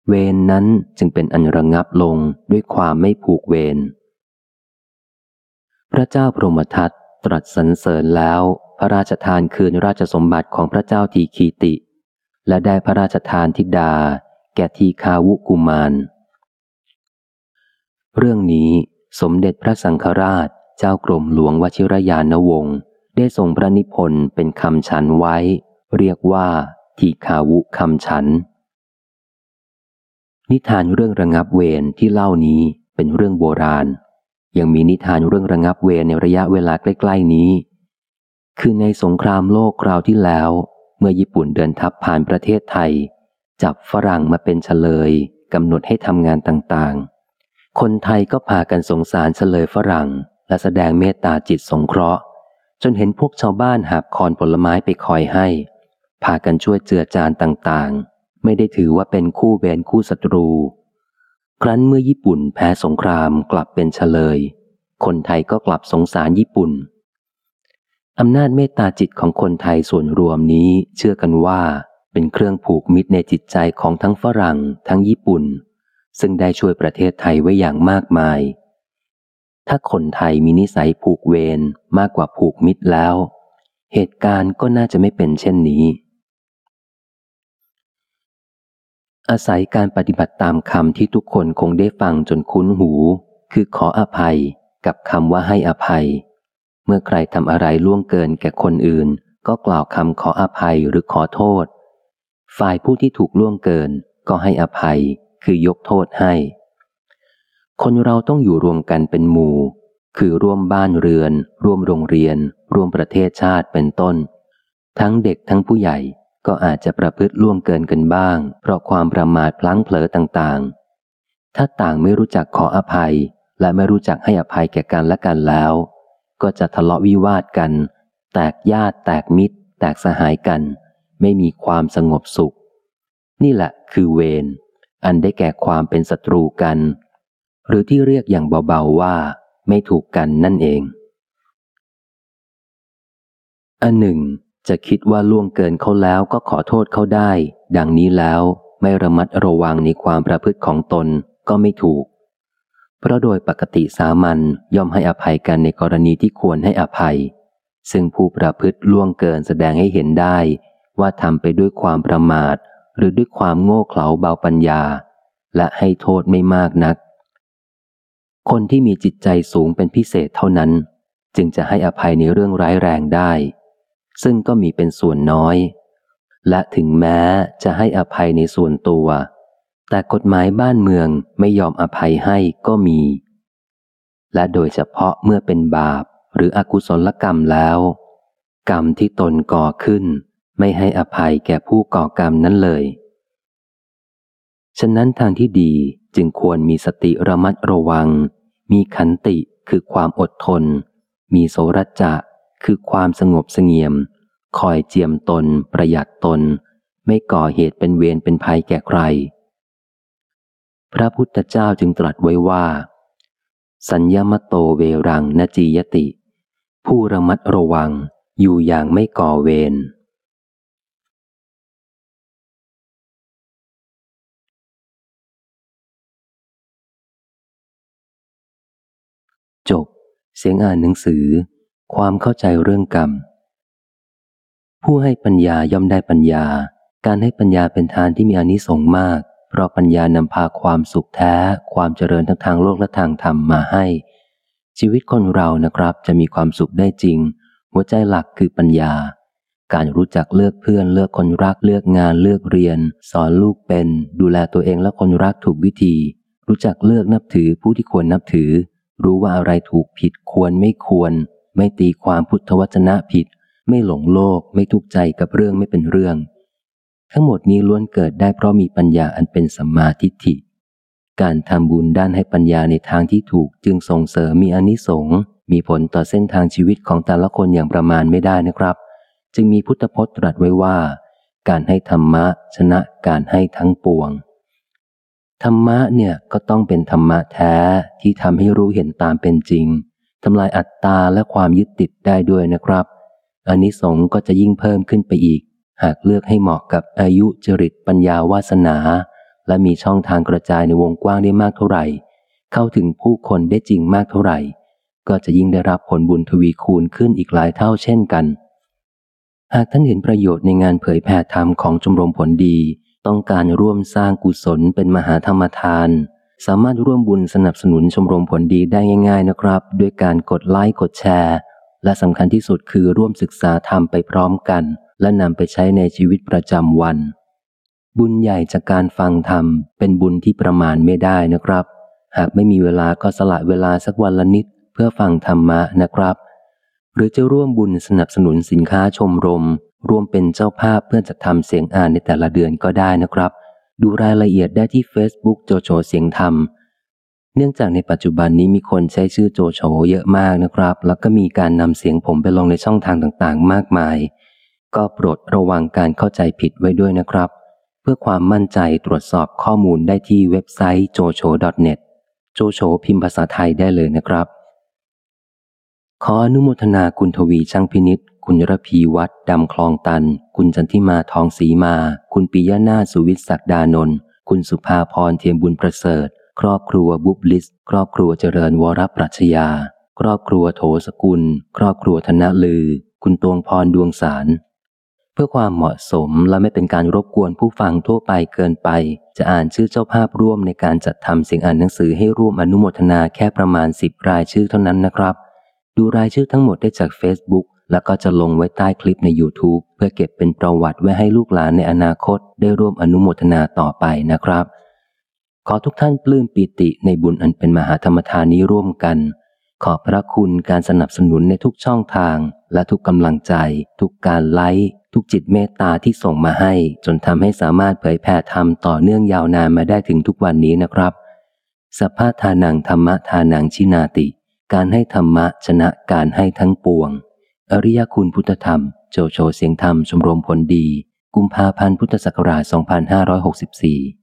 เวรนนั้นจึงเป็นอันระงงับลงด้วยความไม่ผูกเวรพระเจ้าพรหมทัตตรัสสรรเสริญแล้ว พระราชทานคืนราชสมบัติของพระเจ้าทีคีติ และได้พระราชทานธิดา แก่ทีคาวุกุมาร เรื่องนี้สมเด็จพระสังฆราชเจ้ากรมหลวงวชิรยานวงศ์ได้ทรงพระนิพนธ์เป็นคำฉันไว้ เรียกว่าทีคาวุคำฉัน นิทานเรื่องระงับเวรที่เล่านี้เป็นเรื่องโบราณ ยังมีนิทานเรื่องระงับเวรในระยะเวลาใกล้ ๆนี้ คือในสงครามโลกคราวที่แล้ว เมื่อญี่ปุ่นเดินทัพผ่านประเทศไทย จับฝรั่งมาเป็นเฉลยกำหนดให้ทำงานต่างๆ คนไทยก็พากันสงสารเฉลยฝรั่ง และแสดงเมตตาจิตสงเคราะห์ จนเห็นพวกชาวบ้านหาบคอนผลไม้ไปคอยให้ พากันช่วยเจือจานต่างๆ ไม่ได้ถือว่าเป็นคู่เวรคู่ศัตรู ครั้นเมื่อญี่ปุ่นแพ้สงครามกลับเป็นเฉลย คนไทยก็กลับสงสารญี่ปุ่นอำนาจเมตตาจิตของคนไทยส่วนรวมนี้เชื่อกันว่าเป็นเครื่องผูกมิตรในจิตใจของทั้งฝรั่ง ทั้งญี่ปุ่น ซึ่งได้ช่วยประเทศไทยไว้อย่างมากมาย ถ้าคนไทยมีนิสัยผูกเวรมากกว่าผูกมิตรแล้ว เหตุการณ์ก็น่าจะไม่เป็นเช่นนี้ อาศัยการปฏิบัติตามคำที่ทุกคนคงได้ฟังจนคุ้นหู คือขออภัยกับคำว่าให้อภัย เมื่อใครทำอะไรล่วงเกินแก่คนอื่น ก็กล่าวคำขออภัยหรือขอโทษ ฝ่ายผู้ที่ถูกล่วงเกิน ก็ให้อภัย คือยกโทษให้ คนเราต้องอยู่รวมกันเป็นหมู่ คือร่วมบ้านเรือน ร่วมโรงเรียน ร่วมประเทศชาติเป็นต้น ทั้งเด็กทั้งผู้ใหญ่ ก็อาจจะประพฤติล่วงเกินกันบ้าง เพราะความประมาทพลั้งเผลอต่างๆ ถ้าต่างไม่รู้จักขออภัย และไม่รู้จักให้อภัยแก่กันและกันแล้ว ก็จะทะเลาะวิวาทกัน แตกญาติแตกมิตร แตกสหายกัน ไม่มีความสงบสุข นี่แหละคือเวรอันได้แก่ความเป็นศัตรูกัน หรือที่เรียกอย่างเบาๆว่า ไม่ถูกกันนั่นเองอันหนึ่ง จะคิดว่าล่วงเกินเขาแล้วก็ขอโทษเขาได้ ดังนี้แล้วไม่ระมัดระวังในความประพฤติของตนก็ไม่ถูก เพราะโดยปกติสามัญย่อมให้อภัยกันในกรณีที่ควรให้อภัย ซึ่งผู้ประพฤติล่วงเกินแสดงให้เห็นได้ ว่าทำไปด้วยความประมาท หรือด้วยความโง่เขลาเบาปัญญา และให้โทษไม่มากนัก คนที่มีจิตใจสูงเป็นพิเศษเท่านั้น จึงจะให้อภัยในเรื่องร้ายแรงได้ ซึ่งก็มีเป็นส่วนน้อย และถึงแม้จะให้อภัยในส่วนตัว แต่กฎหมายบ้านเมืองไม่ยอมอภัยให้ก็มี และโดยเฉพาะเมื่อเป็นบาปหรืออกุศลกรรมแล้ว กรรมที่ตนก่อขึ้น ไม่ให้อภัยแก่ผู้ก่อกรรมนั้นเลย ฉะนั้นทางที่ดีจึงควรมีสติระมัดระวัง มีขันติคือความอดทน มีโสรจะ คือความสงบเสงี่ยม คอยเจียมตน ประหยัดตน ไม่ก่อเหตุเป็นเวรเป็นภัยแก่ใคร พระพุทธเจ้าจึงตรัสไว้ว่า สัญญมโตเวรังนจียติ ผู้ระมัดระวังอยู่อย่างไม่ก่อเวรจบ เสียงอ่านหนังสือ ความเข้าใจเรื่องกรรม ผู้ให้ปัญญาย่อมได้ปัญญา การให้ปัญญาเป็นทานที่มีอนิสงส์มาก เพราะปัญญานำพาความสุขแท้ ความเจริญทั้งทางโลกและทางธรรมมาให้ ชีวิตคนเรานะครับจะมีความสุขได้จริง หัวใจหลักคือปัญญา การรู้จักเลือกเพื่อนเลือกคนรักเลือกงานเลือกเรียน สอนลูกเป็น ดูแลตัวเองและคนรักถูกวิธี รู้จักเลือกนับถือผู้ที่ควรนับถือ รู้ว่าอะไรถูกผิดควรไม่ควร ไม่ตีความพุทธวจนะผิด ไม่หลงโลก ไม่ทุกข์ใจกับเรื่องไม่เป็นเรื่อง ทั้งหมดนี้ล้วนเกิดได้เพราะมีปัญญาอันเป็นสัมมาทิฏฐิ การทำบุญด้านให้ปัญญาในทางที่ถูกจึงส่งเสริมมีอนิสงส์มีผลต่อเส้นทางชีวิตของแต่ละคนอย่างประมาณไม่ได้นะครับ จึงมีพุทธพจน์ตรัสไว้ว่า การให้ธรรมะ ชนะการให้ทั้งปวงธรรมะเนี่ยก็ต้องเป็นธรรมะแท้ที่ทำให้รู้เห็นตามเป็นจริง ทำลายอัตตาและความยึดติดได้ด้วยนะครับอันนี้สงก็จะยิ่งเพิ่มขึ้นไปอีก หากเลือกให้เหมาะกับอายุจริตปัญญาวาสนา และมีช่องทางกระจายในวงกว้างได้มากเท่าไหร่ เข้าถึงผู้คนได้จริงมากเท่าไหร่ ก็จะยิ่งได้รับผลบุญทวีคูณขึ้นอีกหลายเท่าเช่นกัน หากท่านเห็นประโยชน์ในงานเผยแผ่ธรรมของชมรมผลดี ต้องการร่วมสร้างกุศลเป็นมหาธรรมทาน สามารถร่วมบุญสนับสนุนชมรมผลดีได้ง่าย ๆนะครับ ด้วยการกดไลค์กดแชร์ และสำคัญที่สุดคือร่วมศึกษาธรรมไปพร้อมกัน และนำไปใช้ในชีวิตประจำวัน บุญใหญ่จากการฟังธรรม เป็นบุญที่ประมาณไม่ได้นะครับ หากไม่มีเวลาก็สละเวลาสักวันละนิด เพื่อฟังธรรมะนะครับ หรือจะร่วมบุญสนับสนุนสินค้าชมรม ร่วมเป็นเจ้าภาพเพื่อจะทำเสียงอ่านในแต่ละเดือนก็ได้นะครับ ดูรายละเอียดได้ที่ Facebook โจโฉเสียงธรรม เนื่องจากในปัจจุบันนี้มีคนใช้ชื่อโจโฉเยอะมากนะครับ แล้วก็มีการนำเสียงผมไปลงในช่องทางต่างๆ มากมาย ก็โปรดระวังการเข้าใจผิดไว้ด้วยนะครับ เพื่อความมั่นใจตรวจสอบข้อมูลได้ที่เว็บไซต์ jocho.net โจโฉพิมพ์ภาษาไทยได้เลยนะครับ ขออนุโมทนาคุณทวีช่างพินิษ คุณระพีวัดดำคลองตัน คุณจันทิมาทองสีมา คุณปิยนาสุวิทศักดานนท์คุณสุภาพรเทียมบุญประเสริฐ ครอบครัวบุบลิส ครอบครัวเจริญวรปรัชญา ครอบครัวโถสกุล ครอบครัวธนลือ คุณตวงพรดวงสาร เพื่อความเหมาะสมและไม่เป็นการรบกวนผู้ฟังทั่วไปเกินไป จะอ่านชื่อเจ้าภาพร่วมในการจัดทำเสียงอ่านหนังสือให้ร่วมอนุโมทนาแค่ประมาณสิบรายชื่อเท่านั้นนะครับ ดูรายชื่อทั้งหมดได้จาก Facebook แล้วก็จะลงไว้ใต้คลิปใน YouTube เพื่อเก็บเป็นประวัติไว้ให้ลูกหลานในอนาคตได้ร่วมอนุโมทนาต่อไปนะครับ ขอทุกท่านปลื้มปีติในบุญอันเป็นมหาธรรมทานนี้ร่วมกัน ขอพระคุณการสนับสนุนในทุกช่องทาง และทุกกำลังใจ ทุกการไลค์ทุกจิตเมตตาที่ส่งมาให้ จนทำให้สามารถเผยแผ่ธรรมต่อเนื่องยาวนานมาได้ถึงทุกวันนี้นะครับสภาทานังธรรมะทานังชินาติ การให้ธรรมะชนะการให้ทั้งปวง อริยคุณพุทธธรรม โจโฉเสียงธรรมชมรมผลดี กุมภาพันธ์พุทธศักราช 2564